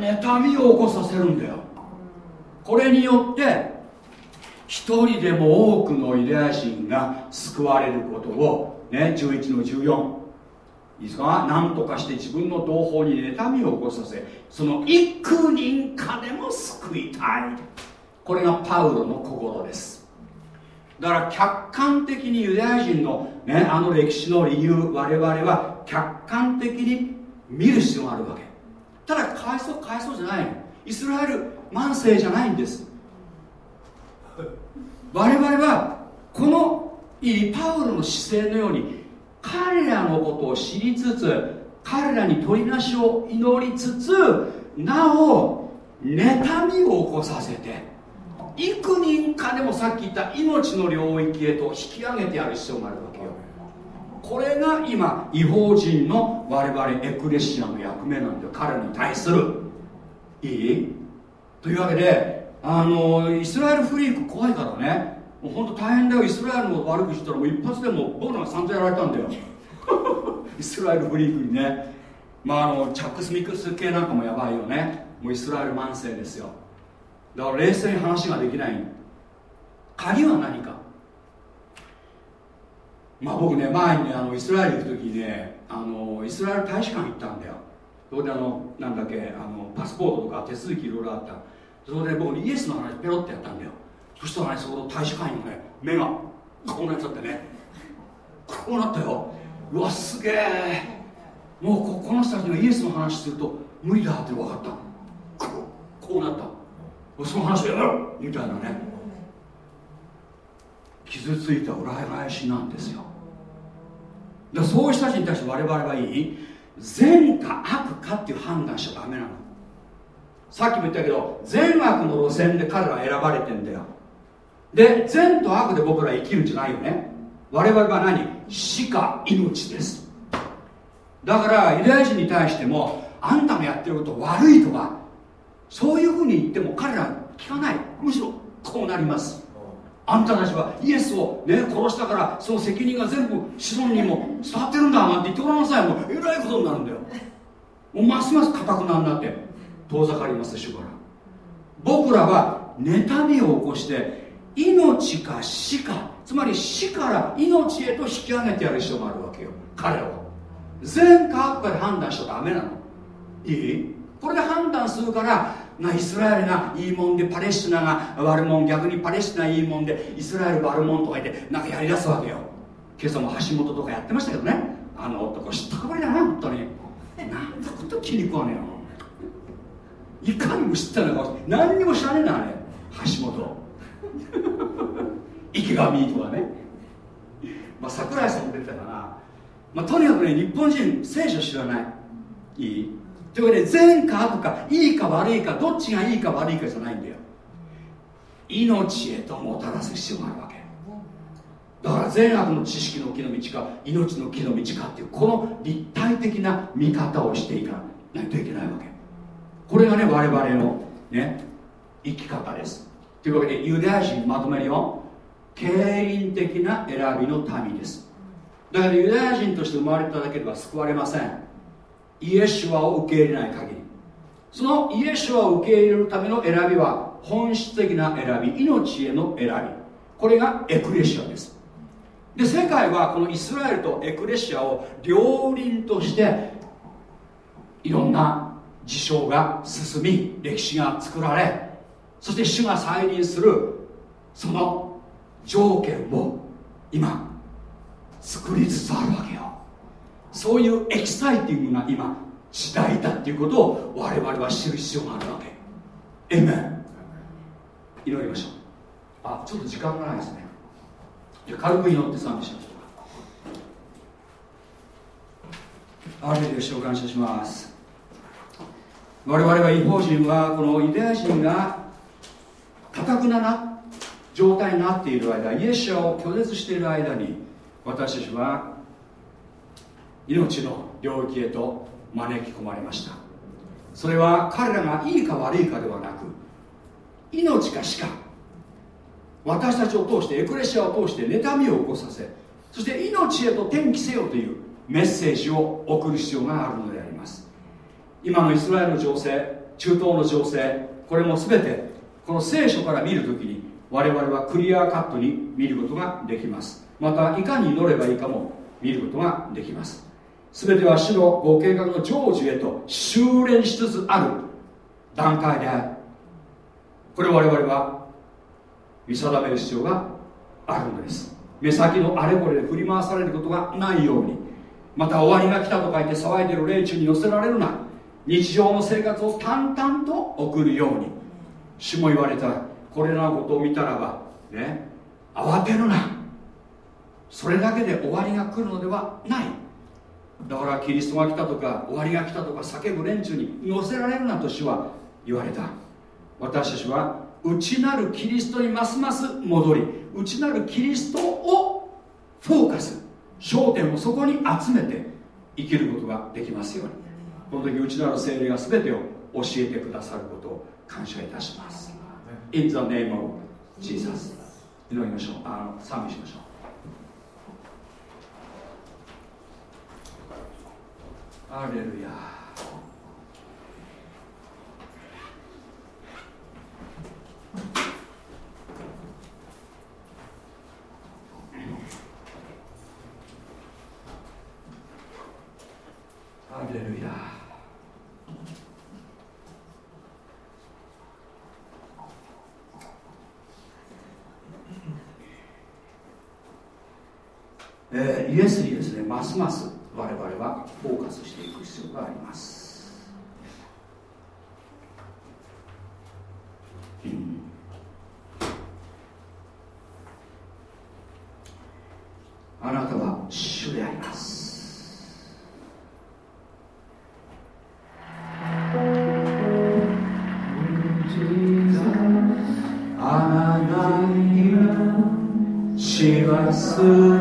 妬みを起こさせるんだよ。これによって一人でも多くのユダヤ人が救われることをね11の14いいですか？何とかして自分の同胞に妬みを起こさせその幾人かでも救いたい。これがパウロの心です。だから客観的にユダヤ人の、ね、あの歴史の理由我々は客観的に見る必要があるわけ。ただかわいそうかわいそうじゃないの。イスラエル万世じゃないんです。我々はこのいいパウロの姿勢のように彼らのことを知りつつ彼らに取りなしを祈りつつなお妬みを起こさせて幾人かでもさっき言った命の領域へと引き上げてやる必要があるわけよ。これが今違法人の我々エクレシアの役目なんだよ。彼に対する。いい？というわけであのイスラエルフリーク怖いからね。もう本当大変だよ。イスラエルの悪口したらもう一発でも僕なんか散々やられたんだよ。イスラエルフリークにね。まああのチャック・スミックス系なんかもやばいよね。もうイスラエル慢性ですよ。だから冷静に話ができない。鍵は何か。まあ僕ね前にねあのイスラエル行く時にねあのイスラエル大使館行ったんだよ。そこであのなんだっけあのパスポートとか手続きいろいろあった。それで僕にイエスの話ペロってやったんだよ。そしたらねそこの大使館員のね目がこうなっちゃってね。こうなったよ。うわすげえ。もうここの人たちがイエスの話すると無理だって分かった。こうこうなった。その話やめろみたいなね。傷ついた裏返しなんですよ。だそういう人たちに対して我々はいい。善か悪かっていう判断しちゃダメなの。さっきも言ったけど善悪の路線で彼らは選ばれてんだよ。で善と悪で僕ら生きるんじゃないよね。我々は何？死か命です。だからユダヤ人に対してもあんたのやってること悪いとかそういうふうに言っても彼ら聞かない。むしろこうなります。あんたたちはイエスを、ね、殺したからその責任が全部子孫にも伝わってるんだなんて言ってごらんなさい。もうえらいことになるんだよ。もうますますかたくなになって遠ざかりますでしょから僕らは妬みを起こして命か死かつまり死から命へと引き上げてやる必要があるわけよ。彼らは善か悪かで判断しちゃダメなの。いい？これで判断するからなイスラエルがいいもんでパレスチナが悪もん逆にパレスチナいいもんでイスラエル悪もんとか言ってなんかやりだすわけよ。今朝も橋本とかやってましたけどね。あの男知ったかぶりだな本当に。なんだこと気に食わねえの。いかにも知ったのか何にも知らねえなあれ。橋本。池上とかね。まあ桜井さんも出てたかな。まあとにかくね日本人聖書知らない。いい？というわけで善か悪かいいか悪いかどっちがいいか悪いかじゃないんだよ。命へともたらす必要があるわけ。だから善悪の知識の木の道か命の木の道かっていうこの立体的な見方をしていかないといけないわけ。これがね我々のね生き方です。というわけでユダヤ人まとめるよ。経輪的な選びの民です。だからユダヤ人として生まれただけでは救われません。イエシュアを受け入れない限り。そのイエシュアを受け入れるための選びは本質的な選び命への選び。これがエクレシアです。で世界はこのイスラエルとエクレシアを両輪としていろんな事象が進み歴史が作られそして主が再臨するその条件を今作りつつあるわけよ。そういうエキサイティングな今時代だっていうことを我々は知る必要があるわけ。エメン祈りましょう。あちょっと時間がないですね。じゃあ軽く祈って賛美しましょうあるでしょう感謝します。我々は違法人はこのユダヤ人がかたくなな状態になっている間イエシアを拒絶している間に私たちは命の領域へと招き込まれました。それは彼らがいいか悪いかではなく命か死か私たちを通してエクレシアを通して妬みを起こさせそして命へと転機せよというメッセージを送る必要があるのであります。今のイスラエルの情勢中東の情勢これも全てこの聖書から見るときに我々はクリアカットに見ることができます。またいかに祈ればいいかも見ることができます。全ては主のご計画の成就へと修練しつつある段階である。これを我々は見定める必要があるのです。目先のあれこれで振り回されることがないように。また終わりが来たと書いて騒いでる霊中に寄せられるな。日常の生活を淡々と送るように。主も言われたこれらのことを見たらばね慌てるな。それだけで終わりが来るのではない。だからキリストが来たとか終わりが来たとか叫ぶ連中に乗せられるなと主は言われた。私たちは内なるキリストにますます戻り内なるキリストをフォーカス焦点をそこに集めて生きることができますように。この時内なる精霊が全てを教えてくださることを感謝いたします。In the name of Jesus 祈りましょう。あの賛美しましょうアレルヤアレルヤ。えー、イエスにですねますます我々はフォーカスしていく必要があります、うん、あなたは主であります。あなたに死はす主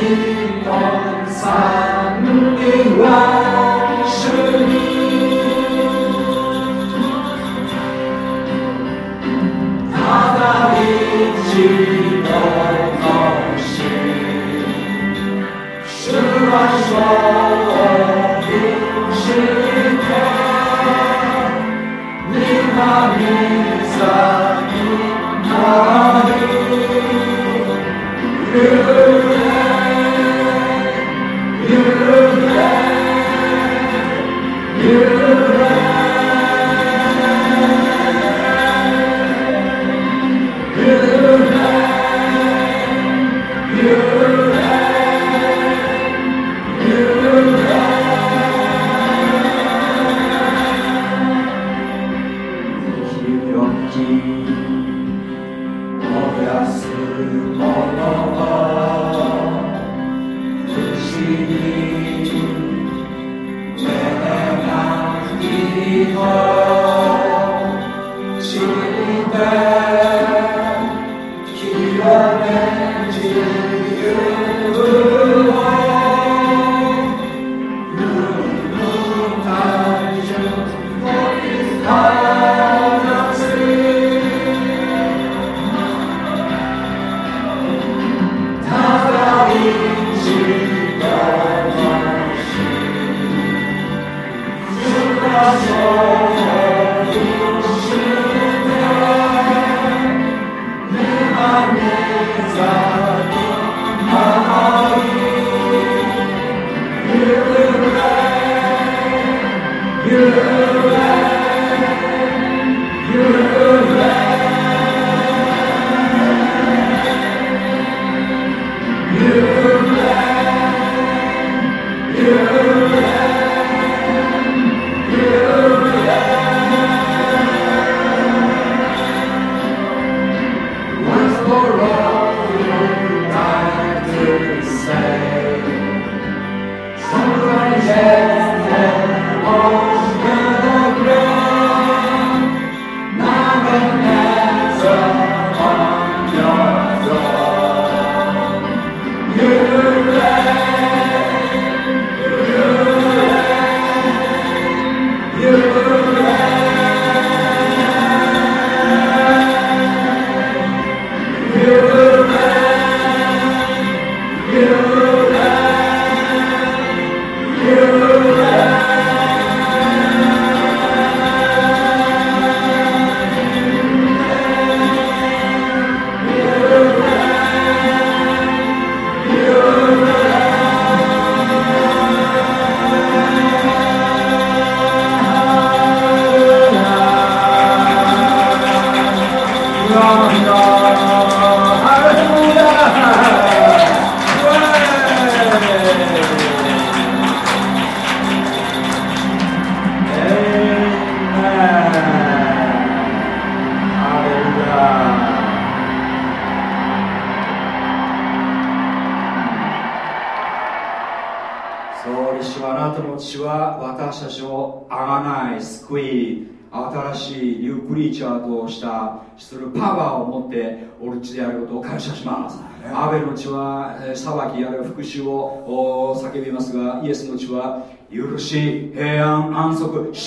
一同三黎明痴迷他的一记都同心十万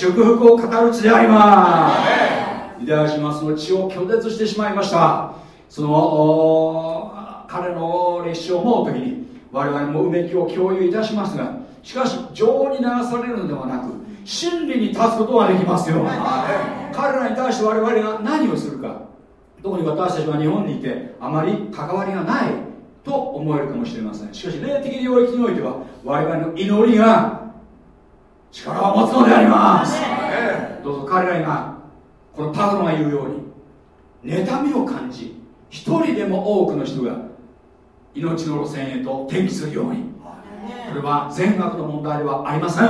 祝福を語る血であります。ユダヤ人はその血を拒絶してしまいました。その彼の歴史を思う時に我々もうめきを共有いたしますがしかし情に流されるのではなく真理に立つことができますよ。彼らに対して我々が何をするか特に私たちは日本にいてあまり関わりがないと思えるかもしれません。しかし霊的領域においては我々の祈りが力を持つのであります。どうぞ彼らがこのパウロが言うように妬みを感じ一人でも多くの人が命の路線へと転機するように。これは善悪の問題ではありません。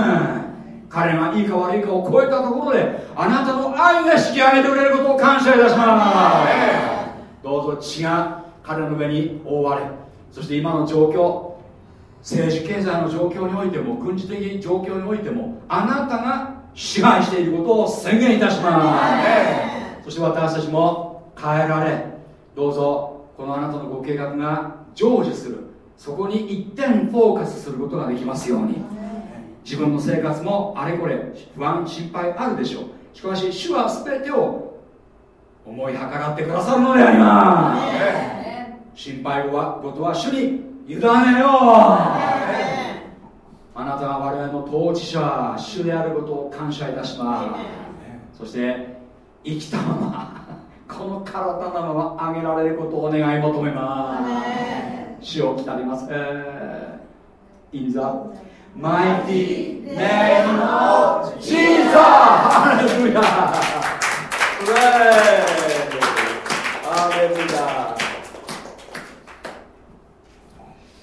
彼がいいか悪いかを超えたところであなたの愛が引き上げてくれることを感謝いたします。どうぞ血が彼の上に覆われそして今の状況政治経済の状況においても軍事的状況においてもあなたが支配していることを宣言いたします。そして私たちも変えられどうぞこのあなたのご計画が成就する。そこに一点フォーカスすることができますように。自分の生活もあれこれ不安心配あるでしょう。しかし主は全てを思い計らってくださるのであります。心配事は主に委ねよう。あなたは我々の統治者主であることを感謝いたします。そして生きたまま この体のまま上げられることを願い求めます。主を来たります。In the mighty name of Jesus! Hallelujah! Hallelujah!